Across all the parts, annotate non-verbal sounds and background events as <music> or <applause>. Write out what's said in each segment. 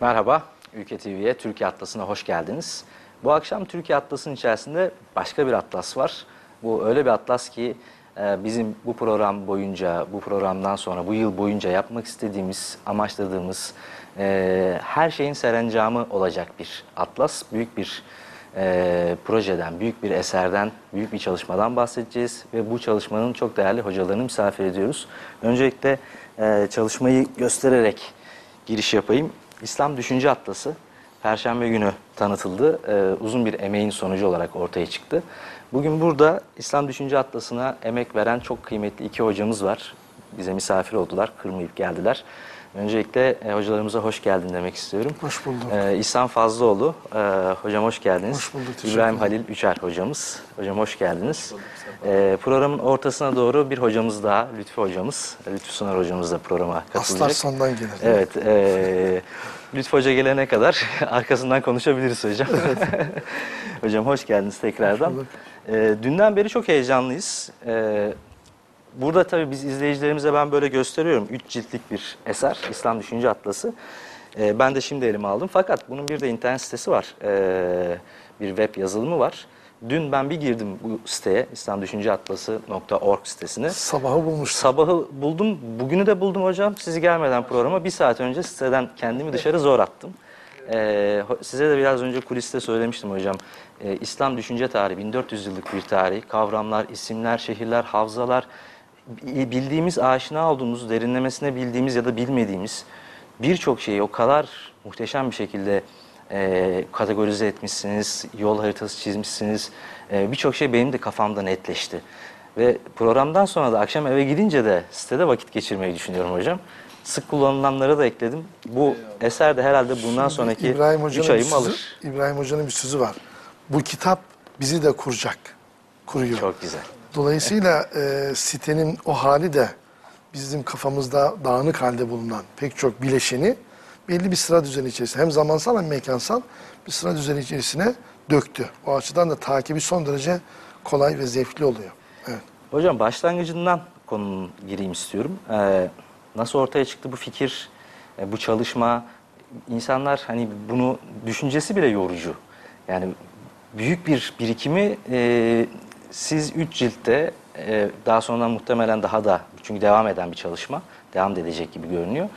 Merhaba, Ülke TV'ye, Türkiye Atlası'na hoş geldiniz. Bu akşam Türkiye Atlası'nın içerisinde başka bir atlas var. Bu öyle bir atlas ki e, bizim bu program boyunca, bu programdan sonra, bu yıl boyunca yapmak istediğimiz, amaçladığımız e, her şeyin serencamı olacak bir atlas. Büyük bir e, projeden, büyük bir eserden, büyük bir çalışmadan bahsedeceğiz. Ve bu çalışmanın çok değerli hocalarını misafir ediyoruz. Öncelikle çalışmayı göstererek giriş yapayım. İslam Düşünce Atlası Perşembe günü tanıtıldı. Ee, uzun bir emeğin sonucu olarak ortaya çıktı. Bugün burada İslam Düşünce Atlası'na emek veren çok kıymetli iki hocamız var. Bize misafir oldular, kırmayıp geldiler. Öncelikle e, hocalarımıza hoş geldin demek istiyorum. Hoş bulduk. Ee, İhsan Fazlıoğlu, e, hocam hoş geldiniz. Hoş bulduk, İbrahim. Halil Üçer hocamız. Hocam hoş geldiniz. Ee, programın ortasına doğru bir hocamız daha, Lütfü hocamız. Lütfü Sunar hocamız da programa katılacak. Aslar sondan gelir. Evet. E, Lütfü Hoca gelene kadar <laughs> arkasından konuşabiliriz hocam. <laughs> hocam hoş geldiniz tekrardan. bulduk. E, dünden beri çok heyecanlıyız. E, burada tabii biz izleyicilerimize ben böyle gösteriyorum. Üç ciltlik bir eser, İslam Düşünce Atlası. E, ben de şimdi elime aldım. Fakat bunun bir de internet sitesi var. E, bir web yazılımı var. Dün ben bir girdim bu siteye, İslamdüşünceatlası.org sitesine. Sabahı bulmuş. Sabahı buldum, bugünü de buldum hocam. Sizi gelmeden programa bir saat önce siteden kendimi dışarı zor attım. Ee, size de biraz önce kuliste söylemiştim hocam. Ee, İslam düşünce tarihi, 1400 yıllık bir tarih. Kavramlar, isimler, şehirler, havzalar, bi- bildiğimiz, aşina olduğumuz, derinlemesine bildiğimiz ya da bilmediğimiz birçok şeyi o kadar muhteşem bir şekilde e, kategorize etmişsiniz, yol haritası çizmişsiniz. E, Birçok şey benim de kafamda netleşti. Ve programdan sonra da akşam eve gidince de sitede vakit geçirmeyi düşünüyorum hocam. Sık kullanılanları da ekledim. Bu eser de herhalde bundan sonraki İbrahim 3 Hoca'nın bir ayımı sözü, alır. İbrahim Hoca'nın bir sözü var. Bu kitap bizi de kuracak. Kuruyor. Çok güzel. Dolayısıyla e, sitenin o hali de bizim kafamızda dağınık halde bulunan pek çok bileşeni belli bir sıra düzeni içerisinde hem zamansal hem mekansal bir sıra düzeni içerisine döktü. O açıdan da takibi son derece kolay ve zevkli oluyor. Evet. Hocam başlangıcından konunun gireyim istiyorum. Ee, nasıl ortaya çıktı bu fikir, e, bu çalışma? İnsanlar hani bunu düşüncesi bile yorucu. Yani büyük bir birikimi e, siz üç ciltte e, daha sonra muhtemelen daha da çünkü devam eden bir çalışma devam edecek gibi görünüyor.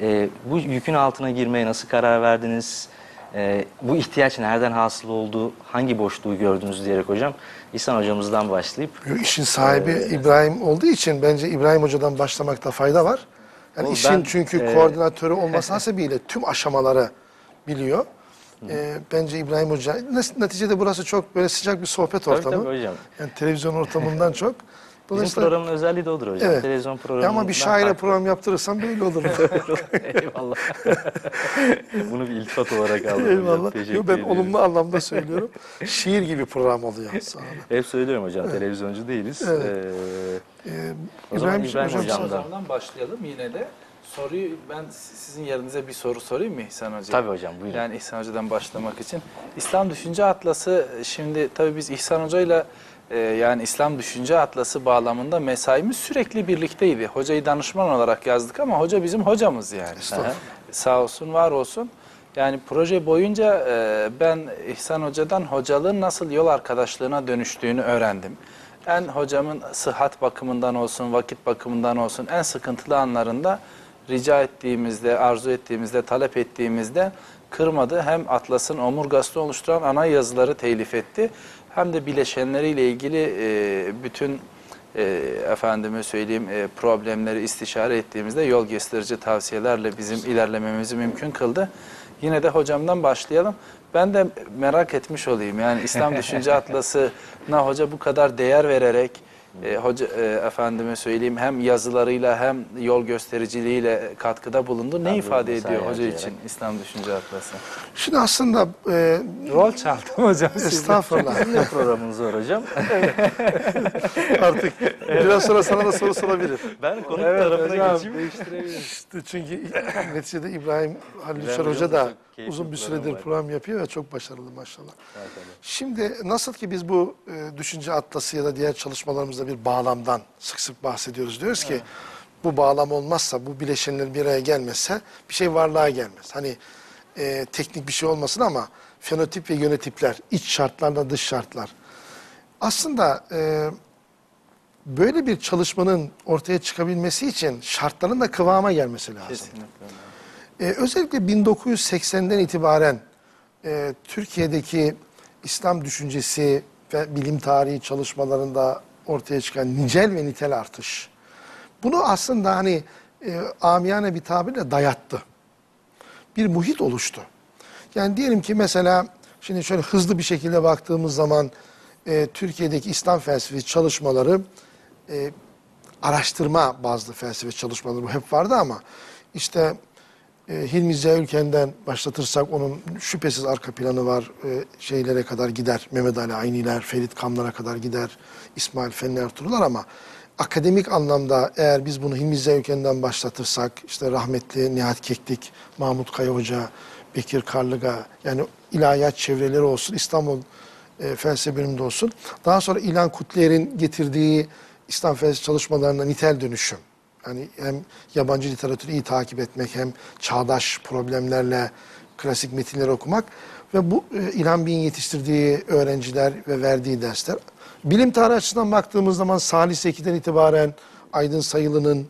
E, bu yükün altına girmeye nasıl karar verdiniz? E, bu ihtiyaç nereden hasıl oldu? Hangi boşluğu gördünüz diyerek hocam İhsan hocamızdan başlayıp İşin sahibi İbrahim olduğu için bence İbrahim Hoca'dan başlamakta fayda var. Yani işin ben, çünkü e, koordinatörü olması <laughs> hasebiyle tüm aşamaları biliyor. E, bence İbrahim Hoca, neticede burası çok böyle sıcak bir sohbet Tabii, ortamı. tabii hocam. Yani televizyon ortamından çok. Bizim programın özelliği de odur hocam. Evet. Televizyon programı. Ama bir şaire <laughs> program yaptırırsan böyle olur. <laughs> Eyvallah. <laughs> Bunu bir iltifat olarak aldım. hocam. Eyvallah. Teşekkür Yo, ben ediyorum. olumlu anlamda söylüyorum. Şiir gibi program oluyor sonra. Hep söylüyorum hocam televizyoncu değiliz. Evet. Ee, Ee, O zaman İbrahim, İbrahim Hocam, Hocam da. Hocamdan başlayalım yine de. Soruyu ben sizin yerinize bir soru sorayım mı İhsan Hoca? tabii hocam buyurun. Yani İhsan Hoca'dan başlamak için. İslam Düşünce Atlası şimdi tabii biz İhsan Hoca'yla e, yani İslam Düşünce Atlası bağlamında mesaimiz sürekli birlikteydi. Hocayı danışman olarak yazdık ama hoca bizim hocamız yani. Sağ olsun, var olsun. Yani proje boyunca e, ben İhsan Hoca'dan hocalığın nasıl yol arkadaşlığına dönüştüğünü öğrendim. En hocamın sıhhat bakımından olsun, vakit bakımından olsun en sıkıntılı anlarında rica ettiğimizde, arzu ettiğimizde, talep ettiğimizde kırmadı. Hem Atlas'ın omurgasını oluşturan ana yazıları telif etti. Hem de bileşenleriyle ilgili e, bütün e, efendime söyleyeyim e, problemleri istişare ettiğimizde yol gösterici tavsiyelerle bizim ilerlememizi mümkün kıldı. Yine de hocamdan başlayalım. Ben de merak etmiş olayım. Yani İslam <laughs> Düşünce Atlası'na hoca bu kadar değer vererek e, hoca e, efendime söyleyeyim hem yazılarıyla hem yol göstericiliğiyle katkıda bulundu. Ne Tabii, ifade ediyor hoca harcayarak. için İslam Düşünce Atlası? Şimdi aslında e, Rol çaldım hocam. estağfurullah. Ne programınız var hocam? <laughs> Artık biraz sonra sana da soru sorabilir. ben konuk Evet tarafına hocam geçeyim. değiştirebiliriz. İşte çünkü neticede İbrahim Halil Hoca da keyifli uzun bir süredir var. program yapıyor ve çok başarılı maşallah. Şimdi nasıl ki biz bu e, düşünce atlası ya da diğer çalışmalarımızda bir bağlamdan sık sık bahsediyoruz. Diyoruz ki bu bağlam olmazsa, bu bileşenler bir araya gelmezse bir şey varlığa gelmez. Hani e, teknik bir şey olmasın ama fenotip ve yönetipler, iç şartlarla dış şartlar. Aslında e, böyle bir çalışmanın ortaya çıkabilmesi için şartların da kıvama gelmesi lazım. Kesinlikle. Ee, özellikle 1980'den itibaren e, Türkiye'deki İslam düşüncesi ve bilim tarihi çalışmalarında ortaya çıkan nicel ve nitel artış. Bunu aslında hani e, amiyane bir tabirle dayattı. Bir muhit oluştu. Yani diyelim ki mesela şimdi şöyle hızlı bir şekilde baktığımız zaman e, Türkiye'deki İslam felsefesi çalışmaları e, araştırma bazlı felsefe çalışmaları bu hep vardı ama işte e, Hilmi Ziya Ülken'den başlatırsak onun şüphesiz arka planı var. E, şeylere kadar gider. Mehmet Ali Ayniler, Ferit Kamlar'a kadar gider. İsmail Fenli Ertuğrullar ama akademik anlamda eğer biz bunu Hilmi Ziya Ülken'den başlatırsak işte rahmetli Nihat Keklik, Mahmut Kaya Hoca, Bekir Karlıga yani ilahiyat çevreleri olsun İstanbul e, felsefe bölümünde olsun. Daha sonra İlhan Kutler'in getirdiği İslam felsefe çalışmalarına nitel dönüşüm. Yani hem yabancı literatürü iyi takip etmek hem çağdaş problemlerle klasik metinleri okumak ve bu e, İlhan Bey'in yetiştirdiği öğrenciler ve verdiği dersler. Bilim tarihi açısından baktığımız zaman Salih Seki'den itibaren Aydın Sayılı'nın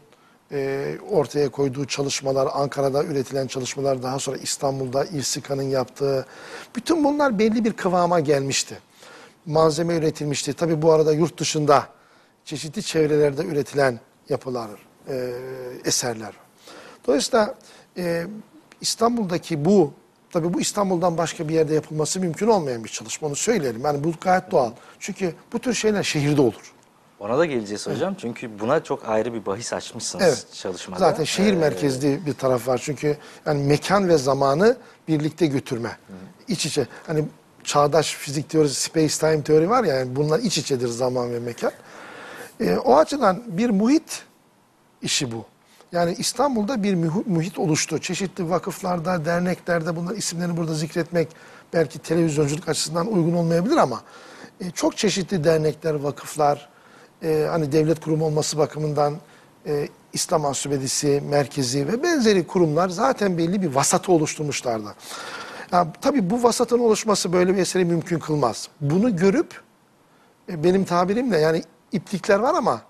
e, ortaya koyduğu çalışmalar, Ankara'da üretilen çalışmalar, daha sonra İstanbul'da İrsika'nın yaptığı, bütün bunlar belli bir kıvama gelmişti. Malzeme üretilmişti. Tabii bu arada yurt dışında çeşitli çevrelerde üretilen yapılar, e, eserler. Dolayısıyla e, İstanbul'daki bu, tabii bu İstanbul'dan başka bir yerde yapılması mümkün olmayan bir çalışma, onu söyleyelim. Yani bu gayet doğal. Çünkü bu tür şeyler şehirde olur. Ona da geleceğiz hocam. Çünkü buna çok ayrı bir bahis açmışsınız Evet. çalışmada. Zaten şehir Ee, merkezli bir taraf var. Çünkü yani mekan ve zamanı birlikte götürme. İç içe. Hani çağdaş fizik teorisi, space time teori var ya yani bunlar iç içedir zaman ve mekan. Ee, o açıdan bir muhit işi bu. Yani İstanbul'da bir muhit oluştu. Çeşitli vakıflarda, derneklerde bunların isimlerini burada zikretmek belki televizyonculuk açısından uygun olmayabilir ama e, çok çeşitli dernekler, vakıflar, e, hani devlet kurumu olması bakımından e, İslam Ansübedisi, Merkezi ve benzeri kurumlar zaten belli bir vasatı oluşturmuşlardı. Ya, tabii bu vasatın oluşması böyle bir eseri mümkün kılmaz. Bunu görüp e, benim tabirimle yani iplikler var ama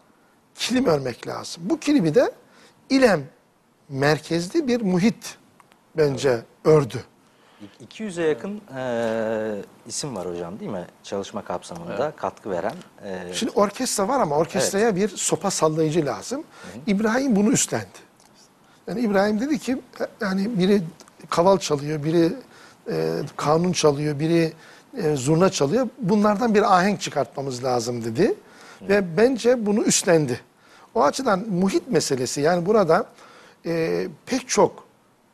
kilim örmek lazım. Bu kilimi de İLEM merkezli bir muhit bence ördü. 200'e yakın e, isim var hocam değil mi? Çalışma kapsamında katkı veren. e, Şimdi orkestra var ama orkestraya bir sopa sallayıcı lazım. İbrahim bunu üstlendi. Yani İbrahim dedi ki e, yani biri kaval çalıyor, biri e, kanun çalıyor, biri e, zurna çalıyor. Bunlardan bir ahenk çıkartmamız lazım dedi. Ve bence bunu üstlendi. O açıdan muhit meselesi yani burada e, pek çok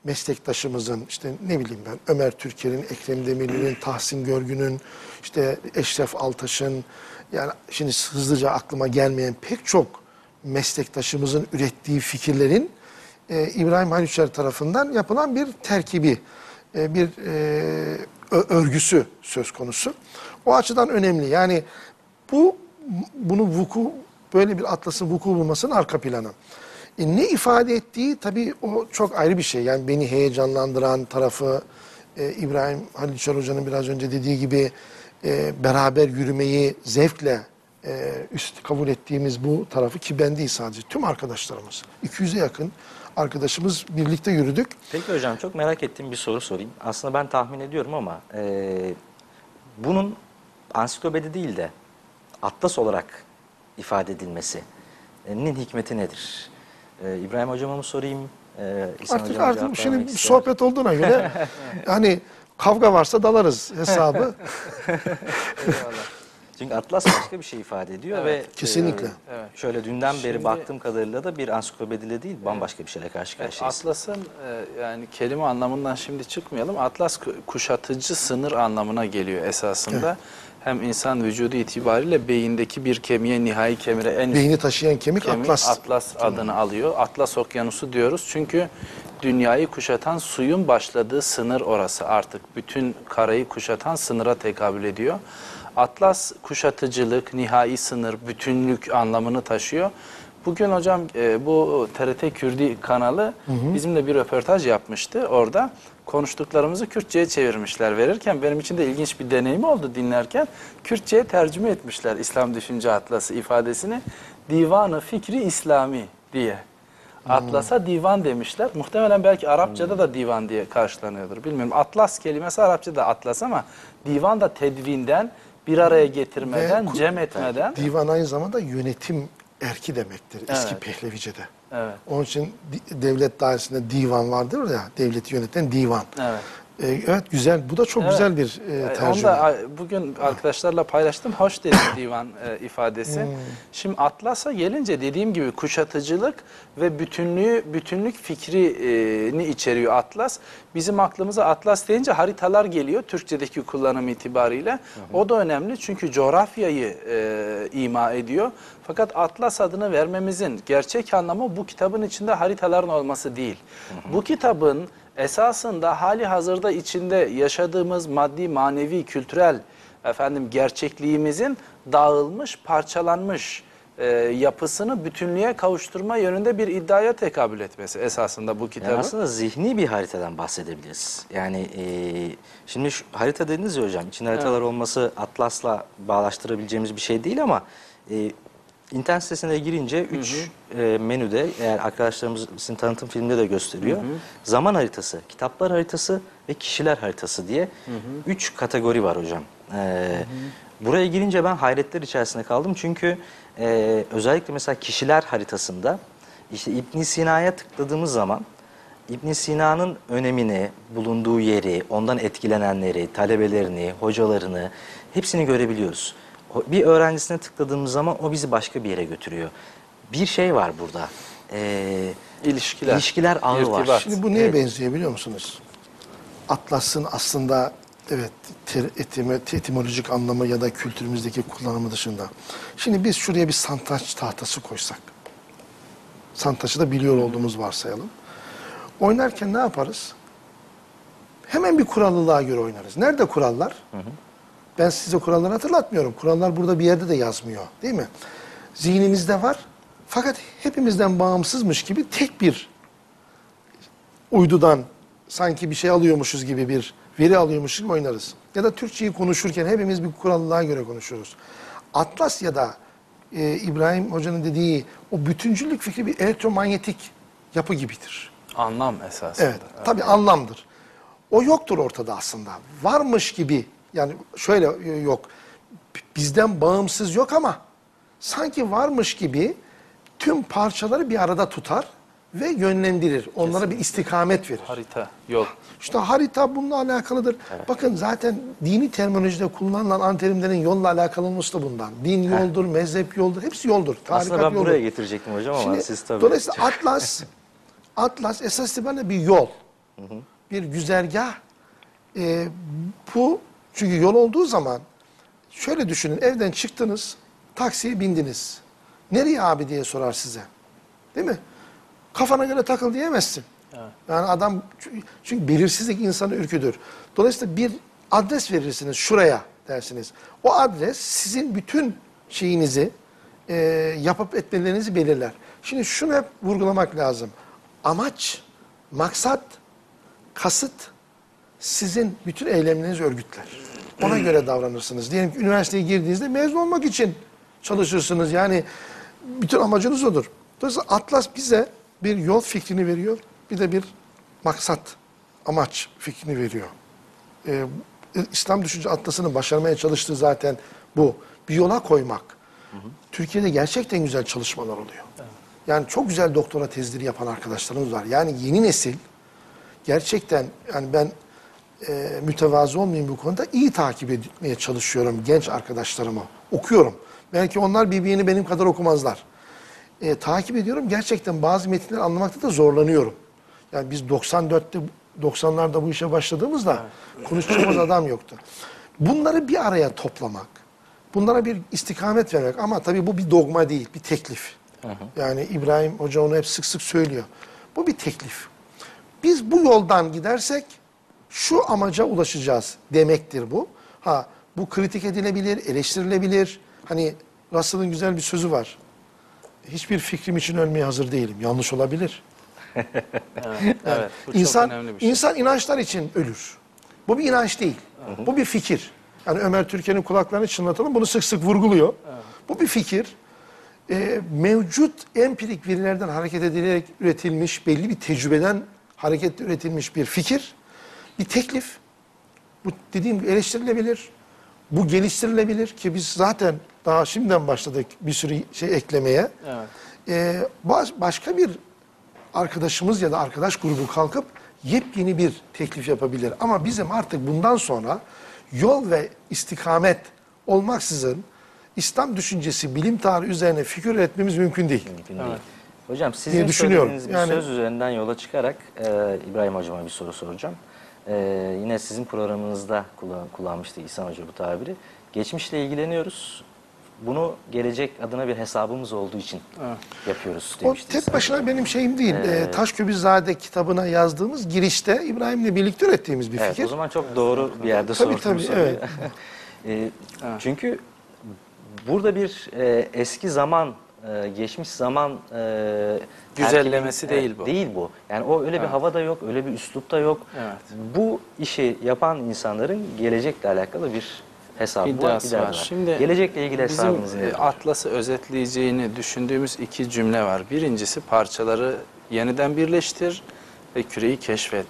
meslektaşımızın işte ne bileyim ben Ömer Türker'in, Ekrem Demirli'nin, <clears throat> Tahsin Görgün'ün, işte Eşref Altaş'ın yani şimdi hızlıca aklıma gelmeyen pek çok meslektaşımızın ürettiği fikirlerin e, İbrahim Halüçer tarafından yapılan bir terkibi, e, bir e, örgüsü söz konusu. O açıdan önemli. Yani bu bunu vuku böyle bir atlasın vuku bulmasının arka planı. E, ne ifade ettiği tabii o çok ayrı bir şey. Yani beni heyecanlandıran tarafı e, İbrahim Halil Çar Hoca'nın biraz önce dediği gibi e, beraber yürümeyi zevkle e, üst kabul ettiğimiz bu tarafı ki ben değil sadece tüm arkadaşlarımız 200'e yakın arkadaşımız birlikte yürüdük. Peki hocam çok merak ettiğim bir soru sorayım. Aslında ben tahmin ediyorum ama e, bunun ansiklopedi değil de atlas olarak ifade edilmesinin hikmeti nedir? E, İbrahim hocama mı sorayım? E, İhsan Artık hocam artık şimdi sohbet olduğuna göre <laughs> hani kavga varsa dalarız hesabı. <laughs> Çünkü atlas başka bir şey ifade ediyor ve Kesinlikle. e, Evet. şöyle dünden beri Şimdi- baktığım kadarıyla da bir ansiklopediyle değil bambaşka bir şeyle karşı karşıyayız. Atlas'ın e, yani kelime anlamından şimdi çıkmayalım. Atlas ku- kuşatıcı sınır anlamına geliyor esasında. Hem insan vücudu itibariyle beyindeki bir kemiğe nihai kemire en Beyni taşıyan kemik, kemik atlas. Atlas adını alıyor. Atlas Okyanusu diyoruz çünkü dünyayı kuşatan suyun başladığı sınır orası artık. Bütün karayı kuşatan sınıra tekabül ediyor. Atlas kuşatıcılık, nihai sınır, bütünlük anlamını taşıyor. Bugün hocam e, bu TRT Kürdi kanalı bizimle bir röportaj yapmıştı. Orada konuştuklarımızı Kürtçe'ye çevirmişler. Verirken benim için de ilginç bir deneyim oldu dinlerken. Kürtçe'ye tercüme etmişler İslam Düşünce Atlası ifadesini. Divanı Fikri İslami diye. Atlasa divan demişler. Muhtemelen belki Arapçada da divan diye karşılanıyordur. Bilmiyorum. Atlas kelimesi Arapçada atlas ama divan da tedvinden bir araya getirmeden, Ve- cem etmeden. Divan aynı zamanda yönetim erki demektir eski Evet. Pehlevice'de. Evet. Onun için devlet dairesinde divan vardır ya, devleti yöneten divan. Evet. Ee, evet güzel, bu da çok Evet. güzel bir e, Ee, Onu tercüme. da bugün arkadaşlarla paylaştım. Hoş dedi <coughs> divan e, ifadesi. Hmm. Şimdi Atlas'a gelince dediğim gibi kuşatıcılık ve bütünlüğü bütünlük fikrini içeriyor Atlas. Bizim aklımıza Atlas deyince haritalar geliyor Türkçedeki kullanım itibariyle. O da önemli çünkü coğrafyayı e, ima ediyor. Fakat Atlas adını vermemizin gerçek anlamı bu kitabın içinde haritaların olması değil. Bu kitabın esasında hali hazırda içinde yaşadığımız maddi, manevi, kültürel efendim gerçekliğimizin dağılmış, parçalanmış e, yapısını bütünlüğe kavuşturma yönünde bir iddiaya tekabül etmesi esasında bu Yani kitabın. aslında zihni bir haritadan bahsedebiliriz. Yani e, şimdi şu harita dediniz ya hocam, içinde haritalar olması Atlas'la bağlaştırabileceğimiz bir şey değil ama e, internet sitesine girince 3 menüde eğer arkadaşlarımız sizin tanıtım filminde de gösteriyor. Zaman haritası, kitaplar haritası ve kişiler haritası diye 3 kategori var hocam. E, buraya girince ben hayretler içerisinde kaldım çünkü e, özellikle mesela kişiler haritasında işte İbn Sina'ya tıkladığımız zaman İbn Sina'nın önemini, bulunduğu yeri, ondan etkilenenleri, talebelerini, hocalarını hepsini görebiliyoruz. Bir öğrencisine tıkladığımız zaman o bizi başka bir yere götürüyor. Bir şey var burada. Ee, İlişkiler. İlişkiler ağı var. Şimdi bu neye Evet. benziyor biliyor musunuz? Atlas'ın aslında evet ter, etime, etimolojik anlamı ya da kültürümüzdeki kullanımı dışında. Şimdi biz şuraya bir santraç tahtası koysak. Santraçı da biliyor olduğumuz varsayalım. Oynarken ne yaparız? Hemen bir kurallılığa göre oynarız. Nerede kurallar? Ben size kuralları hatırlatmıyorum. Kurallar burada bir yerde de yazmıyor. Değil mi? Zihnimizde var. Fakat hepimizden bağımsızmış gibi tek bir uydudan sanki bir şey alıyormuşuz gibi bir veri alıyormuşuz gibi oynarız. Ya da Türkçeyi konuşurken hepimiz bir kurallığa göre konuşuyoruz. Atlas ya da e, İbrahim Hoca'nın dediği o bütüncüllük fikri bir elektromanyetik yapı gibidir. Anlam esasında. Evet, tabii anlamdır. O yoktur ortada aslında. Varmış gibi, yani şöyle e, yok. Bizden bağımsız yok ama sanki varmış gibi tüm parçaları bir arada tutar ve yönlendirir. Onlara bir istikamet verir. Harita, yol. İşte harita bununla alakalıdır. Bakın zaten dini terminolojide kullanılan anterimlerin yolla alakalı olması da bundan. Din yoldur, mezhep yoldur, hepsi yoldur. Tarikat Aslında ben yoldur. buraya getirecektim hocam ama Şimdi, siz tabii. Dolayısıyla Atlas, <laughs> Atlas esas itibariyle bir yol. Bir güzergah. Ee, bu çünkü yol olduğu zaman şöyle düşünün evden çıktınız, taksiye bindiniz. Nereye abi diye sorar size. Değil mi? Kafana göre takıl diyemezsin. Yani adam çünkü- çünkü belirsizlik insanı ürküdür. Dolayısıyla bir adres verirsiniz şuraya dersiniz. O adres sizin bütün şeyinizi e, yapıp etmelerinizi belirler. Şimdi şunu hep vurgulamak lazım. Amaç, maksat, kasıt sizin bütün eylemlerinizi örgütler. Ona göre davranırsınız. Diyelim ki üniversiteye girdiğinizde mezun olmak için çalışırsınız. Yani bütün amacınız odur. Dolayısıyla Atlas bize bir yol fikrini veriyor. Bir de bir maksat, amaç fikrini veriyor. Ee, İslam düşünce atlasının başarmaya çalıştığı zaten bu. Bir yola koymak. Türkiye'de gerçekten güzel çalışmalar oluyor. Yani çok güzel doktora tezleri yapan arkadaşlarımız var. Yani yeni nesil gerçekten yani ben e, mütevazı olmayayım bu konuda iyi takip etmeye çalışıyorum genç arkadaşlarımı. Okuyorum. Belki onlar birbirini benim kadar okumazlar. E, takip ediyorum. Gerçekten bazı metinleri anlamakta da zorlanıyorum. Yani biz 94'te 90'larda bu işe başladığımızda konuşacağımız <clears throat> adam yoktu. Bunları bir araya toplamak, bunlara bir istikamet vermek ama tabii bu bir dogma değil, bir teklif. Yani İbrahim Hoca onu hep sık sık söylüyor. Bu bir teklif. Biz bu yoldan gidersek şu amaca ulaşacağız demektir bu. Ha bu kritik edilebilir, eleştirilebilir. Hani Russell'ın güzel bir sözü var. hiçbir fikrim için ölmeye hazır değilim. Yanlış olabilir. <laughs> Evet, bu çok İnsan, şey. insan inançlar için ölür. Bu bir inanç değil. Bu bir fikir. Yani Ömer Türkiye'nin kulaklarını çınlatalım. Bunu sık sık vurguluyor. Bu bir fikir. Ee, mevcut empirik verilerden hareket edilerek üretilmiş, belli bir tecrübeden hareketle üretilmiş bir fikir. Bir teklif. Bu dediğim gibi eleştirilebilir. Bu geliştirilebilir ki biz zaten daha şimdiden başladık bir sürü şey eklemeye. Evet. Ee, baş- başka bir arkadaşımız ya da arkadaş grubu kalkıp yepyeni bir teklif yapabilir. Ama bizim artık bundan sonra yol ve istikamet olmaksızın İslam düşüncesi, bilim tarihi üzerine fikir üretmemiz mümkün değil. Mümkün değil. Hocam sizin söylediğiniz bir Yani- söz üzerinden yola çıkarak e, İbrahim Hocam'a bir soru soracağım. E, yine sizin programınızda kullan, kullanmıştı İhsan Hoca bu tabiri. Geçmişle ilgileniyoruz. Bunu gelecek adına bir hesabımız olduğu için yapıyoruz O demişti. tek İhsan başına Hoca. benim şeyim değil. Ee, Taşköbüzade kitabına yazdığımız girişte İbrahim'le birlikte ürettiğimiz bir Evet, fikir. o zaman çok doğru bir yerde Tabii, sordum tabii, soruyu. <laughs> evet. E, Çünkü burada bir e, eski zaman, e, geçmiş zaman e, Güzellemesi terkibin- değil evet, bu. Değil bu. Yani o öyle bir havada yok, öyle bir üslupta yok. Evet. Bu işi yapan insanların gelecekle alakalı bir hesabı İddiası var. var. Şimdi gelecekle ilgili bizim nedir? e, Atlas'ı özetleyeceğini düşündüğümüz iki cümle var. Birincisi parçaları yeniden birleştir ve küreyi keşfet.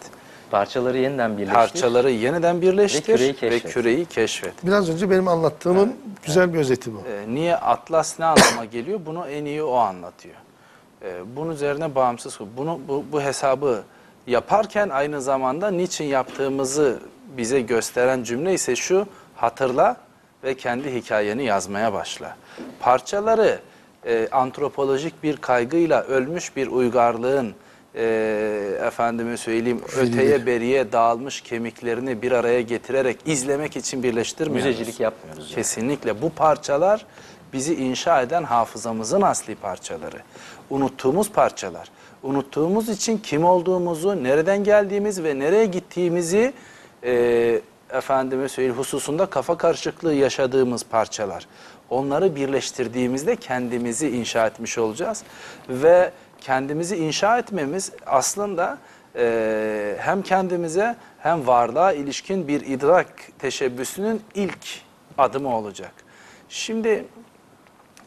Parçaları yeniden birleştir. Parçaları yeniden birleştir Ve küreyi ve keşfet. küreyi keşfet. Biraz önce benim anlattığımın güzel bir özeti bu. E, niye Atlas ne anlama geliyor? Bunu en iyi o anlatıyor. E, bunun üzerine bağımsız bunu bu, bu hesabı yaparken aynı zamanda niçin yaptığımızı bize gösteren cümle ise şu hatırla ve kendi hikayeni yazmaya başla. Parçaları e, antropolojik bir kaygıyla ölmüş bir uygarlığın e, efendime söyleyeyim öteye beriye dağılmış kemiklerini bir araya getirerek izlemek için birleştirmiyoruz. Müzecilik yapmıyoruz yani. Kesinlikle bu parçalar bizi inşa eden hafızamızın asli parçaları. Unuttuğumuz parçalar. Unuttuğumuz için kim olduğumuzu, nereden geldiğimiz ve nereye gittiğimizi e, efendime söyleyeyim hususunda kafa karışıklığı yaşadığımız parçalar. Onları birleştirdiğimizde kendimizi inşa etmiş olacağız ve kendimizi inşa etmemiz aslında e, hem kendimize hem varlığa ilişkin bir idrak teşebbüsünün ilk adımı olacak. Şimdi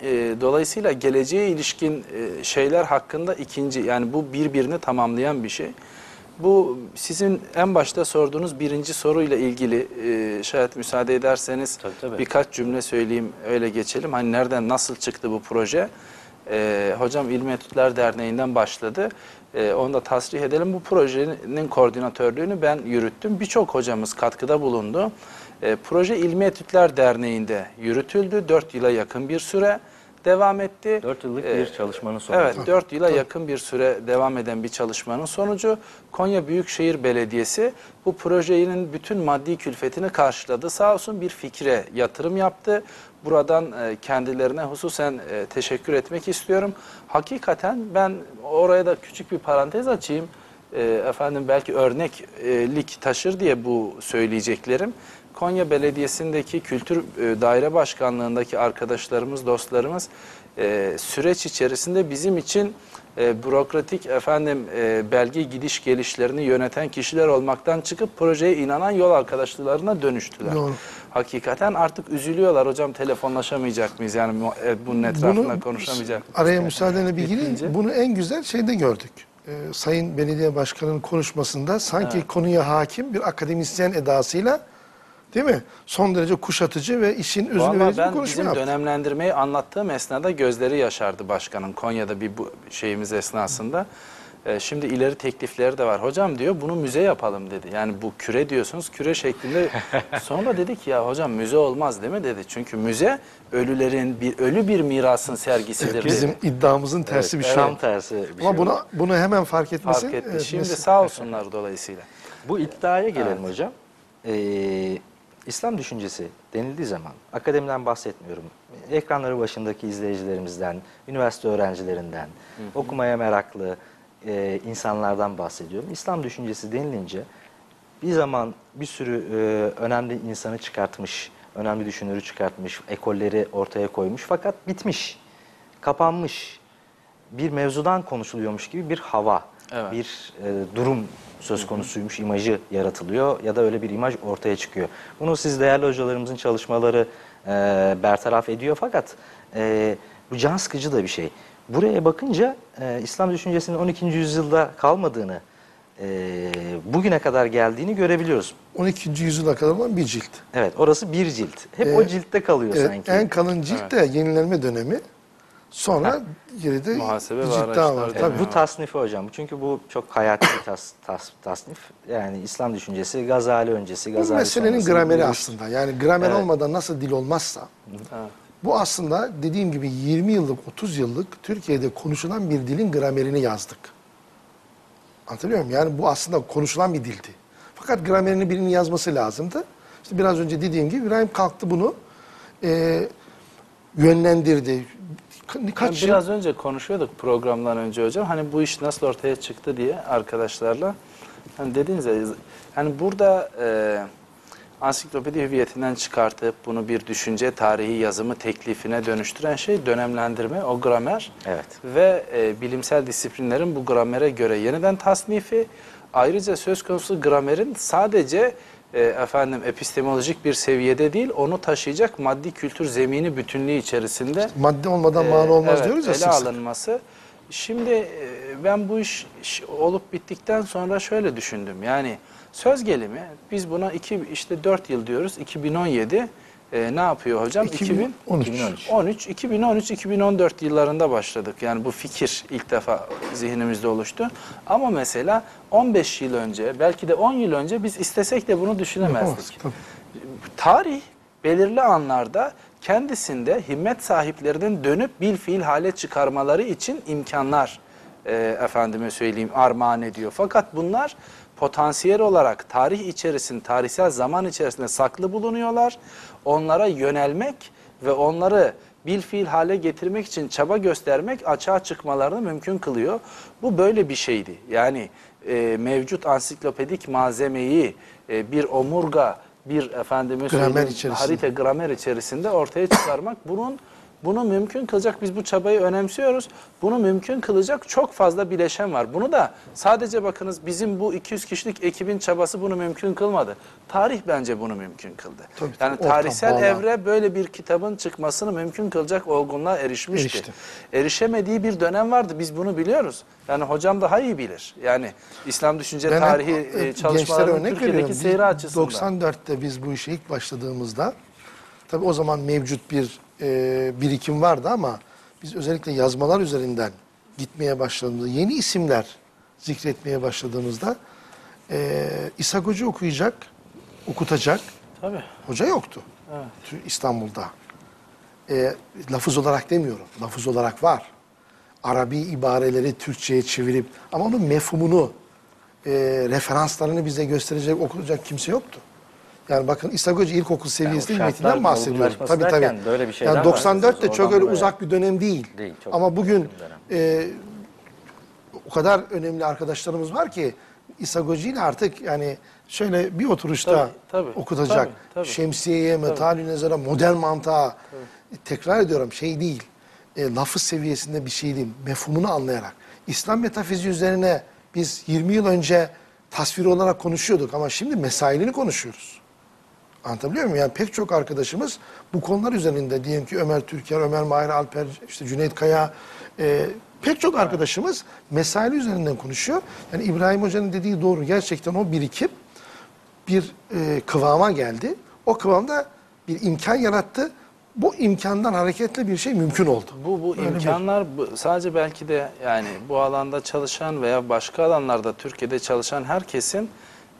e, dolayısıyla geleceğe ilişkin e, şeyler hakkında ikinci yani bu birbirini tamamlayan bir şey. Bu sizin en başta sorduğunuz birinci soruyla ilgili e, şayet müsaade ederseniz Tabii, tabii. birkaç cümle söyleyeyim öyle geçelim. Hani nereden nasıl çıktı bu proje? E, hocam İlmi Etütler Derneği'nden başladı. E, onu da tasrih edelim. Bu projenin koordinatörlüğünü ben yürüttüm. Birçok hocamız katkıda bulundu. E, proje İlmi Etütler Derneği'nde yürütüldü. 4 yıla yakın bir süre devam etti. 4 yıllık bir çalışmanın sonucu. Evet, 4 yıla yakın bir süre devam eden bir çalışmanın sonucu Konya Büyükşehir Belediyesi bu projenin bütün maddi külfetini karşıladı. Sağ olsun bir fikre yatırım yaptı. Buradan e, kendilerine hususen e, teşekkür etmek istiyorum. Hakikaten ben oraya da küçük bir parantez açayım. E, efendim belki örneklik taşır diye bu söyleyeceklerim. Konya Belediyesi'ndeki Kültür e, Daire Başkanlığı'ndaki arkadaşlarımız, dostlarımız e, süreç içerisinde bizim için e, bürokratik efendim e, belge gidiş gelişlerini yöneten kişiler olmaktan çıkıp projeye inanan yol arkadaşlarına dönüştüler. Doğru. Hakikaten artık üzülüyorlar hocam telefonlaşamayacak mıyız yani e, bunun etrafında konuşamayacak mıyız? Araya müsaadenle bir gireyim. Bunu en güzel şeyde gördük. Ee, Sayın Belediye Başkanı'nın konuşmasında sanki konuya hakim bir akademisyen edasıyla değil mi? Son derece kuşatıcı ve işin özünü Vallahi verici bir ben konuşma bizim yaptı. dönemlendirmeyi anlattığım esnada gözleri yaşardı başkanın Konya'da bir bu şeyimiz esnasında. Ee, şimdi ileri teklifleri de var. Hocam diyor bunu müze yapalım dedi. Yani bu küre diyorsunuz küre şeklinde. <laughs> Sonra dedik ya hocam müze olmaz değil mi dedi. Çünkü müze ölülerin bir ölü bir mirasın sergisidir Bizim dedi. iddiamızın tersi bir şey. Tam tersi bir Ama şey. buna, bunu hemen fark etmesi. Fark etti. evet, Şimdi sağ olsunlar dolayısıyla. Bu iddiaya gelelim hocam. Ee, İslam düşüncesi denildiği zaman akademiden bahsetmiyorum. Ekranları başındaki izleyicilerimizden, üniversite öğrencilerinden, okumaya meraklı e, insanlardan bahsediyorum. İslam düşüncesi denilince bir zaman bir sürü e, önemli insanı çıkartmış, önemli düşünürü çıkartmış, ekolleri ortaya koymuş fakat bitmiş, kapanmış. bir mevzudan konuşuluyormuş gibi bir hava, Evet. bir e, durum söz konusuymuş imajı yaratılıyor ya da öyle bir imaj ortaya çıkıyor. Bunu siz değerli hocalarımızın çalışmaları e, bertaraf ediyor fakat e, bu can sıkıcı da bir şey. Buraya bakınca e, İslam düşüncesinin 12. yüzyılda kalmadığını, e, bugüne kadar geldiğini görebiliyoruz. 12. yüzyıla kadar olan bir cilt. Evet orası bir cilt. Hep Ee, o ciltte kalıyor Evet, sanki. en kalın cilt de yenilenme dönemi. Sonra geride Muhasebe bir ve daha var. araçlar Tabii. Bu tasnifi hocam. Çünkü bu çok hayati bir tas, tas, tasnif. Yani İslam düşüncesi Gazali öncesi, Bu Gazali meselenin sonrası grameri bir- aslında. Yani gramer Evet. olmadan nasıl dil olmazsa Evet. bu aslında dediğim gibi 20 yıllık 30 yıllık Türkiye'de konuşulan bir dilin gramerini yazdık. Anlatabiliyor muyum? Yani bu aslında konuşulan bir dildi. Fakat gramerini birinin yazması lazımdı. İşte biraz önce dediğim gibi İbrahim kalktı bunu e, yönlendirdi. Ka- Kaç Yani yıl biraz önce konuşuyorduk programdan önce hocam. Hani bu iş nasıl ortaya çıktı diye arkadaşlarla. Hani dediniz ya, hani burada e, ansiklopedi hüviyetinden çıkartıp bunu bir düşünce tarihi yazımı teklifine dönüştüren şey dönemlendirme, o gramer. Evet. Ve e, bilimsel disiplinlerin bu gramere göre yeniden tasnifi. Ayrıca söz konusu gramerin sadece e, efendim epistemolojik bir seviyede değil, onu taşıyacak maddi kültür zemini bütünlüğü içerisinde madde olmadan ee, mana olmaz evet, diyoruz ya ele sık sık. alınması. Şimdi e, ben bu iş, olup bittikten sonra şöyle düşündüm. Yani söz gelimi biz buna iki işte 4 yıl diyoruz. 2017 e, ne yapıyor hocam? 2013. 2013. 13 2013 2014 yıllarında başladık. Yani bu fikir ilk defa zihnimizde oluştu. Ama mesela 15 yıl önce, belki de 10 yıl önce biz istesek de bunu düşünemezdik. Yapamaz. Tarih belirli anlarda kendisinde himmet sahiplerinin dönüp bil fiil hale çıkarmaları için imkanlar e, efendime söyleyeyim armağan ediyor. Fakat bunlar potansiyel olarak tarih içerisinde, tarihsel zaman içerisinde saklı bulunuyorlar. Onlara yönelmek ve onları bil fiil hale getirmek için çaba göstermek açığa çıkmalarını mümkün kılıyor. Bu böyle bir şeydi. Yani e, mevcut ansiklopedik malzemeyi e, bir omurga, bir efendime Gramer harita gramer içerisinde ortaya çıkarmak bunun bunu mümkün kılacak biz bu çabayı önemsiyoruz. Bunu mümkün kılacak çok fazla bileşen var. Bunu da sadece bakınız bizim bu 200 kişilik ekibin çabası bunu mümkün kılmadı. Tarih bence bunu mümkün kıldı. Tabii, yani ortam, tarihsel bağlam. evre böyle bir kitabın çıkmasını mümkün kılacak olgunluğa erişmişti. Erişti. Erişemediği bir dönem vardı. Biz bunu biliyoruz. Yani hocam daha iyi bilir. Yani İslam düşünce Ben tarihi e, e, çalışmalarının örnek Türkiye'deki seyri açısından. 94'te biz bu işe ilk başladığımızda tabii o zaman mevcut bir e, birikim vardı ama biz özellikle yazmalar üzerinden gitmeye başladığımızda yeni isimler zikretmeye başladığımızda e, İshak Hoca okuyacak, okutacak Tabii. hoca yoktu Evet. İstanbul'da. E, lafız olarak demiyorum, lafız olarak var. Arabi ibareleri Türkçe'ye çevirip ama onun mefhumunu, e, referanslarını bize gösterecek, okuyacak kimse yoktu. Yani bakın İshak Hoca ilkokul seviyesinde şartlar metinden bahsediyorum. Tabii tabii. böyle bir şeyden yani 94 de çok öyle uzak bir dönem değil. Değil, çok ama bugün e, o kadar önemli arkadaşlarımız var ki İshak artık yani şöyle bir oturuşta Tabii, tabii, okutacak. tabii, tabii. Şemsiyeye, metalü nezara, model mantığa. Tekrar ediyorum şey değil. E, lafız seviyesinde bir şey değil. Mefhumunu anlayarak. İslam metafiziği üzerine biz 20 yıl önce tasvir olarak konuşuyorduk ama şimdi mesailini konuşuyoruz. Anlatabiliyor muyum? Yani pek çok arkadaşımız bu konular üzerinde diyelim ki Ömer Türker, Ömer Mahir Alper, işte Cüneyt Kaya e, pek çok arkadaşımız mesaili üzerinden konuşuyor. Yani İbrahim Hoca'nın dediği doğru. Gerçekten o birikim bir e, kıvama geldi. O kıvamda bir imkan yarattı. Bu imkandan hareketle bir şey mümkün oldu. Bu bu Öyle bir- imkanlar bu- sadece belki de yani bu alanda çalışan veya başka alanlarda Türkiye'de çalışan herkesin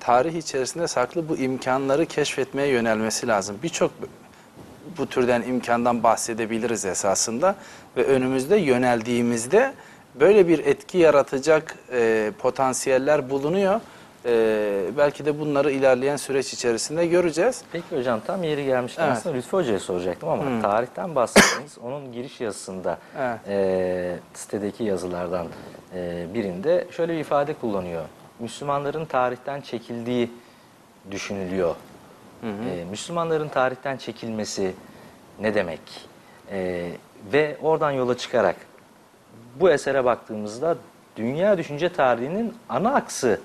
tarih içerisinde saklı bu imkanları keşfetmeye yönelmesi lazım. Birçok bu türden imkandan bahsedebiliriz esasında ve önümüzde yöneldiğimizde böyle bir etki yaratacak e, potansiyeller bulunuyor. E, belki de bunları ilerleyen süreç içerisinde göreceğiz. Peki hocam tam yeri gelmişken Evet. aslında Lütfü Hoca'ya soracaktım ama tarihten bahsettiniz. <coughs> Onun giriş yazısında Evet. e, sitedeki yazılardan e, birinde şöyle bir ifade kullanıyor. Müslümanların tarihten çekildiği düşünülüyor. E, Müslümanların tarihten çekilmesi ne demek? E, ve oradan yola çıkarak bu esere baktığımızda dünya düşünce tarihinin ana aksı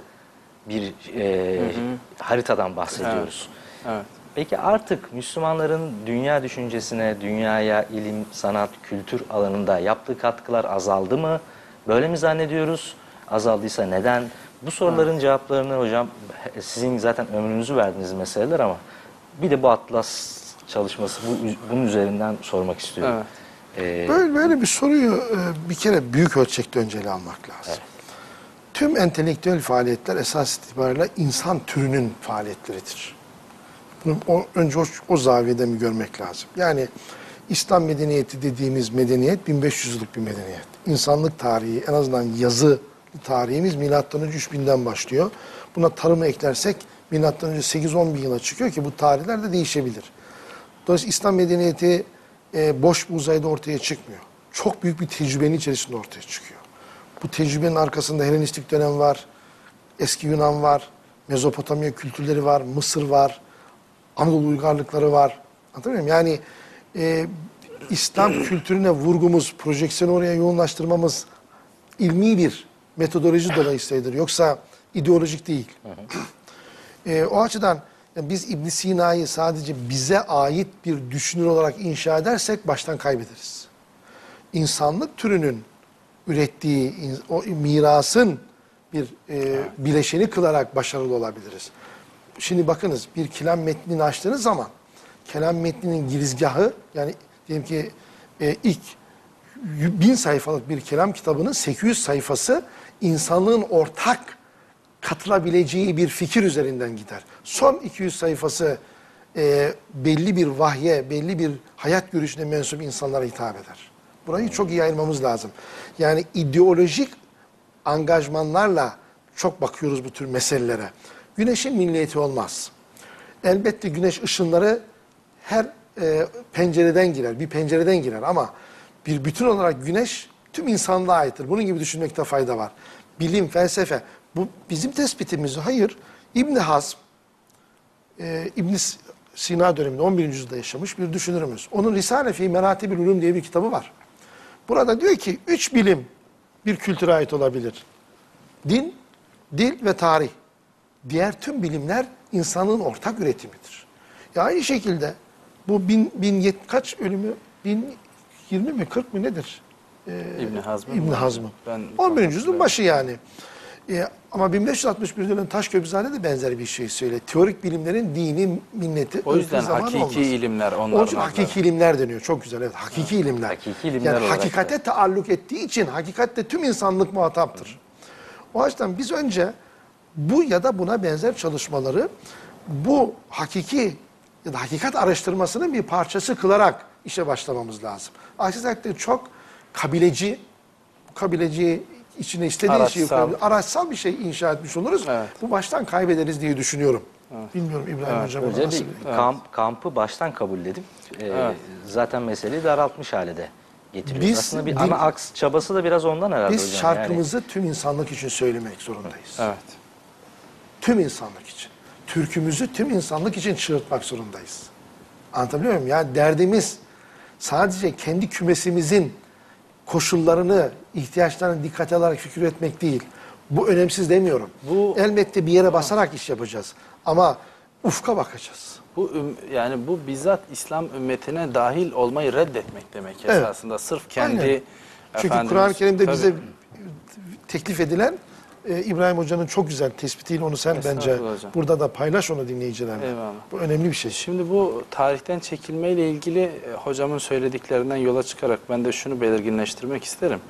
bir e, haritadan bahsediyoruz. Evet. Peki artık Müslümanların dünya düşüncesine, dünyaya ilim, sanat, kültür alanında yaptığı katkılar azaldı mı? Böyle mi zannediyoruz? Azaldıysa neden? Bu soruların cevaplarını hocam sizin zaten ömrünüzü verdiğiniz meseleler ama bir de bu Atlas çalışması bu, bunun üzerinden sormak istiyorum. Evet. Ee, Böyle, böyle bir soruyu e, bir kere büyük ölçekte önceli almak lazım. Tüm entelektüel faaliyetler esas itibariyle insan türünün faaliyetleridir. Bunu o, önce o, o zaviyede mi görmek lazım? Yani İslam medeniyeti dediğimiz medeniyet 1500 yıllık bir medeniyet. İnsanlık tarihi en azından yazı tarihimiz milattan önce 3000'den başlıyor. Buna tarımı eklersek milattan önce 8-10 bin yıla çıkıyor ki bu tarihler de değişebilir. Dolayısıyla İslam medeniyeti e, boş bir uzayda ortaya çıkmıyor. Çok büyük bir tecrübenin içerisinde ortaya çıkıyor. Bu tecrübenin arkasında Helenistik dönem var, eski Yunan var, Mezopotamya kültürleri var, Mısır var, Anadolu uygarlıkları var. Anlatabiliyor muyum? Yani e, İslam kültürüne vurgumuz, projeksiyonu oraya yoğunlaştırmamız ilmi bir metodoloji dolayısıyladır. Yoksa ideolojik değil. <clears throat> E, o açıdan yani biz İbn Sina'yı sadece bize ait bir düşünür olarak inşa edersek baştan kaybederiz. İnsanlık türünün ürettiği o mirasın bir e, bileşeni kılarak başarılı olabiliriz. Şimdi bakınız bir kelam metnini açtığınız zaman kelam metninin girizgahı yani diyelim ki e, ilk bin sayfalık bir kelam kitabının 800 sayfası insanlığın ortak katılabileceği bir fikir üzerinden gider. Son 200 sayfası e, belli bir vahye, belli bir hayat görüşüne mensup insanlara hitap eder. Burayı çok iyi ayırmamız lazım. Yani ideolojik angajmanlarla çok bakıyoruz bu tür meselelere. Güneşin milliyeti olmaz. Elbette güneş ışınları her e, pencereden girer, bir pencereden girer ama bir bütün olarak güneş tüm insanlığa aittir. Bunun gibi düşünmekte fayda var. Bilim, felsefe, bu bizim tespitimiz. Hayır, İbn Hazm, e, İbn Sina döneminde 11. yüzyılda yaşamış bir düşünürümüz. Onun Risale fi Meratibül Ulum diye bir kitabı var. Burada diyor ki üç bilim bir kültüre ait olabilir. Din, dil ve tarih. Diğer tüm bilimler insanın ortak üretimidir. Ya aynı şekilde bu bin, bin yet, kaç ölümü? Bin yirmi mi kırk mı nedir? İbn Hazm'ın. İbn Hazm'ın. Ben 11. yüzyılın başı yani. Ee, ama 1561 yılında Taşköprüzade de benzer bir şey söyle. Teorik bilimlerin dini, milleti, O yüzden zaman hakiki olmaz. ilimler Onun onlar. için hakiki ilimler deniyor. Çok güzel evet. Hakiki ilimler. Hakiki ilimler yani hakikate taalluk ettiği için hakikatte tüm insanlık muhataptır. O açıdan biz önce bu ya da buna benzer çalışmaları bu hakiki ya da hakikat araştırmasının bir parçası kılarak işe başlamamız lazım. Aksi takdirde çok kabileci, kabileci içine istediği şeyi Araçsal. koyabilir. Araçsal bir şey inşa etmiş oluruz. Evet. Bu baştan kaybederiz diye düşünüyorum. Bilmiyorum İbrahim Hocam Önce nasıl? bir kamp, kampı baştan kabul edip e, Evet. zaten meseleyi daraltmış hale de getiriyoruz. Biz Aslında bir din- ana aks çabası da biraz ondan herhalde Biz hocam. şarkımızı tüm insanlık için söylemek zorundayız. Evet. Tüm insanlık için. Türkümüzü tüm insanlık için çığırtmak zorundayız. Anlatabiliyor muyum? Yani derdimiz sadece kendi kümesimizin koşullarını, ihtiyaçlarını dikkate alarak fikir üretmek değil. Bu önemsiz demiyorum. Bu- Elbette bir yere basarak iş yapacağız. Ama ufka bakacağız. Bu yani bu bizzat İslam ümmetine dahil olmayı reddetmek demek Evet. esasında. Sırf kendi Aynen. Çünkü Kur'an-ı Kerim'de Tabii. bize teklif edilen e, İbrahim Hoca'nın çok güzel tespitiyle onu sen bence hocam. burada da paylaş onu dinleyicilerle. Eyvallah. Bu önemli bir şey. Şimdi bu tarihten çekilmeyle ilgili e, hocamın söylediklerinden yola çıkarak ben de şunu belirginleştirmek isterim.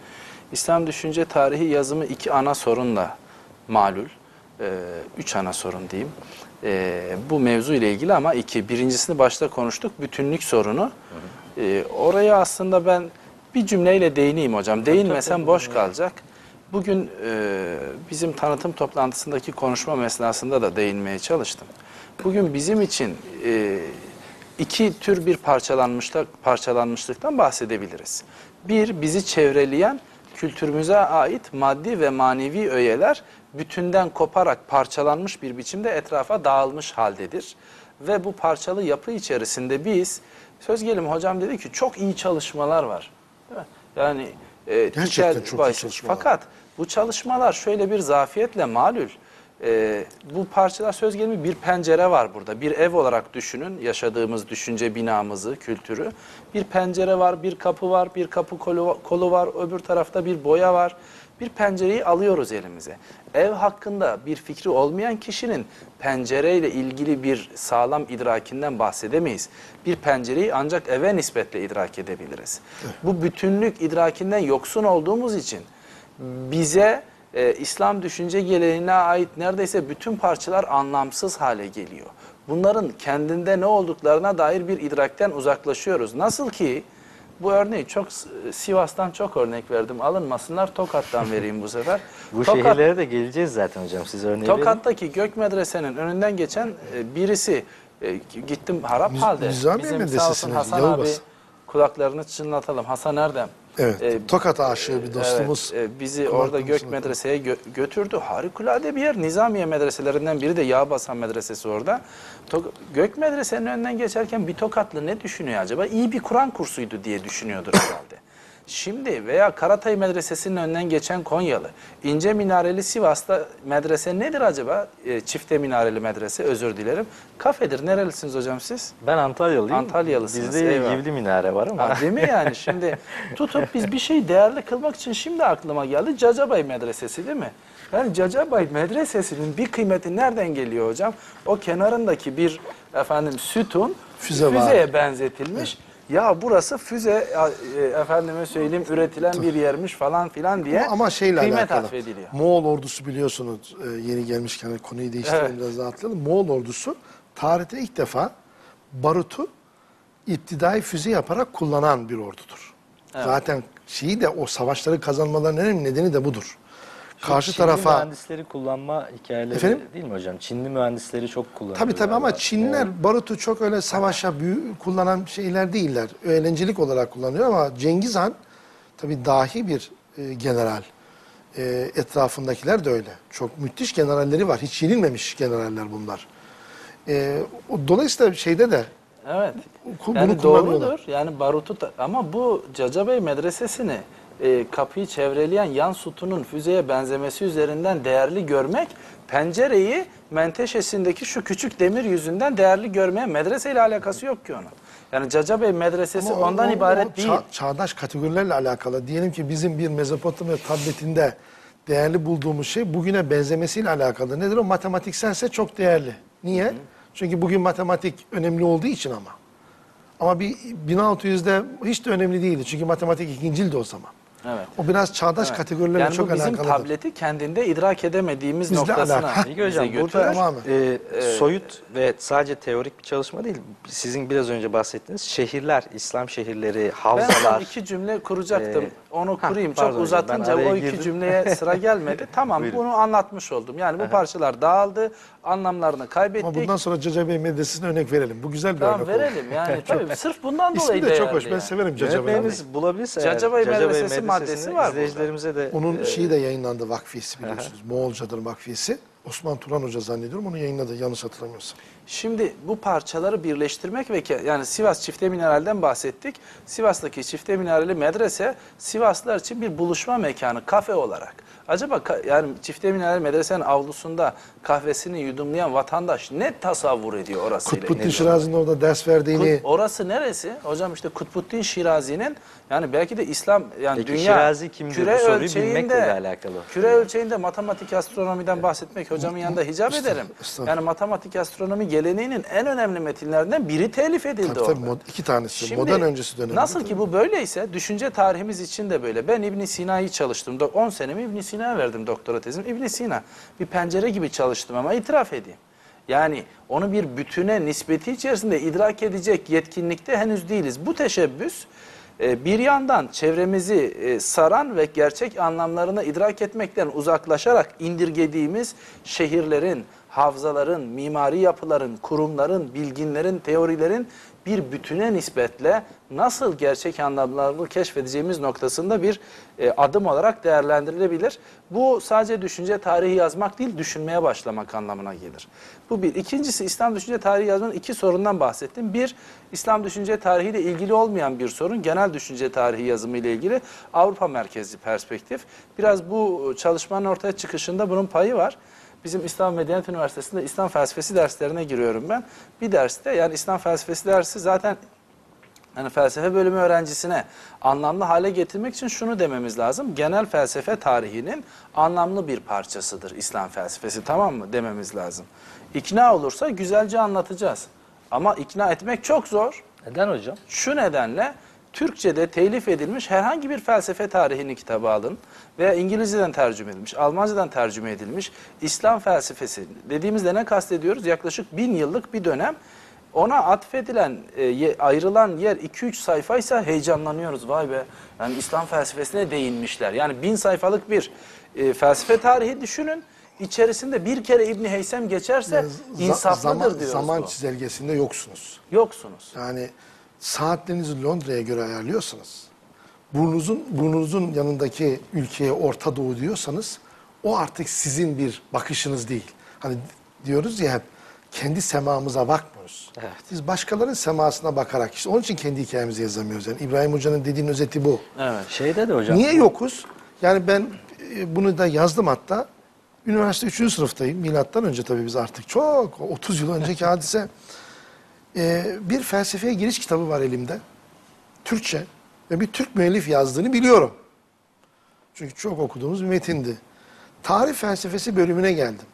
İslam düşünce tarihi yazımı iki ana sorunla malul. E, üç ana sorun diyeyim. E, bu mevzu ile ilgili ama iki. Birincisini başta konuştuk. Bütünlük sorunu. E, oraya aslında ben bir cümleyle değineyim hocam. Değinmesem boş kalacak. Bugün e, bizim tanıtım toplantısındaki konuşma esnasında da değinmeye çalıştım. Bugün bizim için e, iki tür bir parçalanmışlık, parçalanmışlıktan bahsedebiliriz. Bir, bizi çevreleyen kültürümüze ait maddi ve manevi öğeler bütünden koparak parçalanmış bir biçimde etrafa dağılmış haldedir. Ve bu parçalı yapı içerisinde biz, söz gelimi hocam dedi ki çok iyi çalışmalar var. Yani e, Gerçekten tikel- çok iyi çalışmalar. Fakat bu çalışmalar şöyle bir zafiyetle malul. E, bu parçalar söz gelimi bir pencere var burada. Bir ev olarak düşünün yaşadığımız düşünce binamızı, kültürü. Bir pencere var, bir kapı var, bir kapı kolu, kolu var, öbür tarafta bir boya var. Bir pencereyi alıyoruz elimize. Ev hakkında bir fikri olmayan kişinin pencereyle ilgili bir sağlam idrakinden bahsedemeyiz. Bir pencereyi ancak eve nispetle idrak edebiliriz. Bu bütünlük idrakinden yoksun olduğumuz için bize e, İslam düşünce geleneğine ait neredeyse bütün parçalar anlamsız hale geliyor. Bunların kendinde ne olduklarına dair bir idrakten uzaklaşıyoruz. Nasıl ki bu örneği çok Sivas'tan çok örnek verdim. Alınmasınlar Tokat'tan <laughs> vereyim bu sefer. Bu Tokat- şehirlere de geleceğiz zaten hocam. Siz örneği verin. Tokat'taki Gök Medrese'nin önünden geçen e, birisi e, gittim harap halde. Nizamiye Bizim sağ olsun Hasan Yavuz. abi kulaklarını çınlatalım. Hasan Erdem. Evet. E, Tokat aşığı bir dostumuz. Evet, e, bizi orada Gök. Medrese'ye gö- götürdü. Harikulade bir yer. Nizamiye medreselerinden biri de Yağbasan Medresesi orada. Tok- Gök Medrese'nin önünden geçerken bir Tokatlı ne düşünüyor acaba? İyi bir Kur'an kursuydu diye düşünüyordur herhalde. Şimdi veya Karatay Medresesi'nin önünden geçen Konyalı, İnce Minareli Sivas'ta medrese nedir acaba? E, çifte minareli medrese, özür dilerim. Kafedir. Nerelisiniz hocam siz? Ben Antalyalıyım. Antalyalısınız, Bizde. Yivli minare var ama. Ha, değil mi yani şimdi tutup biz bir şeyi değerli kılmak için şimdi aklıma geldi Cacabay Medresesi değil mi? Yani Cacabay Medresesi'nin bir kıymeti nereden geliyor hocam? O kenarındaki bir efendim sütun Füze var. füzeye benzetilmiş. Ya burası füze e, efendime söyleyeyim üretilen bir yermiş falan filan diye Bu ama şeyle kıymet alakalı. atfediliyor. Moğol ordusu biliyorsunuz e, yeni gelmişken hani konuyu değiştirelim Evet. biraz daha atlayalım. Moğol ordusu tarihte ilk defa barutu iptidai füze yaparak kullanan bir ordudur. Zaten şeyi de o savaşları kazanmalarının en önemli nedeni de budur. Karşı Çinli tarafa mühendisleri kullanma hikayeleri Efendim? değil mi hocam? Çinli mühendisleri çok kullanıyor. Tabii tabii ama. Çinliler barutu çok öyle savaşa büyü kullanan şeyler değiller. Eğlencelik olarak kullanıyor ama Cengiz Han tabii dahi bir e, general. E, etrafındakiler de öyle. Çok müthiş generalleri var. Hiç yenilmemiş generaller bunlar. E, dolayısıyla şeyde de Evet. Yani bunu kullanıyorlar. doğrudur. Yani barutu da- ama bu Cacabey Medresesi'ni e, kapıyı çevreleyen yan sütunun füzeye benzemesi üzerinden değerli görmek pencereyi menteşesindeki şu küçük demir yüzünden değerli görmeye medreseyle alakası yok ki onun. Yani Cacabey Medresesi Ama o- ondan o- ibaret o değil. ça- çağdaş kategorilerle alakalı. Diyelim ki bizim bir Mezopotamya tabletinde değerli bulduğumuz şey bugüne benzemesiyle alakalı. Nedir o? Matematikselse çok değerli. Niye? Çünkü bugün matematik önemli olduğu için ama. Ama bir 1600'de hiç de önemli değildi. Çünkü matematik ikincildi o zaman. Evet. O biraz çağdaş Evet. kategorilerle yani çok bu bizim alakalıdır. tableti kendinde idrak edemediğimiz Bizle noktasına alakalı. Hocam bize burada. Tamamen. e, soyut ve sadece teorik bir çalışma değil. Sizin biraz önce bahsettiğiniz şehirler, İslam şehirleri, Ben havzalar. iki cümle kuracaktım. Ee, Onu ha, kurayım. pardon Çok ben uzatınca o iki girdim. cümleye <laughs> sıra gelmedi. Tamam Buyurun. bunu anlatmış oldum. Yani bu parçalar dağıldı, anlamlarını kaybettik. Ama bundan sonra Caca Bey Medresesi'ne örnek verelim. Bu güzel bir Tamam örnek verelim yani <laughs> tabii sırf bundan dolayı İsmi de çok hoş. Ben yani. severim Caca Bey. Yönetmenimiz bulabilirse Cacabey Cacabey Medresesi maddesi var izleyicilerimize de Onun şeyi de yayınlandı vakfiyesi biliyorsunuz. Moğolcadır vakfiyesi. Osman Turan Hoca zannediyorum onu yayınladı yanlış hatırlamıyorsam. Şimdi bu parçaları birleştirmek ve yani Sivas Çifte Mineral'den bahsettik. Sivas'taki Çifte Mineral'i medrese Sivaslılar için bir buluşma mekanı, kafe olarak. Acaba yani Çifte Mineral medresenin avlusunda kahvesini yudumlayan vatandaş ne tasavvur ediyor orasıyla? Kutbuddin? Şirazi'nin orada ders verdiğini Kut- orası neresi? Hocam işte Kutbuddin Şirazi'nin yani belki de İslam yani Peki dünya Şirazi kimdir? küre Bu soruyu ölçeğinde alakalı. Küre ölçeğinde matematik astronomiden bahsetmek hocamın yanında hicap ederim. estağfurullah. Yani matematik astronomi geleneğinin en önemli metinlerinden biri telif edildi tabii orada. tabii mod- iki tanesi. Şimdi modern öncesi dönemi. Nasıl ki bu böyleyse düşünce tarihimiz için de böyle. Ben İbn Sina'yı çalıştım. Do- 10 senemi İbn Sina'ya verdim doktora tezim. İbn Sina bir pencere gibi çalıştım ama itiraf edeyim. Yani onu bir bütüne nispeti içerisinde idrak edecek yetkinlikte henüz değiliz. Bu teşebbüs e, bir yandan çevremizi e, saran ve gerçek anlamlarını idrak etmekten uzaklaşarak indirgediğimiz şehirlerin, havzaların, mimari yapıların, kurumların, bilginlerin, teorilerin bir bütüne nispetle nasıl gerçek anlamlarını keşfedeceğimiz noktasında bir e, adım olarak değerlendirilebilir. Bu sadece düşünce tarihi yazmak değil, düşünmeye başlamak anlamına gelir. Bu bir. İkincisi İslam düşünce tarihi yazmanın iki sorundan bahsettim. Bir, İslam düşünce tarihiyle ilgili olmayan bir sorun, genel düşünce tarihi yazımı ile ilgili Avrupa merkezli perspektif. Biraz bu çalışmanın ortaya çıkışında bunun payı var. Bizim İslam Medeniyet Üniversitesi'nde İslam felsefesi derslerine giriyorum ben. Bir derste yani İslam felsefesi dersi zaten yani felsefe bölümü öğrencisine anlamlı hale getirmek için şunu dememiz lazım. Genel felsefe tarihinin anlamlı bir parçasıdır İslam felsefesi tamam mı dememiz lazım. İkna olursa güzelce anlatacağız. Ama ikna etmek çok zor. Neden hocam? Şu nedenle Türkçe'de telif edilmiş herhangi bir felsefe tarihini kitabı alın veya İngilizceden tercüme edilmiş, Almancadan tercüme edilmiş İslam felsefesi dediğimizde ne kastediyoruz? Yaklaşık bin yıllık bir dönem ona atfedilen, e, ayrılan yer 2-3 sayfaysa heyecanlanıyoruz. Vay be yani İslam felsefesine değinmişler. Yani bin sayfalık bir e, felsefe tarihi düşünün. İçerisinde bir kere İbni Heysem geçerse za- insaflıdır zaman, diyoruz zaman bu. çizelgesinde yoksunuz. Yoksunuz. Yani saatlerinizi Londra'ya göre ayarlıyorsanız, burnunuzun, burnunuzun yanındaki ülkeye Orta Doğu diyorsanız, o artık sizin bir bakışınız değil. Hani diyoruz ya hep, kendi semamıza bakmıyoruz. Evet. Biz başkalarının semasına bakarak, işte onun için kendi hikayemizi yazamıyoruz. Yani İbrahim Hoca'nın dediğinin özeti bu. Evet. Şeyde de hocam. Niye yokuz? Yani ben e, bunu da yazdım hatta. Üniversite 3. sınıftayım. Milattan önce tabii biz artık çok 30 yıl önceki hadise. <laughs> E, bir felsefeye giriş kitabı var elimde. Türkçe. Ve bir Türk müellif yazdığını biliyorum. Çünkü çok okuduğumuz bir metindi. Tarih felsefesi bölümüne geldim.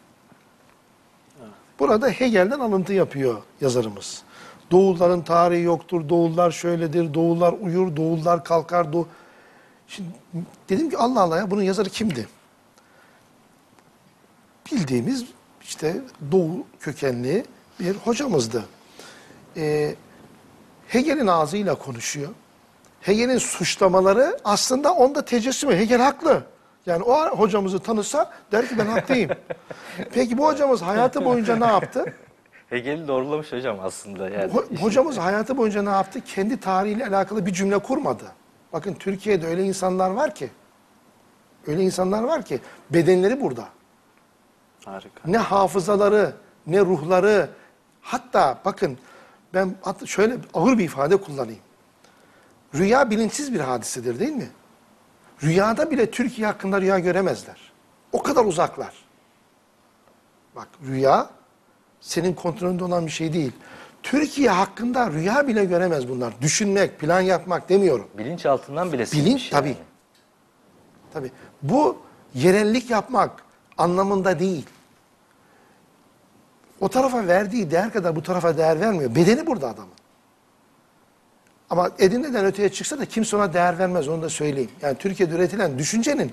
Burada Hegel'den alıntı yapıyor yazarımız. Doğulların tarihi yoktur, doğullar şöyledir, doğullar uyur, doğullar kalkar. Doğu... Şimdi dedim ki Allah Allah ya bunun yazarı kimdi? Bildiğimiz işte Doğu kökenli bir hocamızdı. Ee, Hegel'in ağzıyla konuşuyor. Hegel'in suçlamaları aslında onda tecessüm. Hegel haklı. Yani o hocamızı tanısa der ki ben haklıyım. <laughs> Peki bu hocamız hayatı boyunca ne yaptı? Hegel'i doğrulamış hocam aslında. Yani Ho- hocamız hayatı boyunca ne yaptı? Kendi tarihiyle alakalı bir cümle kurmadı. Bakın Türkiye'de öyle insanlar var ki, öyle insanlar var ki bedenleri burada. Harika. Ne hafızaları, ne ruhları. Hatta bakın ben şöyle ağır bir ifade kullanayım. Rüya bilinçsiz bir hadisedir değil mi? Rüyada bile Türkiye hakkında rüya göremezler. O kadar uzaklar. Bak rüya senin kontrolünde olan bir şey değil. Türkiye hakkında rüya bile göremez bunlar. Düşünmek, plan yapmak demiyorum. bilinçaltından bile Bilinç yani. tabii. Tabii. Bu yerellik yapmak anlamında değil. O tarafa verdiği değer kadar bu tarafa değer vermiyor. Bedeni burada adamın. Ama Edirne'den öteye çıksa da kimse ona değer vermez onu da söyleyeyim. Yani Türkiye'de üretilen düşüncenin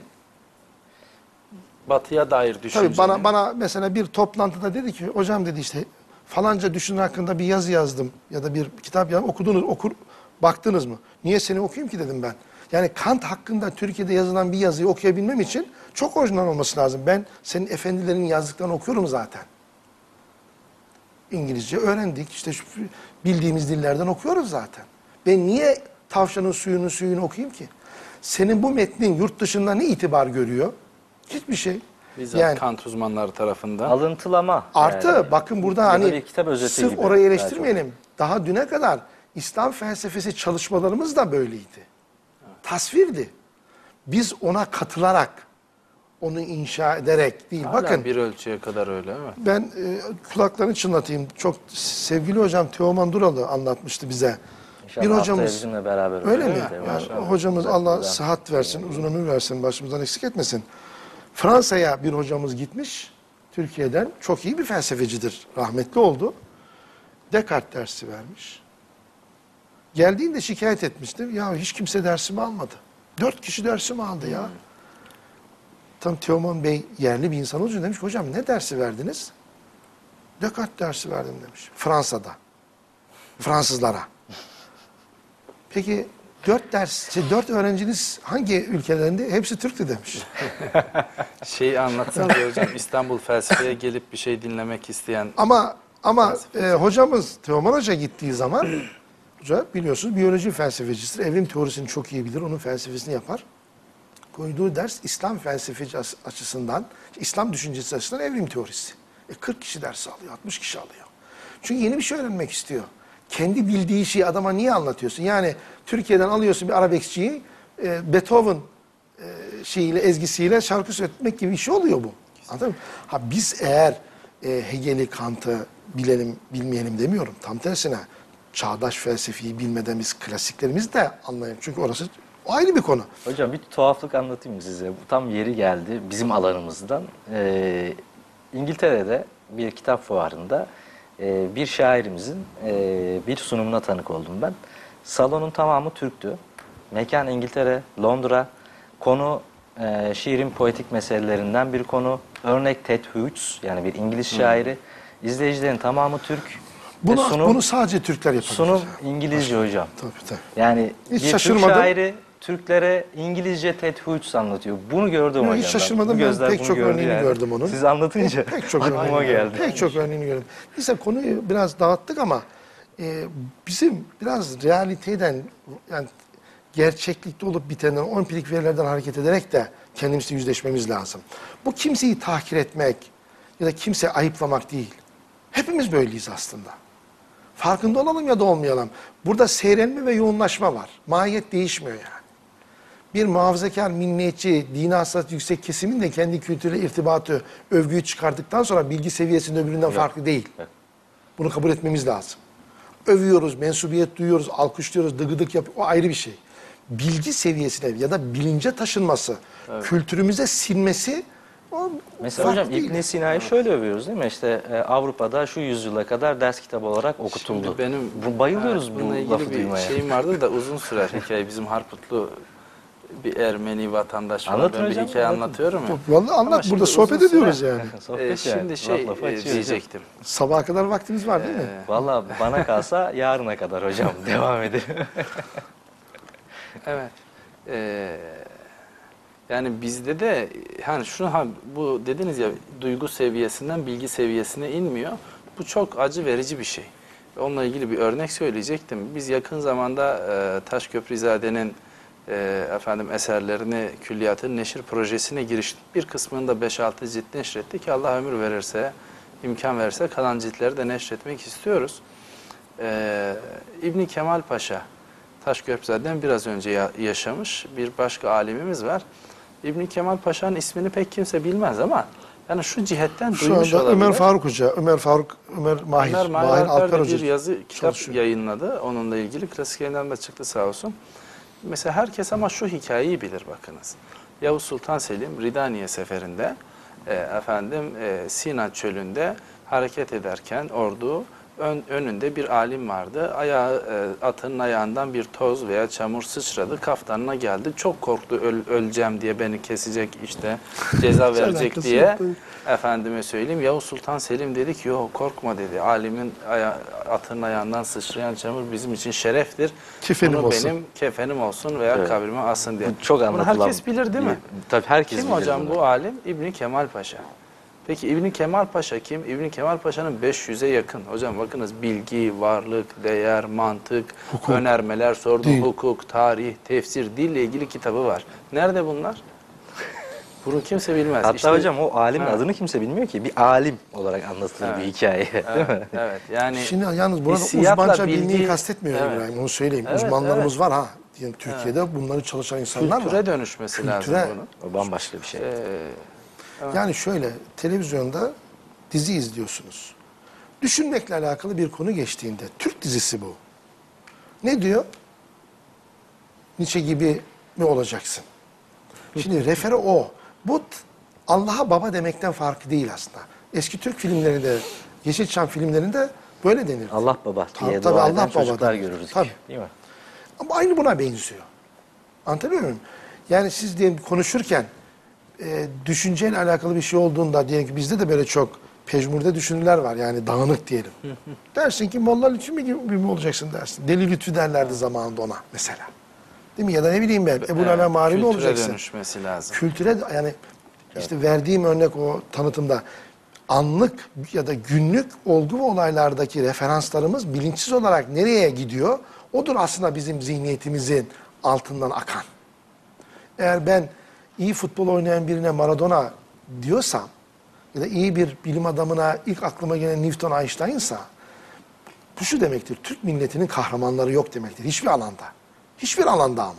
Batıya dair düşüncenin. Tabii bana bana mesela bir toplantıda dedi ki hocam dedi işte falanca düşünür hakkında bir yazı yazdım ya da bir kitap yazdım okudunuz okur baktınız mı? Niye seni okuyayım ki dedim ben. Yani Kant hakkında Türkiye'de yazılan bir yazıyı okuyabilmem için çok orijinal olması lazım. Ben senin efendilerin yazdıklarını okuyorum zaten. İngilizce öğrendik işte şu bildiğimiz dillerden okuyoruz zaten. Ben niye tavşanın suyunu suyunu okuyayım ki? Senin bu metnin yurt dışında ne itibar görüyor? Hiçbir şey. Bizzat Yani- Kant uzmanları tarafından. Alıntılama. Artı yani. bakın burada Ya hani kitap özeti sırf gibi orayı eleştirmeyelim. Daha düne kadar İslam felsefesi çalışmalarımız da böyleydi. Tasvirdi. Biz ona katılarak, onu inşa ederek değil. Hala bakın bir ölçüye kadar öyle evet. ben e, kulaklarını çınlatayım. Çok sevgili hocam Teoman Duralı anlatmıştı bize. İnşallah bir hocamız bizimle beraber Öyle mi? Yani Maşallah. hocamız Allah Güzel. sıhhat versin, uzun ömür versin, başımızdan eksik etmesin. Fransa'ya bir hocamız gitmiş Türkiye'den. Çok iyi bir felsefecidir. Rahmetli oldu. Descartes dersi vermiş. Geldiğinde şikayet etmişti. Ya hiç kimse dersimi almadı. Dört kişi dersimi aldı ya. Tam Teoman Bey yerli bir insan olunca demiş hocam ne dersi verdiniz? Descartes dersi verdim demiş. Fransa'da. Fransızlara. Peki dört ders, şey, dört öğrenciniz hangi ülkelerinde? Hepsi Türktü demiş. <laughs> Şeyi anlatsanız hocam İstanbul felsefeye gelip bir şey dinlemek isteyen Ama ama e, hocamız Teoman Hoca gittiği zaman hoca biliyorsunuz biyoloji felsefecisidir. Evrim teorisini çok iyi bilir. Onun felsefesini yapar. Koyduğu ders İslam felsefeci açısından, İslam düşüncesi açısından evrim teorisi. E 40 kişi ders alıyor, 60 kişi alıyor. Çünkü yeni bir şey öğrenmek istiyor. Kendi bildiği şeyi adama niye anlatıyorsun? Yani Türkiye'den alıyorsun bir Arabeskçiyi, e, Beethoven e, şeyiyle, ezgisiyle şarkı söyletmek gibi bir şey oluyor bu. Anladın mı? Ha biz eğer e, Hegel'i, Kant'ı bilelim, bilmeyelim demiyorum. Tam tersine çağdaş felsefeyi bilmeden biz klasiklerimizi de anlayalım. Çünkü orası o ayrı bir konu. Hocam bir tuhaflık anlatayım size. Bu tam yeri geldi bizim alanımızdan. Ee, İngiltere'de bir kitap fuarında e, bir şairimizin e, bir sunumuna tanık oldum ben. Salonun tamamı Türktü. Mekan İngiltere, Londra. Konu e, şiirin poetik meselelerinden bir konu. Örnek Ted Hughes yani bir İngiliz şairi. İzleyicilerin tamamı Türk. Ve Bunu, sunum, bunu sadece Türkler yapabilir. sunum İngilizce hocam. Tabii tabii. Yani Hiç bir şaşırmadım. Türk şairi Türklere İngilizce Ted Hughes anlatıyor. Bunu gördüm hocam. hiç şaşırmadım. Ben gözler pek çok örneğini yani. gördüm onun. Siz anlatınca Pek çok aklıma geldi. Pek çok örneğini gördüm. Neyse konuyu biraz dağıttık ama e, bizim biraz realiteden yani gerçeklikte olup bitenden, empirik verilerden hareket ederek de kendimizle yüzleşmemiz lazım. Bu kimseyi tahkir etmek ya da kimseyi ayıplamak değil. Hepimiz böyleyiz aslında. Farkında olalım ya da olmayalım. Burada seyrelme ve yoğunlaşma var. Mahiyet değişmiyor yani bir muhafazakar, milliyetçi, dini hassas yüksek kesimin de kendi kültürüyle irtibatı, övgüyü çıkardıktan sonra bilgi seviyesinde öbüründen farklı değil. Bunu kabul etmemiz lazım. Övüyoruz, mensubiyet duyuyoruz, alkışlıyoruz, dıgıdık yapıyor. O ayrı bir şey. Bilgi seviyesine ya da bilince taşınması, kültürümüze sinmesi o Mesela hocam değil. İbn Sina'yı şöyle övüyoruz değil mi? İşte e, Avrupa'da şu yüzyıla kadar ders kitabı olarak okutuldu. Şimdi benim bu bayılıyoruz Evet, bu lafı bir duymaya. şeyim vardı da uzun sürer hikaye. Bizim Harputlu bir Ermeni vatandaş var. Anlatın Ben bir hikaye anlatın. anlatıyorum ya. Vallahi anlat burada sohbet süre- ediyoruz yani. <laughs> Sohbet Ee, yani. şimdi şey Laf lafı e, diyecektim. Sabaha kadar vaktimiz var değil mi? Valla bana <laughs> kalsa yarına kadar hocam <laughs> devam edelim. Evet. Ee, yani bizde de hani şunu ha, bu dediniz ya duygu seviyesinden bilgi seviyesine inmiyor. Bu çok acı verici bir şey. Onunla ilgili bir örnek söyleyecektim. Biz yakın zamanda e, Taşköprüzade'nin e, efendim eserlerini külliyatın neşir projesine giriştik. Bir kısmını da 5-6 cilt neşrettik. Allah ömür verirse, imkan verirse kalan ciltleri de neşretmek istiyoruz. Ee, İbni Kemal Paşa Taşköprüzade'den biraz önce ya- yaşamış bir başka alimimiz var. İbni Kemal Paşa'nın ismini pek kimse bilmez ama yani şu cihetten Şu duymuş anda olabilir. Ömer Faruk Hoca, Ömer Faruk, Ömer Mahir, Ömer Mahir Mahir Alper Hoca bir yazı kitap çalışıyor. yayınladı. Onunla ilgili klasik yayından da çıktı sağ olsun. Mesela herkes ama şu hikayeyi bilir bakınız. Yavuz Sultan Selim Ridaniye seferinde e, efendim e, Sina çölünde hareket ederken ordu ön- önünde bir alim vardı. Ayağı e, atının ayağından bir toz veya çamur sıçradı. Kaftanına geldi. Çok korktu öl- öleceğim diye beni kesecek işte ceza verecek diye. Efendime söyleyeyim Yavuz Sultan Selim dedi ki yok korkma dedi. Alimin aya, atının ayağından sıçrayan çamur bizim için şereftir. Kefenim Bunu olsun. benim kefenim olsun veya Evet. kabrime asın diye. Bu çok Bunu anlatılan. herkes bilir değil mi? Tabii herkes Kim bilir hocam bunu. bu alim? İbni Kemal Paşa. Peki İbni Kemal Paşa kim? İbni Kemal Paşa'nın 500'e yakın. Hocam bakınız bilgi, varlık, değer, mantık, önermeler sordu, hukuk, tarih, tefsir, dille ilgili kitabı var. Nerede bunlar? Bunu kimse bilmez. Hatta İşte- hocam o alimin Ha. adını kimse bilmiyor ki. Bir alim olarak anlatılır bir hikaye değil mi? Evet, evet. Yani Şimdi yalnız burada uzmanca bilgi- bilmeyi kastetmiyorum Evet. İbrahim. Onu söyleyeyim. Evet, Uzmanlarımız var ha. Diyelim Türkiye'de bunları çalışan insanlar kültüre var. dönüşmesi lazım Kültüre- bunun. O bambaşka bir şey. Ee, Yani şöyle televizyonda dizi izliyorsunuz. Düşünmekle alakalı bir konu geçtiğinde Türk dizisi bu. Ne diyor? Nietzsche gibi mi olacaksın? Şimdi refere o. Bu Allah'a baba demekten farkı değil aslında. Eski Türk filmlerinde, Yeşilçam filmlerinde böyle denir. Allah baba diye Tabii, tabii, Allah baba görürdük. Tabii. Değil mi? Ama aynı buna benziyor. Anlatabiliyor muyum? Yani siz diyelim konuşurken e, düşünceyle alakalı bir şey olduğunda diyelim ki bizde de böyle çok pejmurde düşünürler var yani dağınık diyelim. dersin ki Molla Lütfü mü gibi mi olacaksın dersin. Deli Lütfü derlerdi zamanında ona mesela. Değil mi? Ya da ne bileyim ben Ebu Lala Evet, Mağribi kültüre olacaksın. dönüşmesi lazım. Kültüre yani işte verdiğim örnek o tanıtımda anlık ya da günlük olgu ve olaylardaki referanslarımız bilinçsiz olarak nereye gidiyor? Odur aslında bizim zihniyetimizin altından akan. Eğer ben iyi futbol oynayan birine Maradona diyorsam ya da iyi bir bilim adamına ilk aklıma gelen Newton Einstein'sa bu şu demektir. Türk milletinin kahramanları yok demektir. Hiçbir alanda. Hiçbir alanda ama.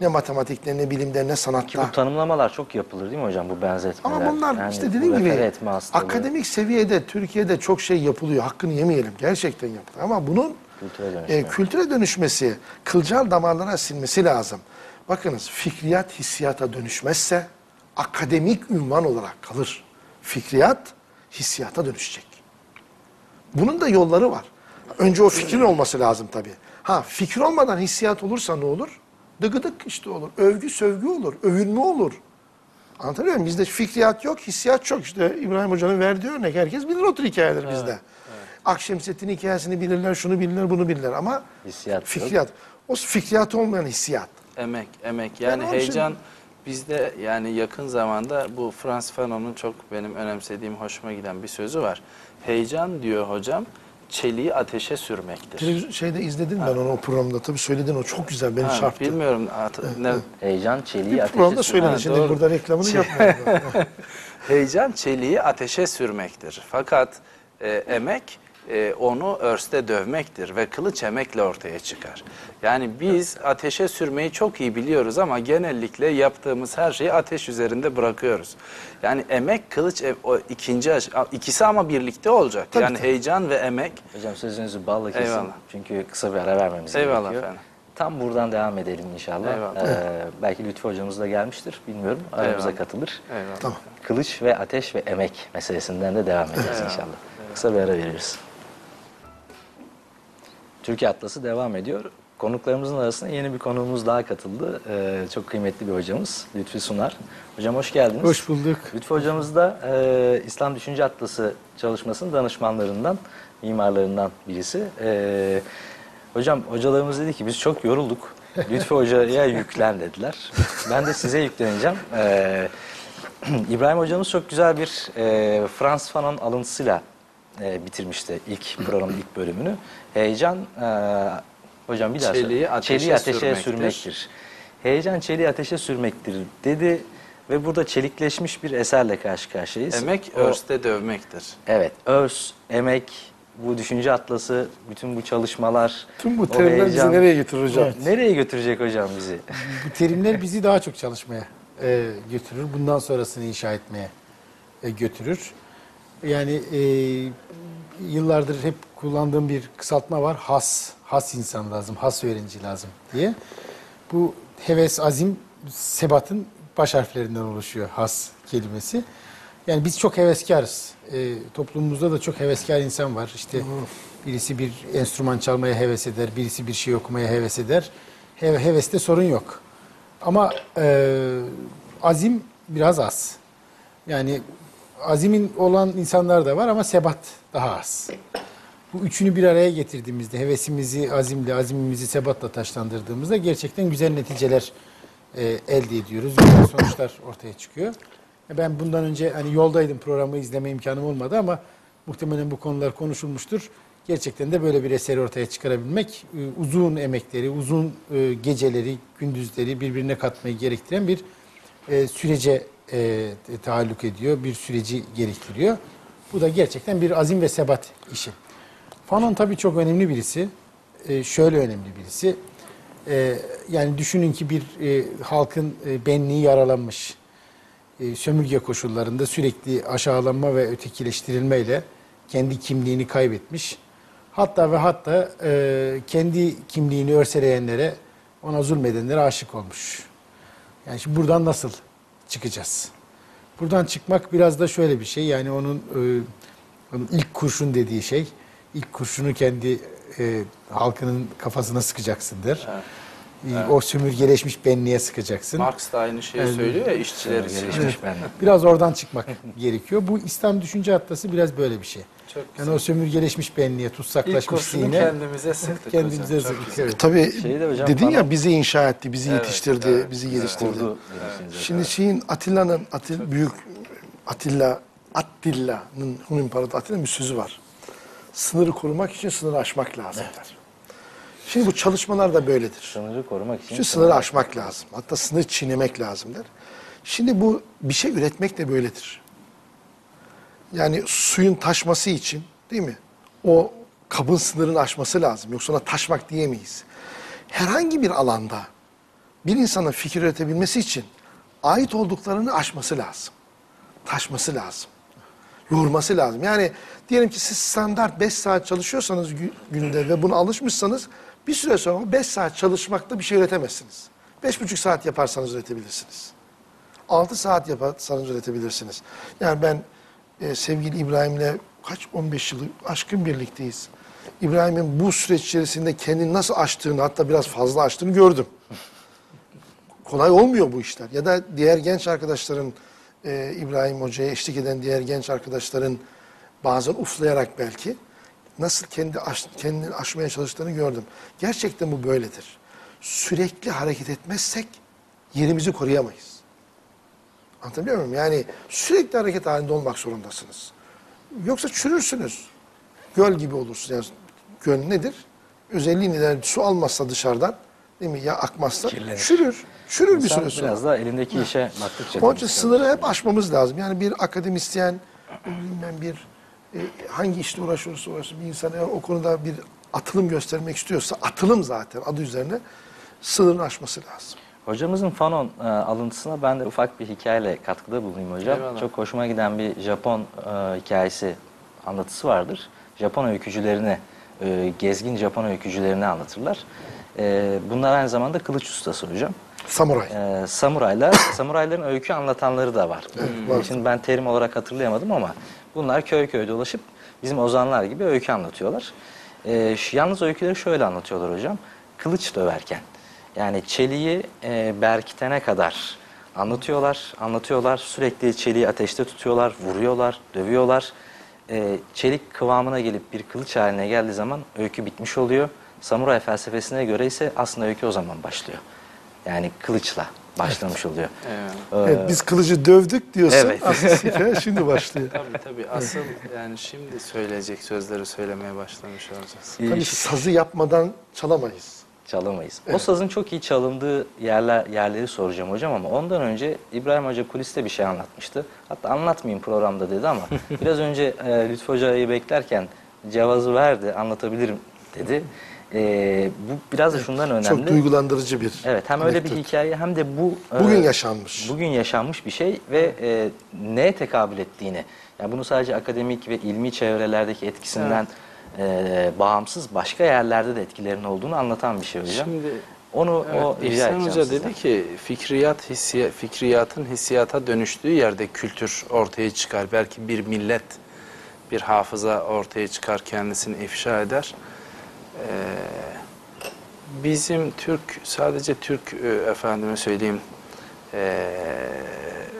Ne matematikte, ne bilimde, ne Ki sanatta. bu tanımlamalar çok yapılır değil mi hocam bu benzetmeler? Ama bunlar Yani işte dediğim gibi akademik seviyede Türkiye'de çok şey yapılıyor. Hakkını yemeyelim. Gerçekten yapılıyor. Ama bunun Kültüre dönüşme. e, kültüre dönüşmesi, kılcal damarlara silmesi lazım. Bakınız fikriyat hissiyata dönüşmezse akademik ünvan olarak kalır. Fikriyat hissiyata dönüşecek. Bunun da yolları var. Önce o fikrin olması lazım tabii. Ha fikir olmadan hissiyat olursa ne olur? Dıgıdık işte olur. Övgü sövgü olur. Övünme olur. Anlatabiliyor muyum? Bizde fikriyat yok, hissiyat çok. İşte İbrahim Hoca'nın verdiği örnek. Herkes bilir o tür hikayeler bizde. Akşemseddin hikayesini bilirler, şunu bilirler, bunu bilirler ama Hissiyat yok. fikriyat. O fikriyat olmayan hissiyat. Emek, emek. Yani için- heyecan bizde yani yakın zamanda bu Frans Fanon'un çok benim önemsediğim, hoşuma giden bir sözü var. Heyecan diyor hocam, çeliği ateşe sürmektir. Televizyon şeyde izledim ben onu o programda. Tabii söyledin o çok güzel beni Ha, çarptı. bilmiyorum at- ne, Heyecan çeliği Bir ateşe programda sürmek. söyledi. Ha, Şimdi doğru. burada reklamını yapmayalım. <laughs> Heyecan çeliği ateşe sürmektir. Fakat e, emek e, onu örste dövmektir ve kılıç emekle ortaya çıkar. Yani biz ateşe sürmeyi çok iyi biliyoruz ama genellikle yaptığımız her şeyi ateş üzerinde bırakıyoruz. Yani emek, kılıç, em- o ikinci aş- ikisi ama birlikte olacak. Tabii, yani tabii. heyecan ve emek. Hocam sözünüzü balla kesin. Eyvallah. Çünkü kısa bir ara vermemiz Eyvallah gerekiyor. efendim. Tam buradan devam edelim inşallah. Eyvallah. Ee, belki Lütfü hocamız da gelmiştir. Bilmiyorum. Aramıza Eyvallah. katılır. Eyvallah. tamam. Kılıç ve ateş ve emek meselesinden de devam edeceğiz inşallah. Kısa bir ara veriyoruz. Türkiye Atlası devam ediyor. Konuklarımızın arasında yeni bir konuğumuz daha katıldı. Ee, çok kıymetli bir hocamız Lütfi Sunar. Hocam hoş geldiniz. Hoş bulduk. Lütfü hocamız da e, İslam Düşünce Atlası çalışmasının danışmanlarından, mimarlarından birisi. E, hocam hocalarımız dedi ki biz çok yorulduk. <laughs> Lütfü Hoca'ya yüklen dediler. Ben de size yükleneceğim. E, <clears throat> İbrahim hocamız çok güzel bir e, Frans Fanon alıntısıyla e, bitirmişti ilk programın ilk bölümünü. Heyecan, e, hocam bir daha söyle. Çeliği ateşe Çeliği ateşe sürmektir. sürmektir. Heyecan çeliği ateşe sürmektir dedi ve burada çelikleşmiş bir eserle karşı karşıyayız. Emek O- örste dövmektir. Evet, örs, emek, bu düşünce atlası, bütün bu çalışmalar. Tüm bu o terimler bizi heyecan- nereye götürür hocam? Evet. Nereye götürecek hocam bizi? Bu terimler bizi daha çok çalışmaya e, götürür. Bundan sonrasını inşa etmeye e, götürür. Yani e, yıllardır hep kullandığım bir kısaltma var. Has, has insan lazım, has öğrenci lazım diye. Bu heves, azim, sebatın baş harflerinden oluşuyor has kelimesi. Yani biz çok heveskarız. E, toplumumuzda da çok heveskar insan var. İşte birisi bir enstrüman çalmaya heves eder, birisi bir şey okumaya heves eder. He, heveste sorun yok. Ama e, azim biraz az. Yani azimin olan insanlar da var ama sebat daha az. Bu üçünü bir araya getirdiğimizde, hevesimizi azimle, azimimizi sebatla taşlandırdığımızda gerçekten güzel neticeler e, elde ediyoruz. Güzel sonuçlar ortaya çıkıyor. Ben bundan önce hani yoldaydım programı izleme imkanım olmadı ama muhtemelen bu konular konuşulmuştur. Gerçekten de böyle bir eseri ortaya çıkarabilmek e, uzun emekleri, uzun e, geceleri, gündüzleri birbirine katmayı gerektiren bir e, sürece e, taalluk ediyor, bir süreci gerektiriyor. Bu da gerçekten bir azim ve sebat işi. Fanon tabii çok önemli birisi. E, şöyle önemli birisi. E, yani düşünün ki bir e, halkın e, benliği yaralanmış. E, sömürge koşullarında sürekli aşağılanma ve ötekileştirilmeyle kendi kimliğini kaybetmiş. Hatta ve hatta e, kendi kimliğini örseleyenlere, ona zulmedenlere aşık olmuş. Yani şimdi buradan nasıl çıkacağız? Buradan çıkmak biraz da şöyle bir şey. Yani onun, e, onun ilk kurşun dediği şey, ilk kurşunu kendi e, halkının kafasına sıkacaksın der. E, O sömürgeleşmiş benliğe sıkacaksın. Marx da aynı şeyi Evet. söylüyor ya işçiler için. Gelişmiş benden. Biraz oradan çıkmak <laughs> gerekiyor. Bu İslam düşünce atlası biraz böyle bir şey. Çok Yani o sömürgeleşmiş benliğe, tutsaklaşmış zihne kendimize sıktık kendimize hocam. Çok sıktık. evet. Tabii Şeyi de hocam dedin bana- ya bizi inşa etti, bizi Evet, yetiştirdi, evet, bizi evet. geliştirdi. Kurdu demişsiniz. Şimdi şeyin Atilla'nın Atil büyük Atilla Attilla'nın Hun İmparatoru Attilla'nın bir sözü var. Sınırı korumak için sınırı aşmak lazım der. Şimdi bu çalışmalar da böyledir. Sınırı korumak için Şu sınırı aşmak lazım. Hatta sınırı çiğnemek lazım der. Şimdi bu bir şey üretmek de böyledir. Yani suyun taşması için değil mi? O kabın sınırını aşması lazım. Yoksa ona taşmak diyemeyiz. Herhangi bir alanda bir insanın fikir üretebilmesi için ait olduklarını aşması lazım. Taşması lazım. Yoğurması lazım. Yani diyelim ki siz standart 5 saat çalışıyorsanız gü- günde ve buna alışmışsanız bir süre sonra 5 saat çalışmakta bir şey üretemezsiniz. 5,5 saat yaparsanız üretebilirsiniz. 6 saat yaparsanız üretebilirsiniz. Yani ben e, sevgili İbrahim'le kaç 15 yıl aşkın birlikteyiz. İbrahim'in bu süreç içerisinde kendini nasıl aştığını hatta biraz fazla aştığını gördüm. Kolay olmuyor bu işler. Ya da diğer genç arkadaşların e, İbrahim Hoca'ya eşlik eden diğer genç arkadaşların bazen uflayarak belki nasıl kendi aş, kendini aşmaya çalıştığını gördüm. Gerçekten bu böyledir. Sürekli hareket etmezsek yerimizi koruyamayız. Anlatabiliyor muyum? Yani sürekli hareket halinde olmak zorundasınız. Yoksa çürürsünüz. Göl gibi olursunuz. Yani göl nedir? Özelliği nedir? Su almazsa dışarıdan, değil mi? Ya akmazsa Kirlenir. çürür. Çürür bir İnsan süre sonra. biraz da elindeki işe baktıkça. Onun için sınırı hep aşmamız lazım. Yani bir akademisyen, bilmem bir hangi işle uğraşıyorsa uğraşsın bir insan eğer o konuda bir atılım göstermek istiyorsa atılım zaten adı üzerine sınırını aşması lazım. Hocamızın Fanon e, alıntısına ben de ufak bir hikayeyle katkıda bulunayım hocam. Eyvallah. Çok hoşuma giden bir Japon e, hikayesi anlatısı vardır. Japon öykücülerini, e, gezgin Japon öykücülerini anlatırlar. E, bunlar aynı zamanda kılıç ustası hocam. Samuray. E, samuraylar, <coughs> samurayların öykü anlatanları da var. var. Şimdi ben terim olarak hatırlayamadım ama bunlar köy köy dolaşıp bizim ozanlar gibi öykü anlatıyorlar. E, yalnız öyküleri şöyle anlatıyorlar hocam. Kılıç döverken. Yani çeliği e, berkitene kadar anlatıyorlar, anlatıyorlar. Sürekli çeliği ateşte tutuyorlar, vuruyorlar, dövüyorlar. E, çelik kıvamına gelip bir kılıç haline geldiği zaman öykü bitmiş oluyor. Samuray felsefesine göre ise aslında öykü o zaman başlıyor. Yani kılıçla başlamış oluyor. Evet. Ee, Evet, biz kılıcı dövdük diyorsun. Evet. Hikaye şimdi başlıyor. <laughs> Tabii tabii asıl yani şimdi söyleyecek sözleri söylemeye başlamış olacağız. Tabii sazı yapmadan çalamayız. çalamayız. O sazın çok iyi çalındığı yerler yerleri soracağım hocam ama ondan önce İbrahim Hoca kuliste bir şey anlatmıştı. Hatta anlatmayayım programda dedi ama <laughs> biraz önce e, Lütfü Hoca'yı beklerken cevazı verdi, anlatabilirim dedi. E, bu biraz da şundan önemli. Çok duygulandırıcı bir Evet hem öyle bir anekdot. hikaye hem de bu e, Bugün yaşanmış. Bugün yaşanmış bir şey ve e, neye tekabül ettiğini, yani bunu sadece akademik ve ilmi çevrelerdeki etkisinden e, bağımsız başka yerlerde de etkilerinin olduğunu anlatan bir şey hocam. Şimdi Onu Evet, o edeceğim Hoca sizden. dedi ki fikriyat hissiya, fikriyatın hissiyata dönüştüğü yerde kültür ortaya çıkar. Belki bir millet bir hafıza ortaya çıkar kendisini ifşa eder. Ee, bizim Türk sadece Türk e, efendime söyleyeyim e,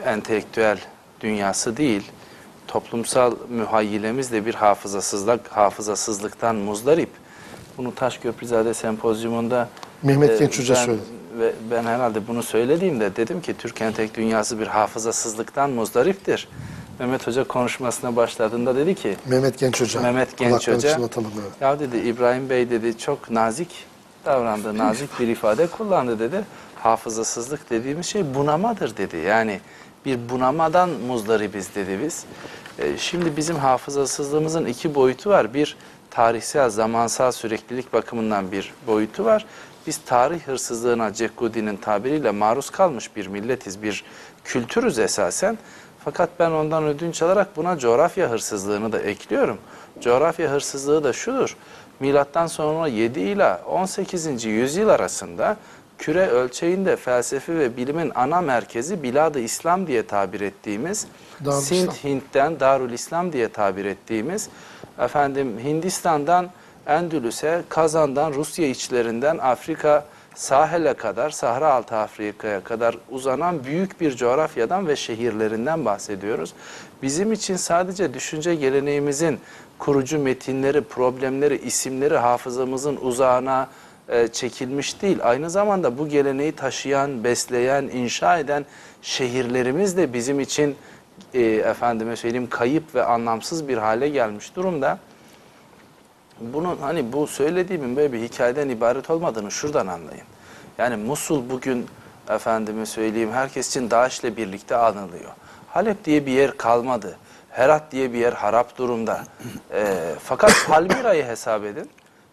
entelektüel dünyası değil toplumsal mühayyilemiz de bir hafızasızlık hafızasızlıktan muzdarip. Bunu Taşköprüzade sempozyumunda Mehmet e, Genç Hoca söyledi. Ve ben herhalde bunu söylediğimde dedim ki Türk entek dünyası bir hafızasızlıktan muzdariptir. Mehmet Hoca konuşmasına başladığında dedi ki Mehmet Genç Hoca. Mehmet Genç Kulaklarını Hoca. çınlatalım, evet. ya dedi İbrahim Bey dedi çok nazik davrandı, nazik bir ifade kullandı dedi. Hafızasızlık dediğimiz şey bunamadır dedi. Yani bir bunamadan muzdaribiz dedi biz. E, şimdi bizim hafızasızlığımızın iki boyutu var. Bir tarihsel, zamansal süreklilik bakımından bir boyutu var. Biz tarih hırsızlığına Goody'nin tabiriyle maruz kalmış bir milletiz, bir kültürüz esasen. Fakat ben ondan ödünç alarak buna coğrafya hırsızlığını da ekliyorum. Coğrafya hırsızlığı da şudur. Milattan sonra 7 ile 18. yüzyıl arasında küre ölçeğinde felsefe ve bilimin ana merkezi Bilad-ı İslam diye tabir ettiğimiz Darül Sint İslam. Hint'ten Darül İslam diye tabir ettiğimiz efendim Hindistan'dan Endülüs'e, Kazan'dan Rusya içlerinden Afrika sahile kadar, Sahra Altı Afrika'ya kadar uzanan büyük bir coğrafyadan ve şehirlerinden bahsediyoruz. Bizim için sadece düşünce geleneğimizin kurucu metinleri, problemleri, isimleri hafızamızın uzağına e, çekilmiş değil. Aynı zamanda bu geleneği taşıyan, besleyen, inşa eden şehirlerimiz de bizim için e, efendime söyleyeyim kayıp ve anlamsız bir hale gelmiş durumda. Bunun hani bu söylediğimin böyle bir hikayeden ibaret olmadığını şuradan anlayın. Yani Musul bugün efendime söyleyeyim herkes için DAEŞ'le birlikte anılıyor. Halep diye bir yer kalmadı. Herat diye bir yer harap durumda. Ee, fakat Palmira'yı hesap edin.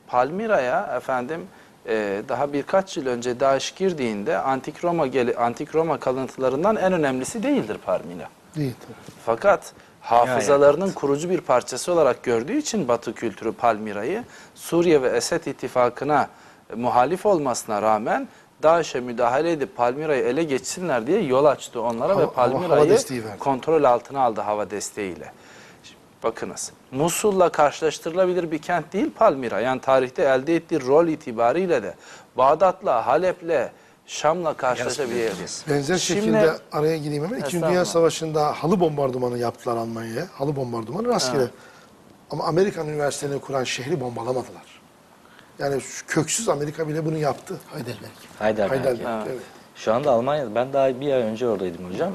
Palmira'ya efendim e, daha birkaç yıl önce DAEŞ girdiğinde antik Roma antik Roma kalıntılarından en önemlisi değildir Palmira. Değil tabii. Fakat hafızalarının kurucu bir parçası olarak gördüğü için Batı kültürü Palmira'yı Suriye ve Esed ittifakına muhalif olmasına rağmen DAEŞ'e müdahale edip Palmira'yı ele geçsinler diye yol açtı onlara Hava- ve Palmira'yı kontrol altına aldı hava desteğiyle. Şimdi Bakınız Musul'la karşılaştırılabilir bir kent değil Palmira. Yani tarihte elde ettiği rol itibariyle de Bağdat'la, Halep'le, Şam'la karşılaşabilir. Yarısı Benzer Şimdi- şekilde araya gireyim hemen. İkinci Dünya. Savaşı'nda halı bombardımanı yaptılar Almanya'ya. Halı bombardımanı rastgele. Ama Amerikan üniversitelerini kuran şehri bombalamadılar. Yani köksüz Amerika bile bunu yaptı. Heidelberg. Heidelberg. Heidelberg. Evet. Şu anda Almanya'da ben daha bir ay önce oradaydım hocam.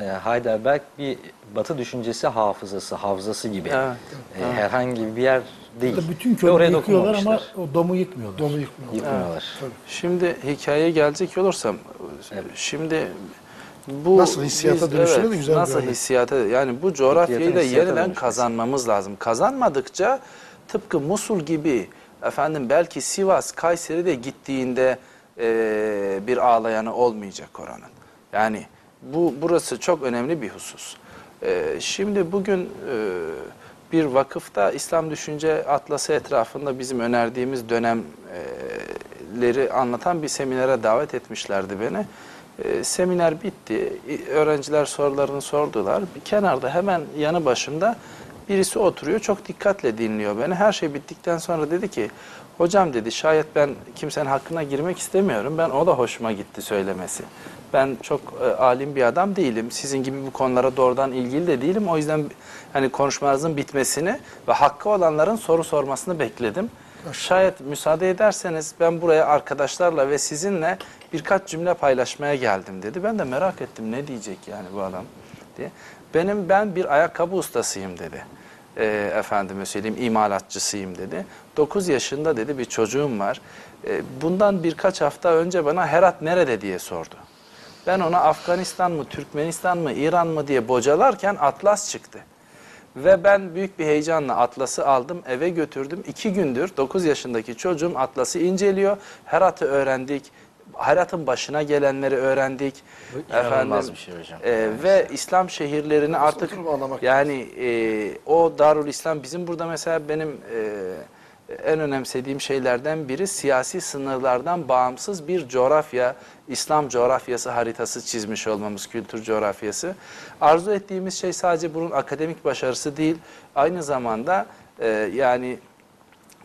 Ee, Heidelberg bir Batı düşüncesi hafızası, havzası gibi. Evet, Ee, Herhangi bir yer değil. Burada bütün Ve köyü yıkıyorlar ama dokunmamışlar. o domu yıkmıyorlar. Domu yıkmıyor. Yıkmıyorlar. Şimdi hikayeye gelecek olursam, şimdi bu Nasıl hissiyata biz- dönüştüğüne de güzel bir nasıl örnek. hissiyata yani bu coğrafyayı da hissiyata yeniden dönüşmesi. kazanmamız lazım. Kazanmadıkça tıpkı Musul gibi efendim belki Sivas, Kayseri'de gittiğinde eee, bir ağlayanı olmayacak oranın. Yani bu burası çok önemli bir husus. Eee, şimdi bugün eee, bir vakıfta İslam Düşünce Atlası etrafında bizim önerdiğimiz dönemleri anlatan bir seminere davet etmişlerdi beni. Eee, seminer bitti. Öğrenciler sorularını sordular. Bir kenarda hemen yanı başımda birisi oturuyor. Çok dikkatle dinliyor beni. Her şey bittikten sonra dedi ki hocam dedi şayet ben kimsenin hakkına girmek istemiyorum. Ben o da hoşuma gitti söylemesi. Ben çok e, alim bir adam değilim. Sizin gibi bu konulara doğrudan ilgili de değilim. O yüzden hani konuşmanızın bitmesini ve hakkı olanların soru sormasını bekledim. Şayet müsaade ederseniz ben buraya arkadaşlarla ve sizinle birkaç cümle paylaşmaya geldim dedi. Ben de merak ettim ne diyecek yani bu adam diye. Benim ben bir ayakkabı ustasıyım dedi. E, efendime söyleyeyim imalatçısıyım dedi. 9 yaşında dedi bir çocuğum var. E, bundan birkaç hafta önce bana Herat nerede diye sordu. Ben ona Afganistan mı, Türkmenistan mı, İran mı diye bocalarken Atlas çıktı. Ve ben büyük bir heyecanla Atlas'ı aldım, eve götürdüm. İki gündür 9 yaşındaki çocuğum Atlas'ı inceliyor. Herat'ı öğrendik. Herat'ın başına gelenleri öğrendik. Bu inanılmaz bir şey hocam. e, ve İslam şehirlerini artık yani e, o Darul İslam bizim burada mesela benim e, en önemsediğim şeylerden biri siyasi sınırlardan bağımsız bir coğrafya, İslam coğrafyası haritası çizmiş olmamız, kültür coğrafyası. Arzu ettiğimiz şey sadece bunun akademik başarısı değil, aynı zamanda e, yani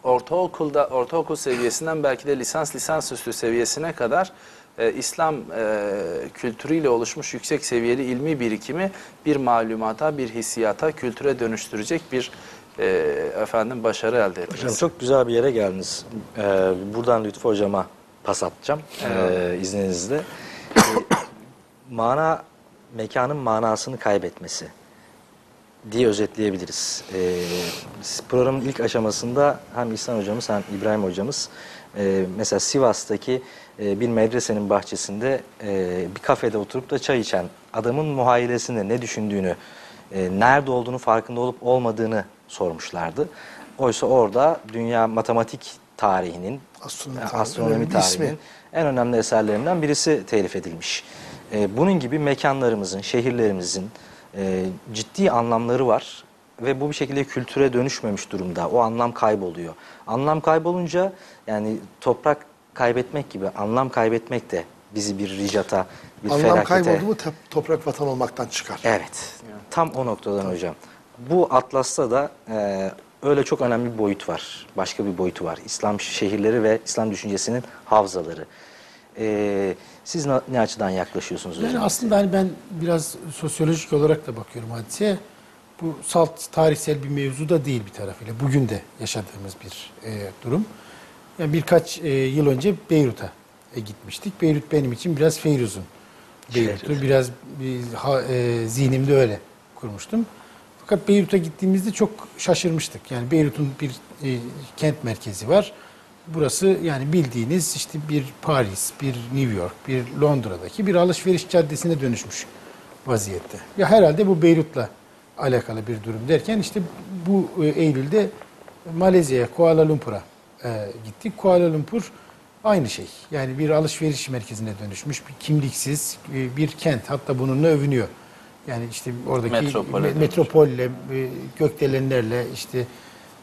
ortaokulda ortaokul seviyesinden belki de lisans lisansüstü seviyesine kadar e, İslam e, kültürüyle oluşmuş yüksek seviyeli ilmi birikimi bir malumata, bir hissiyata, kültüre dönüştürecek bir e, efendim başarı elde etmesi. Hocam çok güzel bir yere geldiniz. Ee, buradan Lütfü hocama pas atacağım ee, izninizle. Ee, <coughs> mana, mekanın manasını kaybetmesi diye özetleyebiliriz. Ee, programın ilk aşamasında hem İhsan hocamız hem İbrahim hocamız e, mesela Sivas'taki e, bir medresenin bahçesinde e, bir kafede oturup da çay içen adamın muhayyilesinde ne düşündüğünü, e, nerede olduğunu farkında olup olmadığını sormuşlardı. Oysa orada dünya matematik tarihinin, Astronomi e, tarihinin astronomi tarihinin ismi. en önemli eserlerinden birisi telif edilmiş. E, bunun gibi mekanlarımızın, şehirlerimizin e, ciddi anlamları var ve bu bir şekilde kültüre dönüşmemiş durumda. O anlam kayboluyor. Anlam kaybolunca yani toprak kaybetmek gibi anlam kaybetmek de bizi bir ricata, bir Anlam felakete... kayboldu mu toprak vatan olmaktan çıkar. Evet. Tam o noktadan hocam. Bu Atlas'ta da e, öyle çok önemli bir boyut var. Başka bir boyutu var. İslam şehirleri ve İslam düşüncesinin havzaları. E, siz na- ne açıdan yaklaşıyorsunuz Yani aslında hani ben biraz sosyolojik olarak da bakıyorum hadiseye. Bu salt tarihsel bir mevzu da değil bir tarafıyla. Bugün de yaşadığımız bir e, durum. Yani birkaç e, yıl önce Beyrut'a e, gitmiştik. Beyrut benim için biraz Feyruz'un Beyrut'u. Biraz bir, ha, e, zihnimde öyle kurmuştum. Fakat Beyrut'a gittiğimizde çok şaşırmıştık. Yani Beyrut'un bir e, kent merkezi var. Burası yani bildiğiniz işte bir Paris, bir New York, bir Londra'daki bir alışveriş caddesine dönüşmüş vaziyette. Ya herhalde bu Beyrut'la alakalı bir durum derken işte bu e, Eylül'de Malezya'ya, Kuala Lumpur'a e, gittik. Kuala Lumpur aynı şey. Yani bir alışveriş merkezine dönüşmüş, bir kimliksiz e, bir kent. Hatta bununla övünüyor. Yani işte oradaki Metropole me- metropolle, e, gökdelenlerle, işte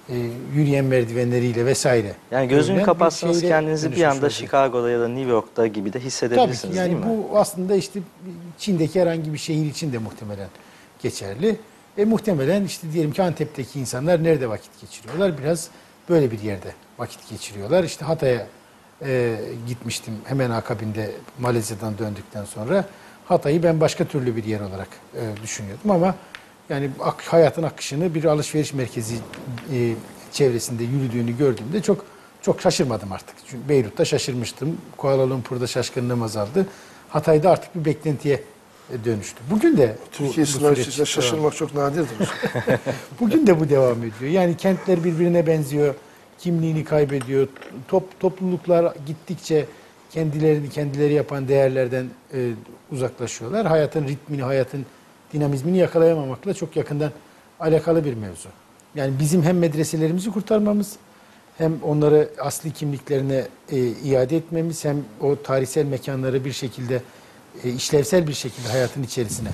e, yürüyen merdivenleriyle vesaire. Yani gözünü bir kapatsanız kendinizi bir anda. Chicago'da ya da New York'ta gibi de Tabii ki hissedebilirsiniz yani değil mi? bu aslında işte Çin'deki herhangi bir şehir için de muhtemelen geçerli. E muhtemelen işte diyelim ki Antep'teki insanlar nerede vakit geçiriyorlar? Biraz böyle bir yerde vakit geçiriyorlar. İşte Hatay'a e, gitmiştim hemen akabinde Malezya'dan döndükten sonra. Hatay'ı ben başka türlü bir yer olarak e, düşünüyordum ama yani ak- hayatın akışını bir alışveriş merkezi e, çevresinde yürüdüğünü gördüğümde çok çok şaşırmadım artık. Çünkü Beyrut'ta şaşırmıştım. Kuala Lumpur'da şaşkınlığım azaldı. Hatay'da artık bir beklentiye e, dönüştü. Bugün de bu- Türkiye bu sınır süreç devam- şaşırmak çok nadirdir. <laughs> Bugün de bu devam ediyor. Yani kentler birbirine benziyor. Kimliğini kaybediyor. Top, topluluklar gittikçe kendilerini kendileri yapan değerlerden e, uzaklaşıyorlar. Hayatın ritmini, hayatın dinamizmini yakalayamamakla çok yakından alakalı bir mevzu. Yani bizim hem medreselerimizi kurtarmamız hem onları asli kimliklerine e, iade etmemiz hem o tarihsel mekanları bir şekilde e, işlevsel bir şekilde hayatın içerisine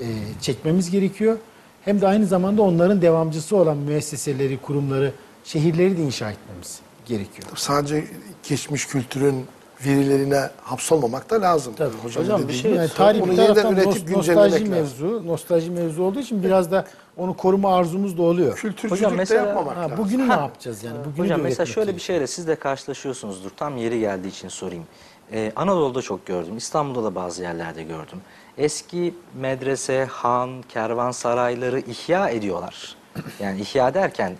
e, çekmemiz gerekiyor. Hem de aynı zamanda onların devamcısı olan müesseseleri, kurumları, şehirleri de inşa etmemiz gerekiyor. Sadece geçmiş kültürün verilerine hapsolmamak da lazım. Tabii. Hocam, Hocam bir şey-. Yani tarih Onu bir taraftan üretip nos- nostalji lazım. mevzu, nostalji mevzu olduğu için biraz da onu koruma arzumuz da oluyor. Kültürcülük Hocam de mesela- yapmamak Ha, lazım. bugünü <laughs> ne yapacağız yani? Bugünü Hocam de mesela şöyle bir gerekiyor. şeyle siz de karşılaşıyorsunuzdur. Tam yeri geldiği için sorayım. Ee, Anadolu'da çok gördüm. İstanbul'da da bazı yerlerde gördüm. Eski medrese, han, kervansarayları ihya ediyorlar. Yani ihya derken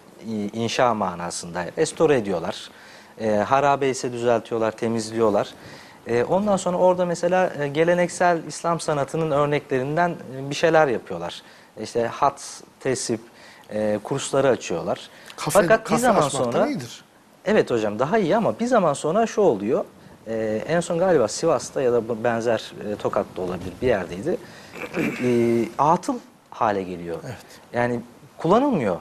inşa manasında restore ediyorlar. Ee, harabe ise düzeltiyorlar, temizliyorlar. Ee, ondan sonra orada mesela e, geleneksel İslam sanatının örneklerinden e, bir şeyler yapıyorlar. İşte hat, tesip, e, kursları açıyorlar. Kafe, Fakat bir kafe zaman açmaktan sonra iyidir. Evet hocam daha iyi ama bir zaman sonra şu oluyor. Ee, en son galiba Sivas'ta ya da benzer e, Tokat'ta olabilir bir yerdeydi. Ee, atıl hale geliyor. Yani kullanılmıyor.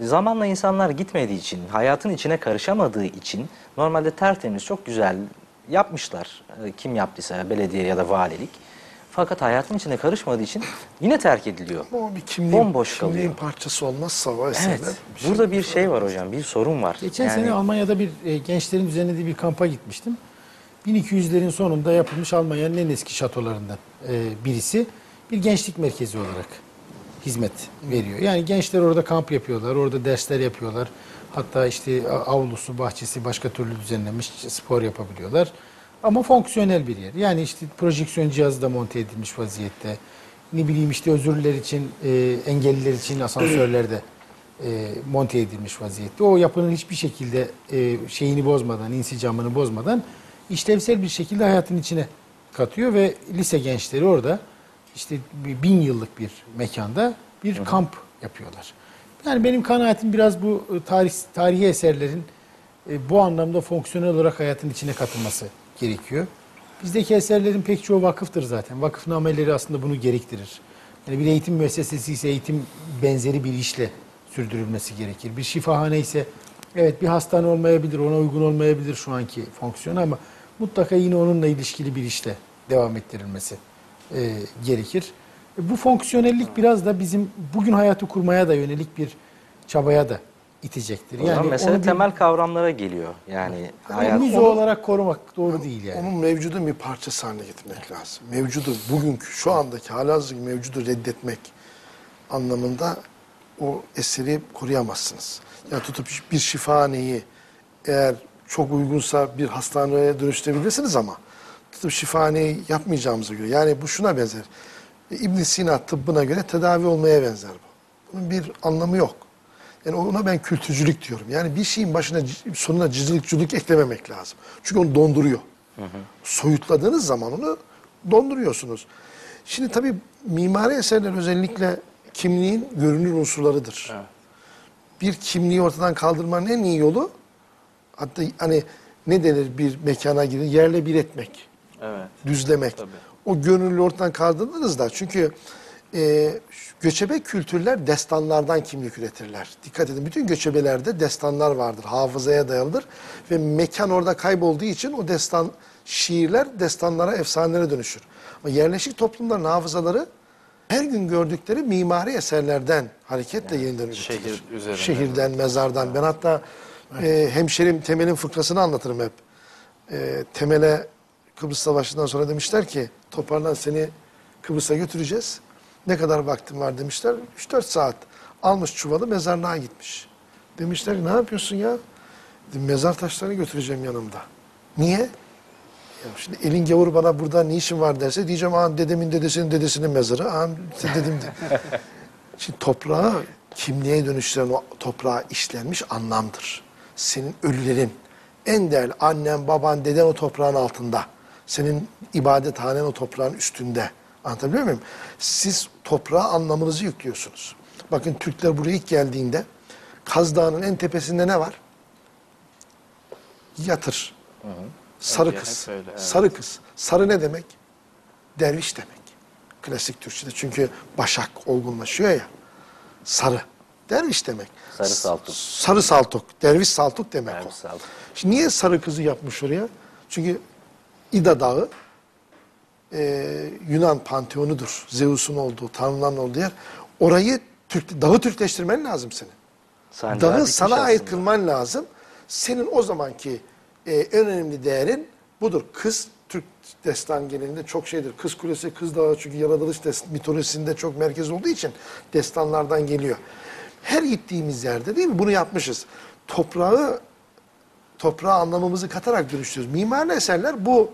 Zamanla insanlar gitmediği için, hayatın içine karışamadığı için normalde tertemiz, çok güzel yapmışlar. Ee, kim yaptıysa belediye ya da valilik. Fakat hayatın içine karışmadığı için yine terk ediliyor. O bir kimliğin, Bomboş kimliğin kalıyor. parçası olmazsa o eserler. Evet. bir şey- Burada bir şey var hocam, bir sorun var. Geçen Yani- sene Almanya'da bir e, gençlerin düzenlediği bir kampa gitmiştim. 1200'lerin sonunda yapılmış Almanya'nın en eski şatolarından e, birisi bir gençlik merkezi olarak hizmet veriyor. Yani gençler orada kamp yapıyorlar, orada dersler yapıyorlar. Hatta işte avlusu, bahçesi başka türlü düzenlenmiş spor yapabiliyorlar. Ama fonksiyonel bir yer. Yani işte projeksiyon cihazı da monte edilmiş vaziyette. Ne bileyim işte özürlüler için, e, engelliler için asansörler de e, monte edilmiş vaziyette. O yapının hiçbir şekilde e, şeyini bozmadan, insicamını bozmadan işlevsel bir şekilde hayatın içine katıyor ve lise gençleri orada işte bin yıllık bir mekanda bir kamp yapıyorlar. Yani benim kanaatim biraz bu e, tarih tarihi eserlerin e, bu anlamda fonksiyonel olarak hayatın içine katılması gerekiyor. Bizdeki eserlerin pek çoğu vakıftır zaten. Vakıfnameleri aslında bunu gerektirir. Yani bir eğitim müessesesi ise eğitim benzeri bir işle sürdürülmesi gerekir. Bir şifahane ise evet bir hastane olmayabilir, ona uygun olmayabilir şu anki fonksiyon ama mutlaka yine onunla ilişkili bir işle devam ettirilmesi e, gerekir. E, bu fonksiyonellik biraz da bizim bugün hayatı kurmaya da yönelik bir çabaya da itecektir. O zaman mesele bir- temel kavramlara geliyor. Yani hayat müze olarak korumak doğru değil yani. Onun mevcudun bir parçası haline getirmek lazım. Mevcudu, bugünkü, şu andaki halihazırdaki mevcudu reddetmek anlamında o eseri koruyamazsınız. Yani tutup bir şifahaneyi eğer çok uygunsa bir hastaneye dönüştürebilirsiniz ama tıp şifahaneyi yapmayacağımıza göre yani bu şuna benzer. ibn Sina tıbbına göre tedavi olmaya benzer bu. Bunun bir anlamı yok. Yani ona ben kültürcülük diyorum. Yani bir şeyin başına sonuna cicilikçülük eklememek lazım. Çünkü onu donduruyor. Soyutladığınız zaman onu donduruyorsunuz. Şimdi tabii mimari eserler özellikle kimliğin görünür unsurlarıdır. Bir kimliği ortadan kaldırmanın en iyi yolu hatta hani ne denir bir mekana girin yerle bir etmek Evet. düzlemek. O gönüllü ortadan kaldırdınız da çünkü e, göçebe kültürler destanlardan kimlik üretirler. Dikkat edin bütün göçebelerde destanlar vardır. Hafızaya dayalıdır. Ve mekan orada kaybolduğu için o destan şiirler destanlara, efsanelere dönüşür. Ama yerleşik toplumların hafızaları her gün gördükleri mimari eserlerden hareketle yeniden üretilir. şehir üzerinde. Şehirden, mezardan. Ben hatta e, hemşerim Temel'in fıkrasını anlatırım hep. E, Temel'e Kıbrıs Savaşı'ndan sonra demişler ki toparlan seni Kıbrıs'a götüreceğiz. Ne kadar vaktin var demişler. 3-4 saat. Almış çuvalı mezarlığa gitmiş. Demişler ne yapıyorsun ya? Dedim, mezar taşlarını götüreceğim yanımda. Niye? Ya şimdi elin gavuru bana burada ne işin var derse diyeceğim aa dedemin dedesinin dedesinin mezarı. İşte dedim de. <laughs> Şimdi toprağı kimliğe dönüştüren o toprağa işlenmiş anlamdır. Senin ölülerin en değerli annen, baban, deden o toprağın altında. Senin ibadethanen o toprağın üstünde. Anlatabiliyor muyum? Siz toprağa anlamınızı yüklüyorsunuz. Bakın Türkler buraya ilk geldiğinde Kaz Dağı'nın en tepesinde ne var? Yatır. Sarı Önce kız. hep öyle, evet. Sarı kız. Sarı ne demek? Derviş demek. Klasik Türkçe'de çünkü başak olgunlaşıyor ya. Sarı. Derviş demek. Sarı saltuk. Sarı saltuk. Derviş saltuk demek Derviş o. saltuk. Şimdi niye sarı kızı yapmış oraya? Çünkü İda Dağı e, Yunan panteonudur. Zeus'un olduğu, tanrıların olduğu yer. Orayı Türk, dağı Türkleştirmen lazım senin. Sancağı Dağı sana ait aslında. kılman lazım. Senin o zamanki e, en önemli değerin budur. Kız Türk destan genelinde çok şeydir. Kız Kulesi, Kız Dağı çünkü yaratılış mitolojisinde çok merkez olduğu için destanlardan geliyor. Her gittiğimiz yerde değil mi bunu yapmışız. Toprağı toprağa anlamımızı katarak dönüştürüyoruz. Mimari eserler bu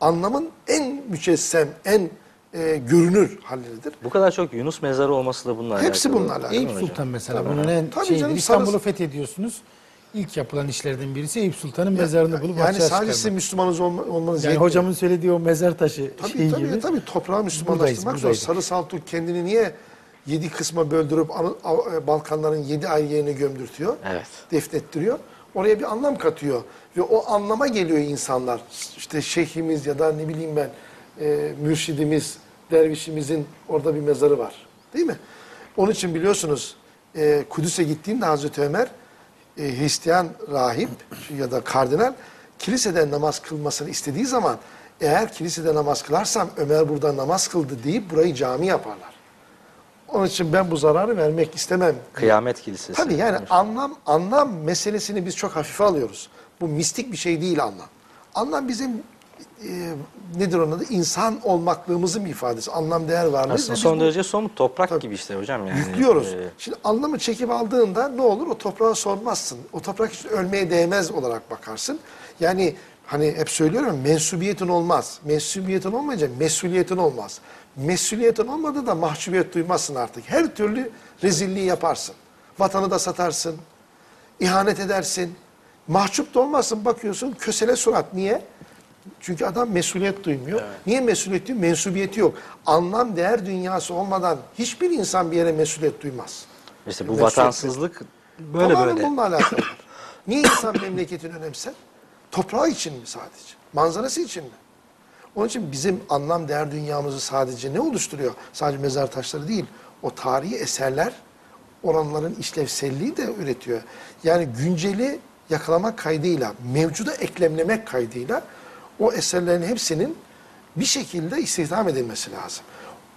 anlamın en mücessem, en e, görünür halleridir. Bu kadar çok Yunus mezarı olması da bununla Hepsi alakalı. bununla alakalı. Eyüp hocam? Sultan mesela bunun en Tabii şeyidir. canım, İstanbul'u sarı- fethediyorsunuz. İlk yapılan işlerden birisi Eyüp Sultan'ın mezarını bulup yani açığa sadece sizin çıkarmak. Müslümanız olma, olmanız Yani yetmiyor. hocamın söylediği o mezar taşı Tabii şeyi tabii gibi. tabii toprağı Müslümanlaştırmak Buradayız, zor. buradayız. Sarı Saltuk kendini niye yedi kısma böldürüp Anı- Av- e, Balkanların yedi ayrı yerine gömdürtüyor? Evet. Defnettiriyor. Oraya bir anlam katıyor. Ve o anlama geliyor insanlar. İşte şeyhimiz ya da ne bileyim ben e, mürşidimiz, dervişimizin orada bir mezarı var. Değil mi? Onun için biliyorsunuz e, Kudüs'e gittiğinde Hazreti Ömer e, Hristiyan rahip ya da kardinal kilisede namaz kılmasını istediği zaman eğer kilisede namaz kılarsam Ömer burada namaz kıldı deyip burayı cami yaparlar. Onun için ben bu zararı vermek istemem. Kıyamet Kilisesi. Tabii yani anlam anlam meselesini biz çok hafife alıyoruz. Bu mistik bir şey değil anlam. Anlam bizim e, nedir onun adı? İnsan olmaklığımızın bir ifadesi. Anlam değer varlığı. Aslında son derece somut toprak gibi işte hocam yani. yüklüyoruz. Ee, Şimdi anlamı çekip aldığında ne olur? O toprağa sormazsın. O toprak hiç ölmeye değmez olarak bakarsın. Yani hani hep söylüyorum mensubiyetin olmaz. Mensubiyetin olmayınca mesuliyetin olmaz. Mesuliyetin olmadı da mahcubiyet duymazsın artık. Her türlü rezilliği yaparsın. Vatanı da satarsın. ihanet edersin. Mahcup da olmazsın. Bakıyorsun kösele surat. Niye? Çünkü adam mesuliyet duymuyor. Niye mesuliyet duymuyor? Mensubiyeti yok. Anlam, değer dünyası olmadan hiçbir insan bir yere mesuliyet duymaz. işte bu Mesuliyet- vatansızlık böyle Tamamen böyle. bununla alakalı. Niye insan memleketini önemser? Toprağı için mi sadece? Manzarası için mi? Onun için bizim anlam değer dünyamızı sadece ne oluşturuyor? Sadece mezar taşları değil. O tarihi eserler oranların işlevselliği de üretiyor. Yani günceli yakalamak kaydıyla, mevcuda eklemlemek kaydıyla o eserlerin hepsinin bir şekilde istihdam edilmesi lazım.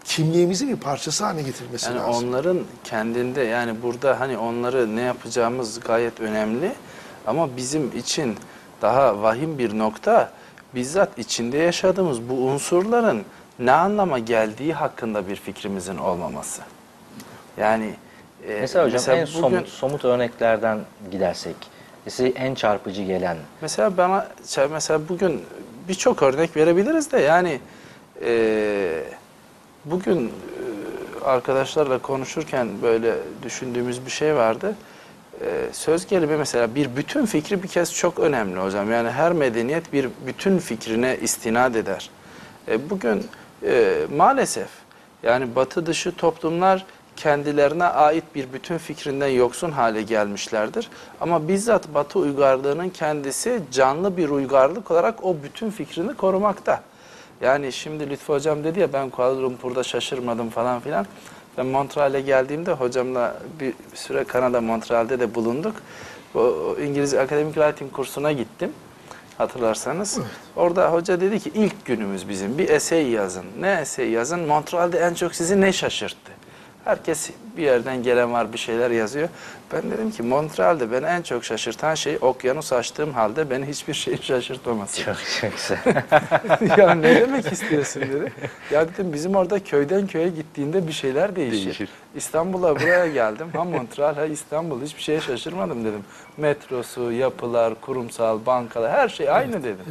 Kimliğimizin bir parçası haline getirilmesi Yani lazım. onların kendinde yani burada hani onları ne yapacağımız gayet önemli ama bizim için daha vahim bir nokta bizzat içinde yaşadığımız bu unsurların ne anlama geldiği hakkında bir fikrimizin olmaması. Yani e, Mesela hocam en bugün- somut, somut örneklerden gidersek size en çarpıcı gelen Mesela bana mesela bugün birçok örnek verebiliriz de yani e, bugün e, arkadaşlarla konuşurken böyle düşündüğümüz bir şey vardı. E, söz gelimi mesela bir bütün fikri bir kez çok önemli hocam. Yani her medeniyet bir bütün fikrine istinad eder. E, bugün e, maalesef yani batı dışı toplumlar kendilerine ait bir bütün fikrinden yoksun hale gelmişlerdir. Ama bizzat batı uygarlığının kendisi canlı bir uygarlık olarak o bütün fikrini korumakta. Yani şimdi Lütfü Hocam dedi ya ben Kuala Lumpur'da şaşırmadım falan filan. Ben Montreal'e geldiğimde hocamla bir süre Kanada Montreal'de de bulunduk. O İngiliz Akademik Writing kursuna gittim hatırlarsanız. Orada hoca dedi ki ilk günümüz bizim bir essay yazın. Ne essay yazın? Montreal'de en çok sizi ne şaşırttı? Herkes bir yerden gelen var bir şeyler yazıyor. Ben dedim ki Montreal'de beni en çok şaşırtan şey okyanus açtığım halde beni hiçbir şey <laughs> şaşırtmaması. Çok, çok güzel. <laughs> ya ne demek istiyorsun dedi. Ya dedim bizim orada köyden köye gittiğinde bir şeyler değişir. Değişir. İstanbul'a buraya geldim. Ha Montreal ha İstanbul hiçbir şeye şaşırmadım dedim. Metrosu, yapılar, kurumsal, bankalar her şey aynı dedim.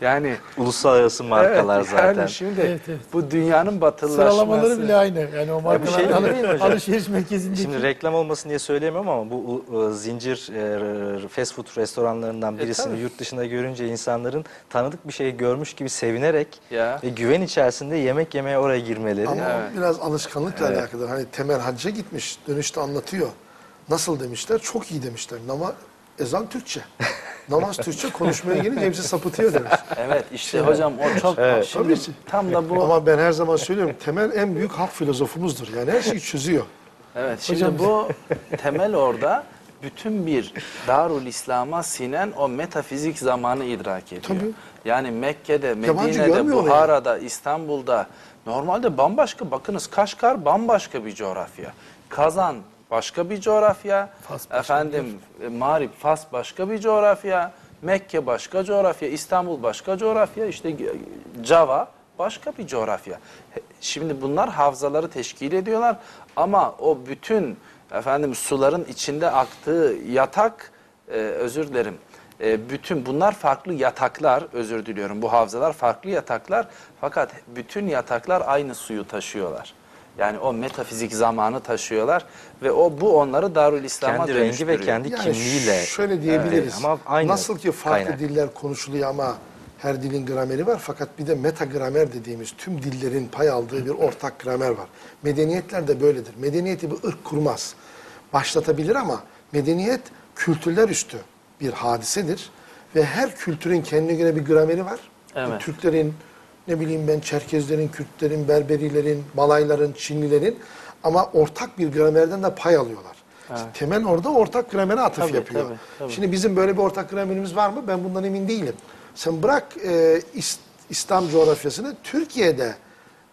Yani Uluslararası markalar evet, zaten. Yani şimdi Evet, evet. bu dünyanın batılılaşması. Sıralamaları bile aynı. Yani o markaların şey alı- değil mi hocam? alışveriş merkezindeki Şimdi reklam olmasın diye söyleyemiyorum ama bu e, zincir e, fast food restoranlarından birisini tabii. yurt dışında görünce insanların tanıdık bir şey görmüş gibi sevinerek Ya. ve güven içerisinde yemek yemeye oraya girmeleri. Ama Evet. biraz alışkanlıkla alakalı. Hani temel hacca gitmiş, dönüşte anlatıyor. Nasıl demişler? Çok iyi demişler. Nama, ezan Türkçe. Namaz Türkçe, konuşmaya gelince hepsi sapıtıyor demiş. Evet işte hocam o çok Tabii şimdi ki. tam da bu Ama ben her zaman söylüyorum, temel en büyük halk filozofumuzdur. Yani her şeyi çözüyor. Evet şimdi bu temel orada bütün bir Darul İslam'a sinen o metafizik zamanı idrak ediyor. Tabii. Yani Mekke'de, Medine'de, Buhara'da, İstanbul'da normalde bambaşka bakınız Kaşgar bambaşka bir coğrafya. Kazan başka bir coğrafya. Fas başka Efendim e, Mağrip Fas başka bir coğrafya. Mekke başka coğrafya, İstanbul başka coğrafya, işte e, Java başka bir coğrafya. Şimdi bunlar havzaları teşkil ediyorlar ama o bütün efendim suların içinde aktığı yatak e, özür dilerim. E, bütün bunlar farklı yataklar özür diliyorum. Bu havzalar farklı yataklar fakat bütün yataklar aynı suyu taşıyorlar. Yani o metafizik zamanı taşıyorlar ve o bu onları Darül İslam'a kendi rengi ve kendi Yani kimliğiyle. şöyle diyebiliriz. Evet, ama aynı Nasıl ki farklı kaynak. diller konuşuluyor ama her dilin grameri var fakat bir de meta gramer dediğimiz tüm dillerin pay aldığı bir ortak gramer var. Medeniyetler de böyledir. Medeniyeti bir ırk kurmaz. Başlatabilir ama medeniyet kültürler üstü bir hadisedir ve her kültürün kendine göre bir grameri var. Evet. Türklerin, ne bileyim ben Çerkezlerin, Kürtlerin, Berberilerin, Malayların, Çinlilerin ama ortak bir gramerden de pay alıyorlar. İşte Temel orada ortak gramere atıf Tabii, yapıyor. tabii, tabii. Şimdi bizim böyle bir ortak gramerimiz var mı? Ben bundan emin değilim. Sen bırak e, İs- İslam coğrafyasını, Türkiye'de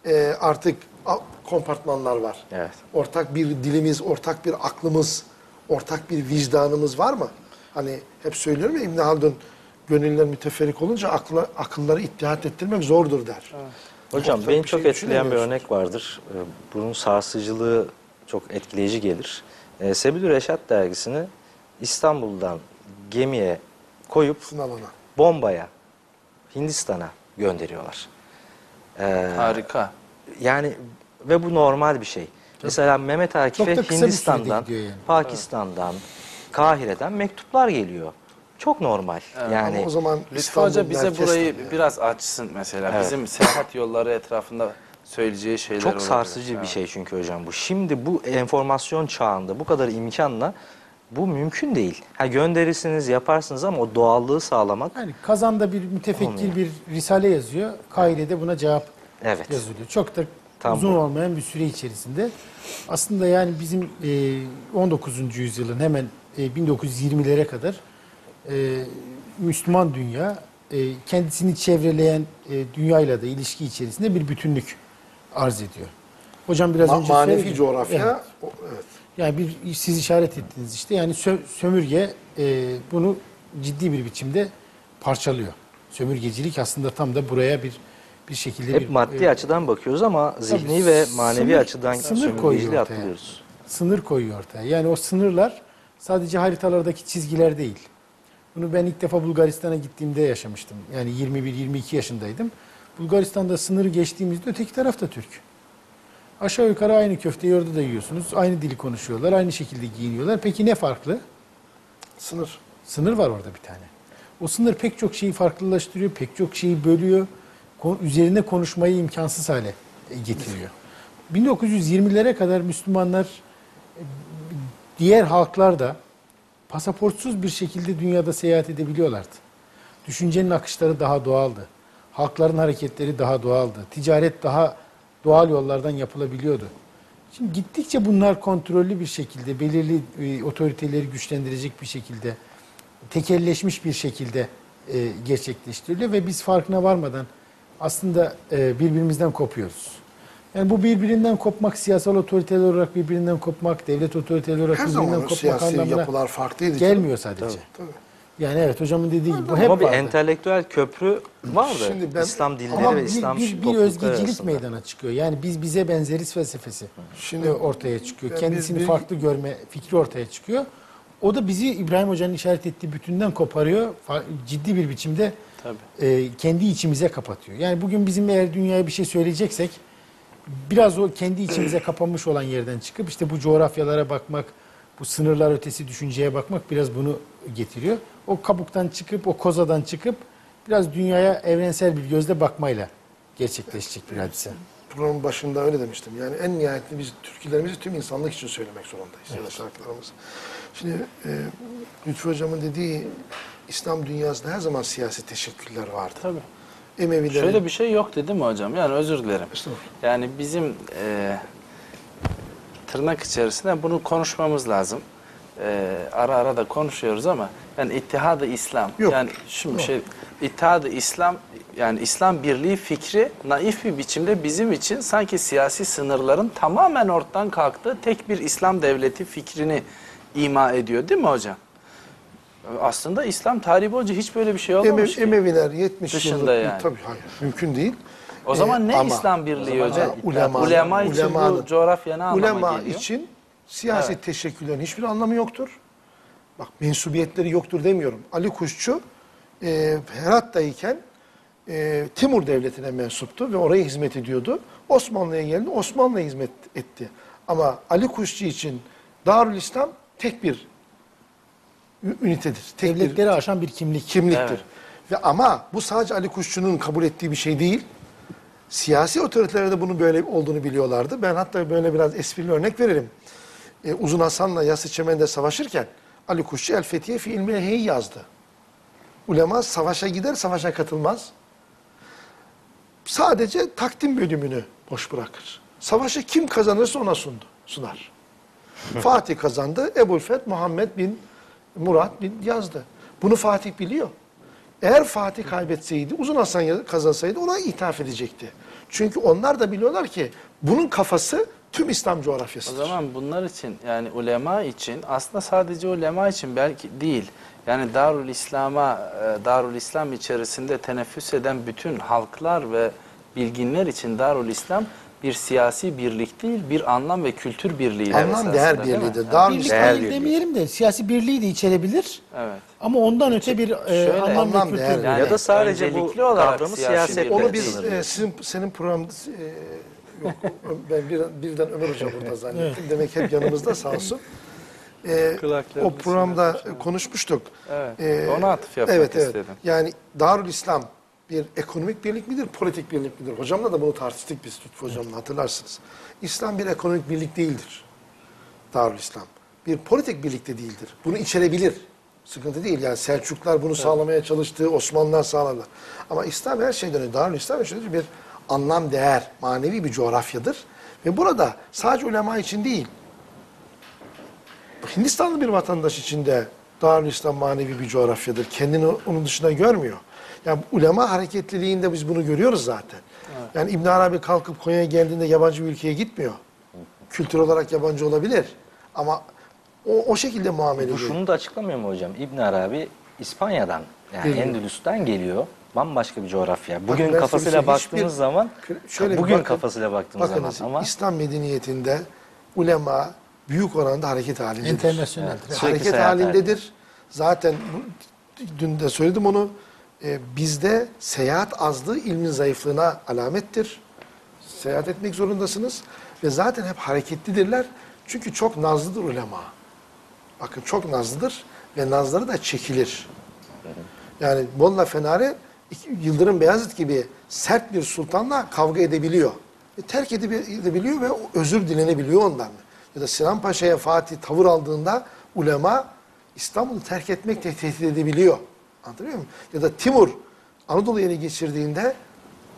e, artık a- kompartmanlar var. Evet. Ortak bir dilimiz, ortak bir aklımız, ortak bir vicdanımız var mı? Hani hep söylüyorum ya İbn Haldun, gönüller müteferrik olunca akla, akılları ittihat ettirmek zordur der. Hocam Ortak beni bir çok şey etkileyen bir örnek vardır. Ee, Bunun sarsıcılığı çok etkileyici gelir. Ee, Sebil Reşat dergisini İstanbul'dan gemiye koyup Sınavına. bombaya Hindistan'a gönderiyorlar. Ee, Harika. yani ve bu normal bir şey. Mesela Mehmet Çok Akif'e Hindistan'dan, yani. Pakistan'dan, Kahire'den mektuplar geliyor. Çok normal. Yani Ama o zaman Lütfü İstanbul Hoca bize burayı yani. biraz açsın mesela. Evet. Bizim seyahat yolları etrafında söyleyeceği şeyler Çok olabilir. sarsıcı bir Evet. şey çünkü hocam bu. Şimdi bu enformasyon çağında bu kadar imkanla bu mümkün değil. Ha gönderirsiniz, yaparsınız ama o doğallığı sağlamak Yani kazanda bir mütefekkir Olmuyor. bir risale yazıyor. Kaire'de buna cevap Evet. yazılıyor. Çok da Tam uzun bu. olmayan bir süre içerisinde. Aslında yani bizim e, 19. yüzyılın hemen e, 1920'lere kadar e, Müslüman dünya e, kendisini çevreleyen e, dünyayla da ilişki içerisinde bir bütünlük arz ediyor. Hocam biraz Ma- önce manevi söyledi. coğrafya, Evet. o- evet. Yani bir siz işaret ettiniz işte yani sö- sömürge e, bunu ciddi bir biçimde parçalıyor. Sömürgecilik aslında tam da buraya bir bir şekilde hep bir maddi e, açıdan bakıyoruz ama zihni tabii ve manevi sınır- açıdan sınır koyuyor ortaya. atlıyoruz. sınır koyuyor ortaya. Yani o sınırlar sadece haritalardaki çizgiler değil. Bunu ben ilk defa Bulgaristan'a gittiğimde yaşamıştım. Yani 21-22 yaşındaydım. Bulgaristan'da sınırı geçtiğimizde öteki tarafta Türk. Aşağı yukarı aynı köfteyi orada da yiyorsunuz. Aynı dili konuşuyorlar, aynı şekilde giyiniyorlar. Peki ne farklı? Sınır. Sınır var orada bir tane. O sınır pek çok şeyi farklılaştırıyor, pek çok şeyi bölüyor. Üzerine konuşmayı imkansız hale e, getiriyor. 1920'lere kadar Müslümanlar e, diğer halklar da pasaportsuz bir şekilde dünyada seyahat edebiliyorlardı. Düşüncenin akışları daha doğaldı. Halkların hareketleri daha doğaldı. Ticaret daha doğal yollardan yapılabiliyordu. Şimdi gittikçe bunlar kontrollü bir şekilde, belirli e, otoriteleri güçlendirecek bir şekilde, tekelleşmiş bir şekilde e, gerçekleştiriliyor ve biz farkına varmadan aslında e, birbirimizden kopuyoruz. Yani bu birbirinden kopmak, siyasal otoriteler olarak birbirinden kopmak, devlet otoriteleri olarak Her birbirinden zaman kopmak siyasi anlamına yapılar farklıydı. canım. gelmiyor sadece. Tabii. Yani evet hocamın dediği gibi bu hep Ama bir vardı. entelektüel köprü vardı. Şimdi ben- İslam dinleri Ama ve bir, İslam bir, bir özgecilik arasında. meydana çıkıyor. Yani biz bize benzeriz felsefesi Şimdi ortaya çıkıyor. Kendisini bir- farklı görme fikri ortaya çıkıyor. O da bizi İbrahim Hoca'nın işaret ettiği bütünden koparıyor. Ciddi bir biçimde Tabii. e, kendi içimize kapatıyor. Yani bugün bizim eğer dünyaya bir şey söyleyeceksek biraz o kendi içimize kapanmış olan yerden çıkıp işte bu coğrafyalara bakmak, bu sınırlar ötesi düşünceye bakmak biraz bunu getiriyor. O kabuktan çıkıp, o kozadan çıkıp biraz dünyaya evrensel bir gözle bakmayla gerçekleşecek bir hadise. programın başında öyle demiştim. Yani en nihayetinde biz türkülerimizi tüm insanlık için söylemek zorundayız ya da şarkılarımızı. Şimdi e, Lütfü Hocam'ın dediği İslam dünyasında her zaman siyasi teşekküller vardı. Tabii. Emevilerin... Şöyle bir şey yok dedi mi hocam? Yani özür dilerim. Yani bizim e, tırnak içerisinde bunu konuşmamız lazım. E, ara ara da konuşuyoruz ama yani İttihad-ı İslam Yok. yani şimdi şey İttihad-ı İslam yani İslam birliği fikri naif bir biçimde bizim için sanki siyasi sınırların tamamen ortadan kalktığı tek bir İslam devleti fikrini ima ediyor değil mi hocam? Aslında İslam tarihi boyunca hiç böyle bir şey Eme, olmamış ki. Emeviler 70 Dışında yıllık... yani. Tabii hayır. Mümkün değil. O zaman E, ne ama- İslam birliği hocam? ulema- ulema için ulemanın- bu coğrafya ne anlama Ulema geliyor? için siyasi Evet. teşekkürlerin hiçbir anlamı yoktur. Bak mensubiyetleri yoktur demiyorum. Ali Kuşçu e, Herat'tayken e, Timur Devleti'ne mensuptu ve oraya hizmet ediyordu. Osmanlı'ya geldi, Osmanlı'ya hizmet etti. Ama Ali Kuşçu için Darül İslam tek bir ünitedir. Tek bir Devletleri aşan bir kimlik. kimliktir. Evet. Ve ama bu sadece Ali Kuşçu'nun kabul ettiği bir şey değil. Siyasi otoriteler de bunun böyle olduğunu biliyorlardı. Ben hatta böyle biraz esprili örnek veririm. Ee, Uzun Hasan'la Yassı Çemen'de savaşırken Ali Kuşçu El Fethiye fi ilmi yazdı. Ulema savaşa gider, savaşa katılmaz. Sadece takdim bölümünü boş bırakır. Savaşı kim kazanırsa ona sundu, sunar. <laughs> Fatih kazandı, Ebu'l-Feth Muhammed bin Murat yazdı. Bunu Fatih biliyor. Eğer Fatih kaybetseydi, Uzun Hasan kazansaydı ona ithaf edecekti. Çünkü onlar da biliyorlar ki bunun kafası tüm İslam O coğrafyasıdır. zaman bunlar için yani ulema için aslında sadece ulema için belki değil. Yani Darül İslam'a e, Darül İslam içerisinde teneffüs eden bütün halklar ve bilginler için Darül İslam bir siyasi birlik değil, bir anlam ve kültür birliği. Anlam değer birliğidir. Darül Birlik İslam Değer değil birliği. demeyelim de siyasi birliği de içerebilir. Evet. Ama ondan öte bir e, Şöyle, anlam, anlam ve kültür. Yani ya da sadece bu öncelikli olarak kavramı siyasi siyaset bir- Onu biz e, sizin senin programda e, yok ben bir, birden Ömer Hoca burada zannettim. Demek hep yanımızda sağ olsun. <laughs> E, o programda konuşmuştuk. Evet, E, ona atıf yapmak evet, evet. istedim. Yani Darül İslam bir ekonomik birlik midir, politik birlik midir? Hocamla da bunu tartıştık biz Lütfü Hocam'la hatırlarsınız. İslam bir ekonomik birlik değildir. Darül İslam. Bir politik birlik de değildir. Bunu içerebilir. Sıkıntı değil. Yani Selçuklar bunu sağlamaya çalıştı, Osmanlılar sağladı. Ama İslam her şeyden önce, Darül İslam önce bir anlam değer, manevi bir coğrafyadır. Ve burada sadece ulema için değil, Hindistanlı bir vatandaş için de Darül İslam manevi bir coğrafyadır. Kendini onun dışında görmüyor. Yani ulema hareketliliğinde biz bunu görüyoruz zaten. Yani İbn Arabi kalkıp Konya'ya geldiğinde yabancı bir ülkeye gitmiyor. Kültür olarak yabancı olabilir. Ama o, o şekilde muamele Bu ediyor. şunu da açıklamıyor mu hocam? İbn Arabi İspanya'dan yani Geliyor. Endülüs'ten geliyor. Bambaşka bir coğrafya. Bakın Bugün size kafasıyla şey- hiçbir- baktığımız zaman Şöyle bugün bakın- kafasıyla baktığımız bakınız, zaman ama İslam medeniyetinde ulema büyük oranda hareket halindedir. Internasyonel. Evet. Hareket halindedir. Zaten bu dün de söyledim onu. Ee, bizde seyahat azlığı ilmin zayıflığına alamettir. Seyahat etmek zorundasınız. Ve zaten hep hareketlidirler. Çünkü çok nazlıdır ulema. Bakın çok nazlıdır ve nazları da çekilir. Yani Molla Fenari iki- Yıldırım Beyazıt gibi sert bir sultanla kavga edebiliyor. E, terk edebi- edebiliyor ve özür dilenebiliyor ondan. Ya da Sinan Paşa'ya Fatih tavır aldığında ulema İstanbul'u terk etmekle tehdit edebiliyor. Anlatabiliyor muyum? Ya da Timur Anadolu'yu ele geçirdiğinde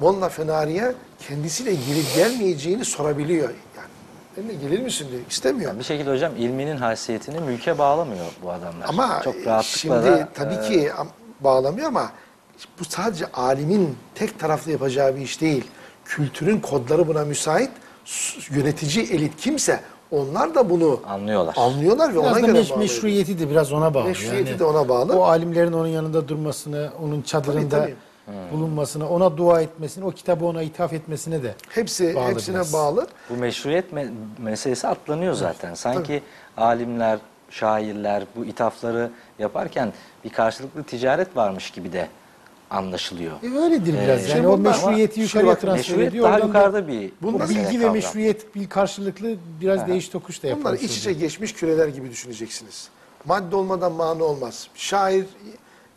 Molla Fenari'ye kendisiyle gelip gelmeyeceğini sorabiliyor. Yani benimle gelir misin diyor. İstemiyor. Yani bir şekilde hocam ilminin haysiyetini mülke bağlamıyor bu adamlar. Ama Çok rahatlıkla şimdi da, tabii e, ki am- bağlamıyor ama bu sadece alimin tek taraflı yapacağı bir iş değil. Kültürün kodları buna müsait. Yönetici elit kimse onlar da bunu Anlıyorlar. anlıyorlar ve Biraz ona da göre meş- bağlı. meşruiyeti de biraz ona bağlı. Meşruiyeti de ona bağlı. O alimlerin onun yanında durmasını, onun çadırında Tabii, bulunmasına, ona dua etmesine, o kitabı ona ithaf etmesine de Hepsi bağlı hepsine biraz. bağlı. Bu meşruiyet me- meselesi atlanıyor zaten. Sanki alimler, şairler bu ithafları yaparken bir karşılıklı ticaret varmış gibi de anlaşılıyor. E öyledir biraz. Ee, yani şimdi o bunlar- meşruiyeti Şimdi yukarıya bak, transfer Meşruiyet ediyor. daha Oradan da yukarıda bir Bunlar- mesele, bilgi ve kavram. meşruiyet bir karşılıklı biraz değiş tokuş da Bunlar yapılmış iç içe geçmiş küreler gibi düşüneceksiniz. Madde olmadan mana olmaz. Şair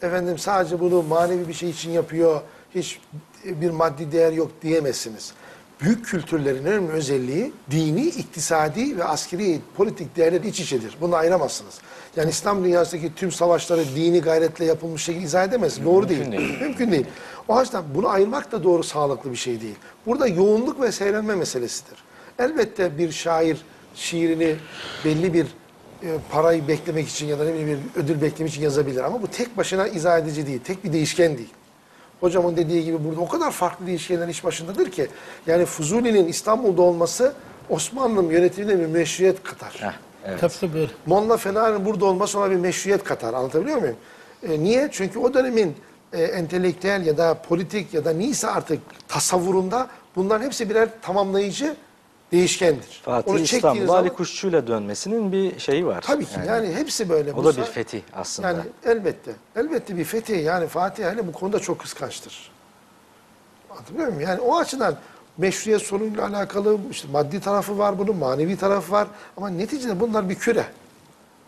efendim sadece bunu manevi bir şey için yapıyor. Hiç bir maddi değer yok diyemezsiniz. Büyük kültürlerin en önemli özelliği dini, iktisadi ve askeri politik değerler iç içedir. Bunu ayıramazsınız. Yani İslam dünyasındaki tüm savaşları dini gayretle yapılmış şekilde izah edemezsiniz. Doğru değil. değil. Mümkün değil. O açıdan bunu ayırmak da doğru sağlıklı bir şey değil. Burada yoğunluk ve seyrenme meselesidir. Elbette bir şair şiirini belli bir e, parayı beklemek için ya da ne bileyim bir ödül beklemek için yazabilir. Ama bu tek başına izah edici değil. Tek bir değişken değil. Hocamın dediği gibi burada o kadar farklı değişkenler iş başındadır ki. Yani Fuzuli'nin İstanbul'da olması Osmanlı'nın yönetimine bir meşruiyet katar. Heh, evet. Tabii tabii. Molla burada olması ona bir meşruiyet katar. Anlatabiliyor muyum? E, niye? Çünkü o dönemin e, entelektüel ya da politik ya da neyse artık tasavvurunda bunların hepsi birer tamamlayıcı değişkendir. Fatih Onu İstanbul'a Ali Kuşçu'yla dönmesinin bir şeyi var. Tabii ki yani, hepsi böyle. o da bir fetih aslında. Yani elbette. Elbette bir fetih. Yani Fatih hele bu konuda çok kıskançtır. Anlatabiliyor muyum? Yani o açıdan meşruiyet sorunuyla alakalı işte maddi tarafı var bunun, manevi tarafı var. Ama neticede bunlar bir küre.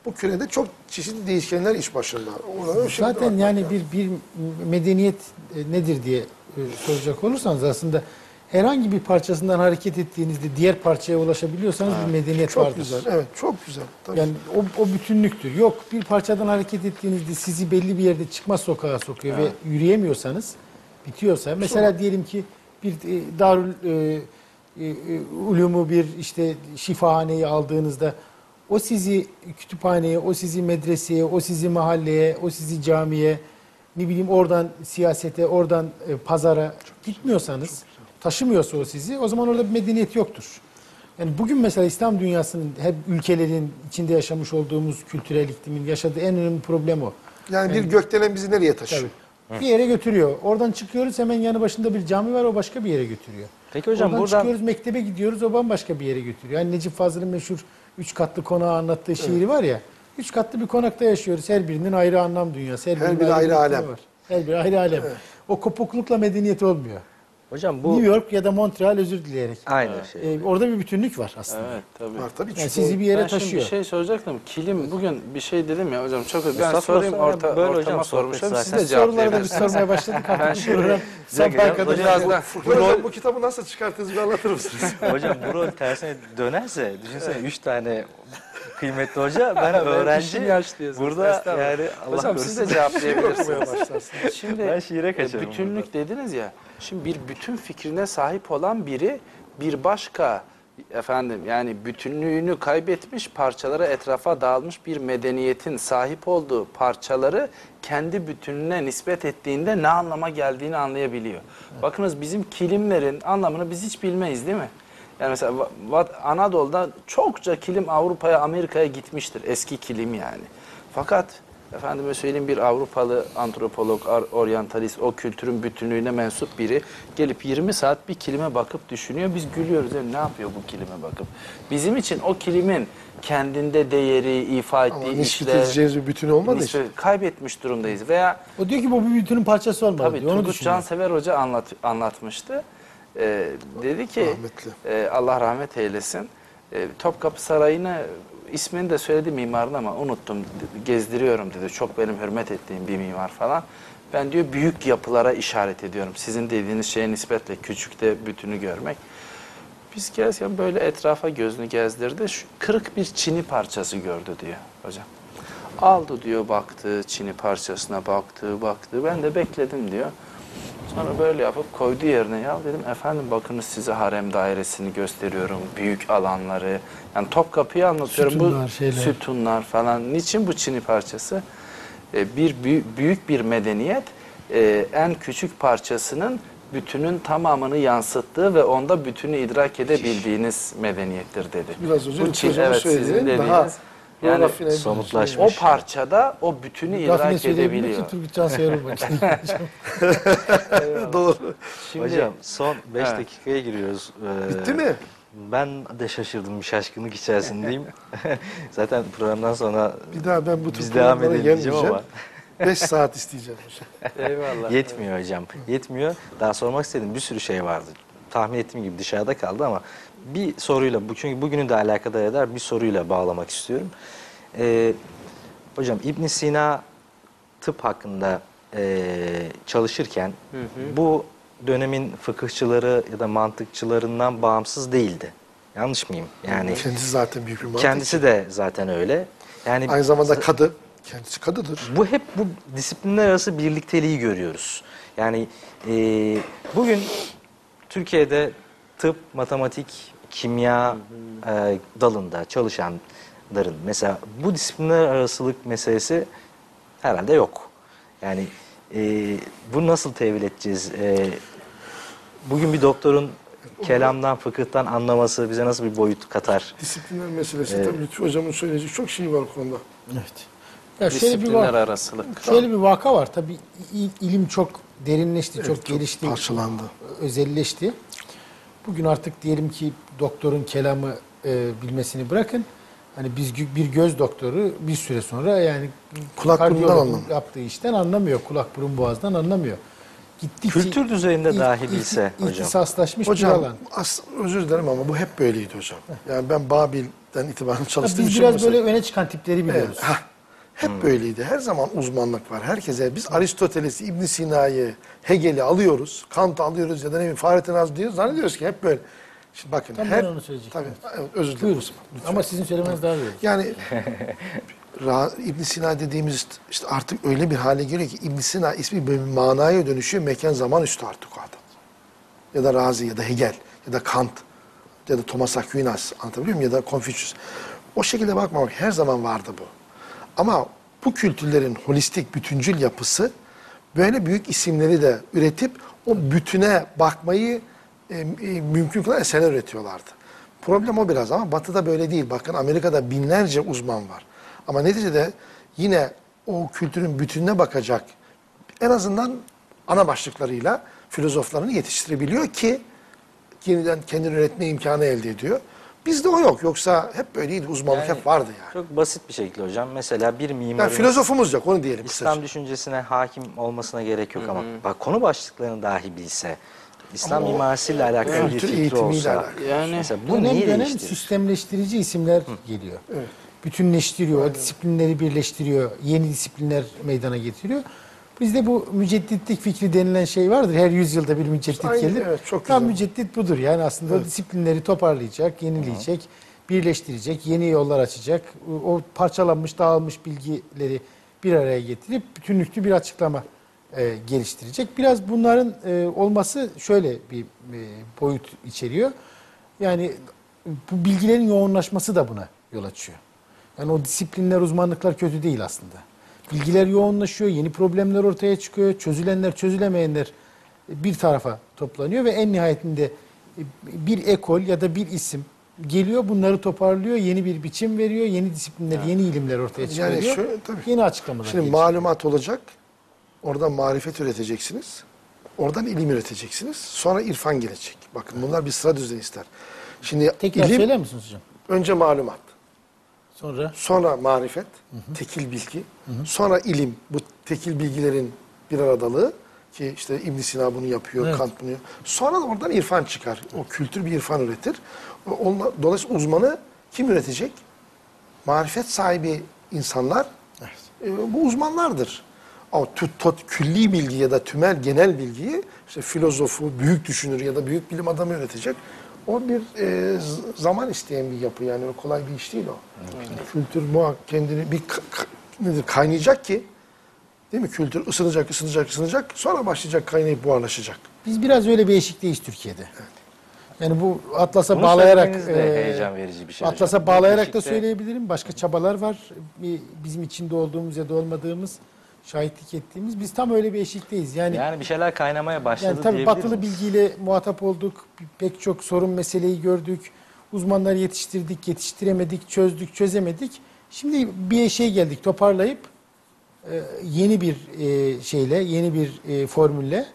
Bu kürede çok çeşitli değişkenler iş başında. Ona şimdi Zaten yani bir bir medeniyet e, nedir diye e, soracak olursanız aslında herhangi bir parçasından hareket ettiğinizde diğer parçaya ulaşabiliyorsanız bir medeniyet çok vardır. güzel. Evet, çok güzel. Tabii. Yani o, o bütünlüktür. Yok bir parçadan hareket ettiğinizde sizi belli bir yerde çıkmaz sokağa sokuyor ve yürüyemiyorsanız bitiyorsa mesela diyelim ki bir e, darül e, e, e, ulumu bir işte şifahaneyi aldığınızda o sizi kütüphaneye, o sizi medreseye, o sizi mahalleye, o sizi camiye, ne bileyim oradan siyasete, oradan e, pazara gitmiyorsanız, taşımıyorsa o sizi, o zaman orada bir medeniyet yoktur. Yani bugün mesela İslam dünyasının hep ülkelerin içinde yaşamış olduğumuz kültürel iklimin yaşadığı en önemli problem o. yani bir gökdelen bizi nereye taşıyor? Tabii. Bir yere götürüyor. Oradan çıkıyoruz hemen yanı başında bir cami var o başka bir yere götürüyor. Peki hocam Oradan buradan çıkıyoruz mektebe gidiyoruz o bambaşka bir yere götürüyor. Yani Necip Fazıl'ın meşhur üç katlı konağı anlattığı şiiri var ya. Üç katlı bir konakta yaşıyoruz. Her birinin ayrı anlam dünyası. Her birinin biri ayrı bir alem. Var. Her biri ayrı alem. O kopuklukla medeniyet olmuyor. Hocam bu New York ya da Montreal özür dileyerek. aynı şey. Ee, orada bir bütünlük var aslında. Evet tabii. Var tabii. Yani sizi bir yere ben şimdi taşıyor. bir şey soracaktım. Kilim bugün bir şey dedim ya hocam çok ben Estağfurullah, sorayım orta, böyle ortama hocam, sormuşum. Siz de. Soruları da biz sormaya başladık. <laughs> Artık bu program dakika, sabaha kadar. hocam, Biraz da Furkan Hocam bu kitabı nasıl çıkarttınız bir anlatır mısınız? hocam bu rol tersine dönerse düşünsene üç tane kıymetli hoca ben <laughs> öğrenci burada yani Allah Hocam siz de cevaplayabilirsiniz. Şimdi Ben şiire e, kaçarım bütünlük dediniz ya. Şimdi bir bütün fikrine sahip olan biri bir başka efendim yani bütünlüğünü kaybetmiş parçalara etrafa dağılmış bir medeniyetin sahip olduğu parçaları kendi bütününe nispet ettiğinde ne anlama geldiğini anlayabiliyor. Bakınız bizim kilimlerin anlamını biz hiç bilmeyiz değil mi? Yani mesela Anadolu'da çokça kilim Avrupa'ya, Amerika'ya gitmiştir. Eski kilim yani. Fakat efendime söyleyeyim bir Avrupalı antropolog, oryantalist, o kültürün bütünlüğüne mensup biri gelip 20 saat bir kilime bakıp düşünüyor. Biz gülüyoruz. Yani ne yapıyor bu kilime bakıp? Bizim için o kilimin kendinde değeri, ifa Ama ettiği nispet işler, edeceğiz bir bütün için. nispet- kaybetmiş durumdayız. Veya O diyor ki bu bir bütünün parçası olmalı Tabii diyor. Turgut. Cansever Hoca anlat, anlatmıştı. Ee, dedi ki Rahmetli. e, Allah rahmet eylesin. E, Topkapı Sarayı'nı ismini de söyledi mimarın ama unuttum. Gezdiriyorum dedi. Çok benim hürmet ettiğim bir mimar falan. Ben diyor büyük yapılara işaret ediyorum. Sizin dediğiniz şeye nispetle küçükte bütünü görmek. Biz gezken böyle etrafa gözünü gezdirdi. Şu kırık bir çini parçası gördü diyor hocam. Aldı diyor baktı, çini parçasına baktı, baktı. Ben de bekledim diyor. Sonra böyle yapıp koydu yerine. Ya dedim efendim bakınız size harem dairesini gösteriyorum. Büyük alanları. Yani Topkapı'yı anlatıyorum. Sütunlar, bu şeyler. sütunlar falan. Niçin bu çini parçası? Ee, bir büyük, büyük bir medeniyet e, en küçük parçasının bütünün tamamını yansıttığı ve onda bütünü idrak edebildiğiniz medeniyettir dedi. Biraz önce Bu çin- evet, sizin dediğiniz. daha yani rafine bir somutlaşmış. o parçada o bütünü Rafine idrak edebiliyor. için Turgut Cansever olmak için. Doğru. Şimdi, Hocam son 5 Evet. dakikaya giriyoruz. Ee, Bitti mi? Ben de şaşırdım, bir şaşkınlık içerisindeyim. <laughs> Zaten programdan sonra Bir daha ben bu biz devam edelim ama 5 saat isteyeceğim hocam. Eyvallah. yetmiyor hocam. Yetmiyor. Daha sormak istediğim bir sürü şey vardı. Tahmin ettiğim gibi dışarıda kaldı ama bir soruyla, bu çünkü bugünü de alakadar eder bir soruyla bağlamak istiyorum. Ee, hocam İbn Sina tıp hakkında ee, çalışırken bu dönemin fıkıhçıları ya da mantıkçılarından bağımsız değildi. Yanlış mıyım? Yani Kendisi zaten büyük bir mantık. kendisi de zaten öyle. Yani Aynı zamanda kadı. Kendisi kadıdır. bu hep bu disiplinler arası birlikteliği görüyoruz. Yani e, bugün Türkiye'de tıp, matematik, kimya e, dalında çalışanların mesela bu disiplinler arasılık meselesi herhalde yok. Yani e, bunu nasıl tevil edeceğiz? E, bugün bir doktorun kelamdan, fıkıhtan anlaması bize nasıl bir boyut katar? Disiplinler meselesi. Tabii Lütfü Hocam'ın söyleyecek çok şey var bu konuda. evet. Ya şöyle bir vaka, arasılık. şöyle bir vaka var. Tabii il- ilim çok derinleşti, çok çok gelişti, parçalandı. özelleşti. Bugün artık diyelim ki doktorun kelamı e, bilmesini bırakın. Hani biz bir göz doktoru bir süre sonra yani Kulak burundan anlamıyor. yaptığı işten anlamıyor. Kulak burun boğazdan anlamıyor. Gittikçe Kültür düzeyinde il- dahi il- bilse hocam. ihtisaslaşmış bir Hocam alan. as- özür dilerim ama bu hep böyleydi hocam. Yani ben Babil'den itibaren çalıştığım Biz için biraz mesela- böyle öne çıkan tipleri biliyoruz. Evet. Hep böyleydi. Her zaman uzmanlık var. Herkese biz Aristoteles'i, İbn Sina'yı, Hegel'i alıyoruz. Kant'ı alıyoruz ya da ne bileyim Fahrettin Razi diyoruz. Zannediyoruz ki hep böyle. Şimdi bakın. Tam her, ben onu söyleyecektim. Tabii, evet, özür dilerim. Buyurun. Ama sizin söylemeniz daha iyi olur. Yani <laughs> İbn Sina dediğimiz işte artık öyle bir hale geliyor ki İbn Sina ismi bir manaya dönüşüyor. Mekan zaman üstü artık o adam. Ya da Razi ya da Hegel ya da Kant ya da Thomas Aquinas anlatabiliyor muyum? Ya da Confucius. O şekilde bakmamak her zaman vardı bu. Ama bu kültürlerin holistik, bütüncül yapısı böyle büyük isimleri de üretip o bütüne bakmayı e, e, mümkün kılan eserler üretiyorlardı. Problem o biraz ama Batı'da böyle değil. Bakın Amerika'da binlerce uzman var. Ama neticede yine o kültürün bütününe bakacak en azından ana başlıklarıyla filozoflarını yetiştirebiliyor ki yeniden kendini üretme imkanı elde ediyor. Bizde o yok. Yoksa hep böyleydi. Uzmanlık Yani hep vardı yani. Çok basit bir şekilde hocam. Mesela bir Yani mimarın filozofumuz yok onu diyelim İslam kısaca. düşüncesine hakim olmasına gerek yok ama bak konu başlıklarını dahi bilse, İslam mimarisiyle alakalı bir kültür fikri eğitimiyle olsa, alakalı. Yani mesela bu dönem neyi dönem değiştirir? sistemleştirici isimler geliyor. Bütünleştiriyor, disiplinleri birleştiriyor, yeni disiplinler meydana getiriyor. Bizde bu mücedditlik fikri denilen şey vardır. Her yüzyılda bir müceddit Aynen, gelir. evet, çok Tam güzel. müceddit budur. Yani aslında o disiplinleri toparlayacak, yenileyecek, birleştirecek, yeni yollar açacak. O parçalanmış, dağılmış bilgileri bir araya getirip bütünlüklü bir açıklama e, geliştirecek. Biraz bunların e, olması şöyle bir e, boyut içeriyor. Yani bu bilgilerin yoğunlaşması da buna yol açıyor. Yani o disiplinler, uzmanlıklar kötü değil aslında. Bilgiler yoğunlaşıyor, yeni problemler ortaya çıkıyor, çözülenler, çözülemeyenler bir tarafa toplanıyor ve en nihayetinde bir ekol ya da bir isim geliyor bunları toparlıyor, yeni bir biçim veriyor, yeni disiplinler, yeni ilimler ortaya Yani çıkarıyor. şöyle, tabii. Yeni açıklamalar. Şimdi geliyor. malumat olacak. Oradan marifet üreteceksiniz. Oradan ilim üreteceksiniz. Sonra irfan gelecek. Bakın bunlar bir sıra düzeni ister. Şimdi Tekrar ilim söyler misiniz hocam? önce malumat. Sonra Sonra marifet, tekil bilgi. Sonra ilim, bu tekil bilgilerin bir aradalığı ki işte ibn Sina bunu yapıyor, Evet. Kant bunu yapıyor. Sonra da oradan irfan çıkar. O kültür bir irfan üretir. Onunla, dolayısıyla uzmanı kim üretecek? Marifet sahibi insanlar e, bu uzmanlardır. Ama tut, tot, külli bilgi ya da tümel genel bilgiyi işte filozofu, büyük düşünür ya da büyük bilim adamı üretecek. O bir e, zaman isteyen bir yapı yani o kolay bir iş değil o. Kültür muhak kendini bir nedir kaynayacak ki değil mi? Kültür ısınacak, ısınacak, ısınacak. Sonra başlayacak kaynayıp buharlaşacak. biz biraz öyle bir eşikteyiz Türkiye'de. Yani bu Atlas'a Bunu bağlayarak e, heyecan verici bir şey. Atlas'a bağlayarak da söyleyebilirim. Başka çabalar var. Bir- Bizim içinde olduğumuz ya da olmadığımız, şahitlik ettiğimiz. Biz tam öyle bir eşikteyiz. Yani Yani bir şeyler kaynamaya başladı Yani tabii batılı bilgiyle muhatap olduk. Pek çok sorun meseleyi gördük. Uzmanları yetiştirdik, yetiştiremedik, çözdük, çözemedik. Şimdi bir şey geldik toparlayıp e, yeni bir e, şeyle, yeni bir e, formülle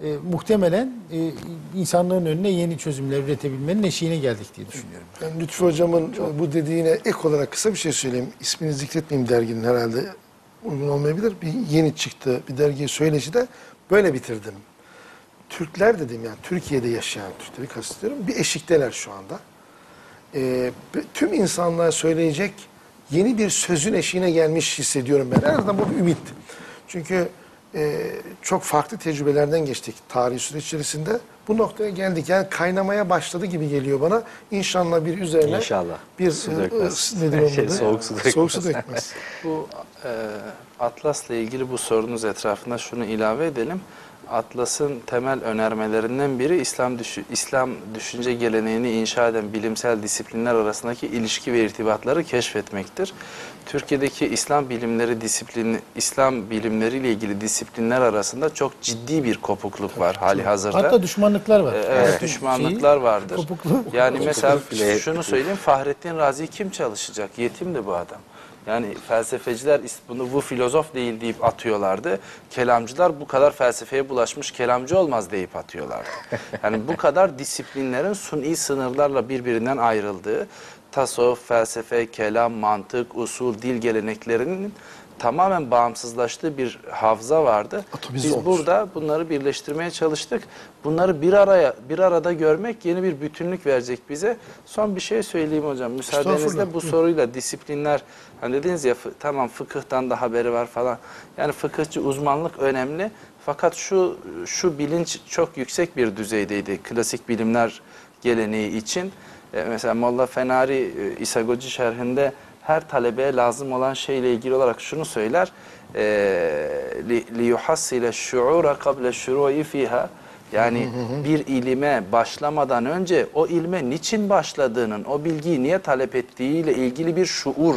e, muhtemelen e, insanlığın önüne yeni çözümler üretebilmenin eşiğine geldik diye düşünüyorum. Ben Lütfü Hocam'ın bu dediğine ek olarak kısa bir şey söyleyeyim. İsmini zikretmeyeyim derginin herhalde uygun olmayabilir. Bir yeni çıktı bir dergiye söyleşi de böyle bitirdim. Türkler dedim yani Türkiye'de yaşayan Türkleri kastediyorum. Bir eşikteler şu anda. Ee, tüm insanlığa söyleyecek yeni bir sözün eşiğine gelmiş hissediyorum ben. En azından bu bir ümit. Çünkü e, çok farklı tecrübelerden geçtik tarihi süreç içerisinde. Bu noktaya geldik. Yani kaynamaya başladı gibi geliyor bana. İnşallah bir üzerine İnşallah. bir Su e, dökmez. e, nedir onun <laughs> Şey, soğuk su dökmez. Soğuk su dökmez. Bu Atlas'la ilgili bu sorunuz etrafında şunu ilave edelim. Atlas'ın temel önermelerinden biri İslam düşü, İslam düşünce geleneğini inşa eden bilimsel disiplinler arasındaki ilişki ve irtibatları keşfetmektir. Türkiye'deki İslam bilimleri disiplini, İslam bilimleriyle ilgili disiplinler arasında çok ciddi bir kopukluk var hali hazırda. Hatta düşmanlıklar var. Ee, Evet, düşmanlıklar vardır. kopukluğu. Yani mesela bile- şunu söyleyeyim, Fahrettin Razi kim çalışacak? Yetimdi bu adam. Yani felsefeciler bunu bu filozof değil deyip atıyorlardı. Kelamcılar bu kadar felsefeye bulaşmış kelamcı olmaz deyip atıyorlardı. Yani bu kadar disiplinlerin suni sınırlarla birbirinden ayrıldığı, tasavvuf, felsefe, kelam, mantık, usul, dil geleneklerinin tamamen bağımsızlaştığı bir havza vardı. Atomize Biz olmuş. burada bunları birleştirmeye çalıştık. Bunları bir araya bir arada görmek yeni bir bütünlük verecek bize. Son bir şey söyleyeyim hocam. Müsaadenizle bu soruyla disiplinler hani dediniz ya tamam fıkıhtan da haberi var falan. Yani fıkıhçı uzmanlık önemli. Fakat şu şu bilinç çok yüksek bir düzeydeydi klasik bilimler geleneği için. E, mesela Molla Fenari e, İsagoci şerhinde her talebeye lazım olan şeyle ilgili olarak şunu söyler. Yuhassile şuura kable şuru'i fiha. Yani bir ilime başlamadan önce o ilme niçin başladığının, o bilgiyi niye talep ettiğiyle ilgili bir şuur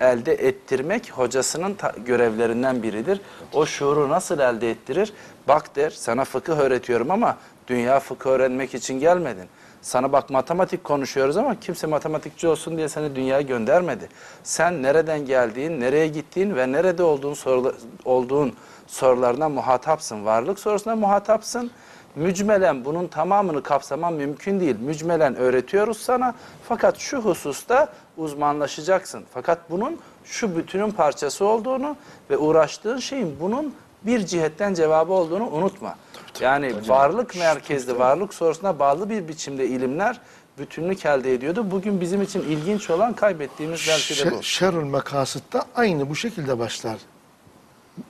elde ettirmek hocasının görevlerinden biridir. O şuuru nasıl elde ettirir? Bak der, sana fıkıh öğretiyorum ama dünya fıkıh öğrenmek için gelmedin. Sana bak matematik konuşuyoruz ama kimse matematikçi olsun diye seni dünyaya göndermedi. Sen nereden geldiğin, nereye gittiğin ve nerede olduğun, sorula- olduğun sorularına muhatapsın. Varlık sorusuna muhatapsın. Mücmelen bunun tamamını kapsaman mümkün değil. Mücmelen öğretiyoruz sana fakat şu hususta uzmanlaşacaksın. Fakat bunun şu bütünün parçası olduğunu ve uğraştığın şeyin bunun bir cihetten cevabı olduğunu unutma. Yani varlık merkezli, varlık sorusuna bağlı bir biçimde ilimler bütünlük elde ediyordu. Bugün bizim için ilginç olan kaybettiğimiz belki de bu. Şer- Şerrül mekasıtta aynı bu şekilde başlar.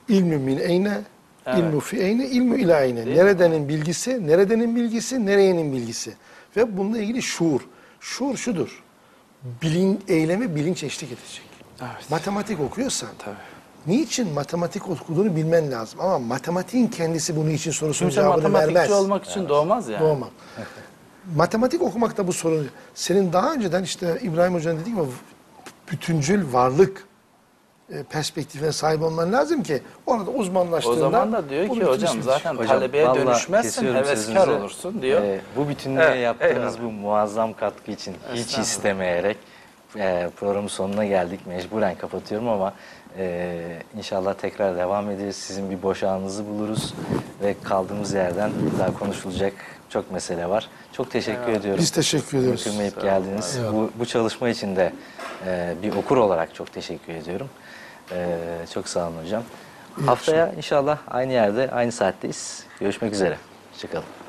İlmü min eyne, Evet. ilmü fi eyne, ilmü ila eyne. Neredenin bilgisi, neredenin bilgisi, nereyenin bilgisi. Ve bununla ilgili şuur. Şuur şudur. Bilin, eyleme bilinç eşlik edecek. Evet. Matematik okuyorsan, Tabii. Niçin matematik okuduğunu bilmen lazım. Ama matematiğin kendisi bunun için sorusunun Kimse cevabını matematikçi vermez. olmak için doğmaz yani. Doğmak. Matematik okumak da bu sorun. Senin daha önceden işte İbrahim Hoca'nın dediği gibi bütüncül varlık e, perspektifine sahip olman lazım ki orada uzmanlaştığında... O zaman da diyor ki hocam bitirmişsin. zaten Hocam, talebeye kesiyorum heveskar sözünüzü. olursun diyor. Ee, bu bütünlüğe Evet, yaptığınız bu muazzam katkı için hiç istemeyerek e, programın sonuna geldik. Mecburen kapatıyorum ama e, inşallah tekrar devam ederiz. Sizin bir boş anınızı buluruz ve kaldığımız yerden daha konuşulacak çok mesele var. Çok teşekkür ediyorum. Biz teşekkür ediyoruz. Kırmayıp geldiniz. Bu, bu çalışma için de e, bir okur olarak çok teşekkür ediyorum. E, çok sağ olun hocam. Haftaya inşallah aynı yerde, aynı saatteyiz. Görüşmek üzere. Hoşçakalın.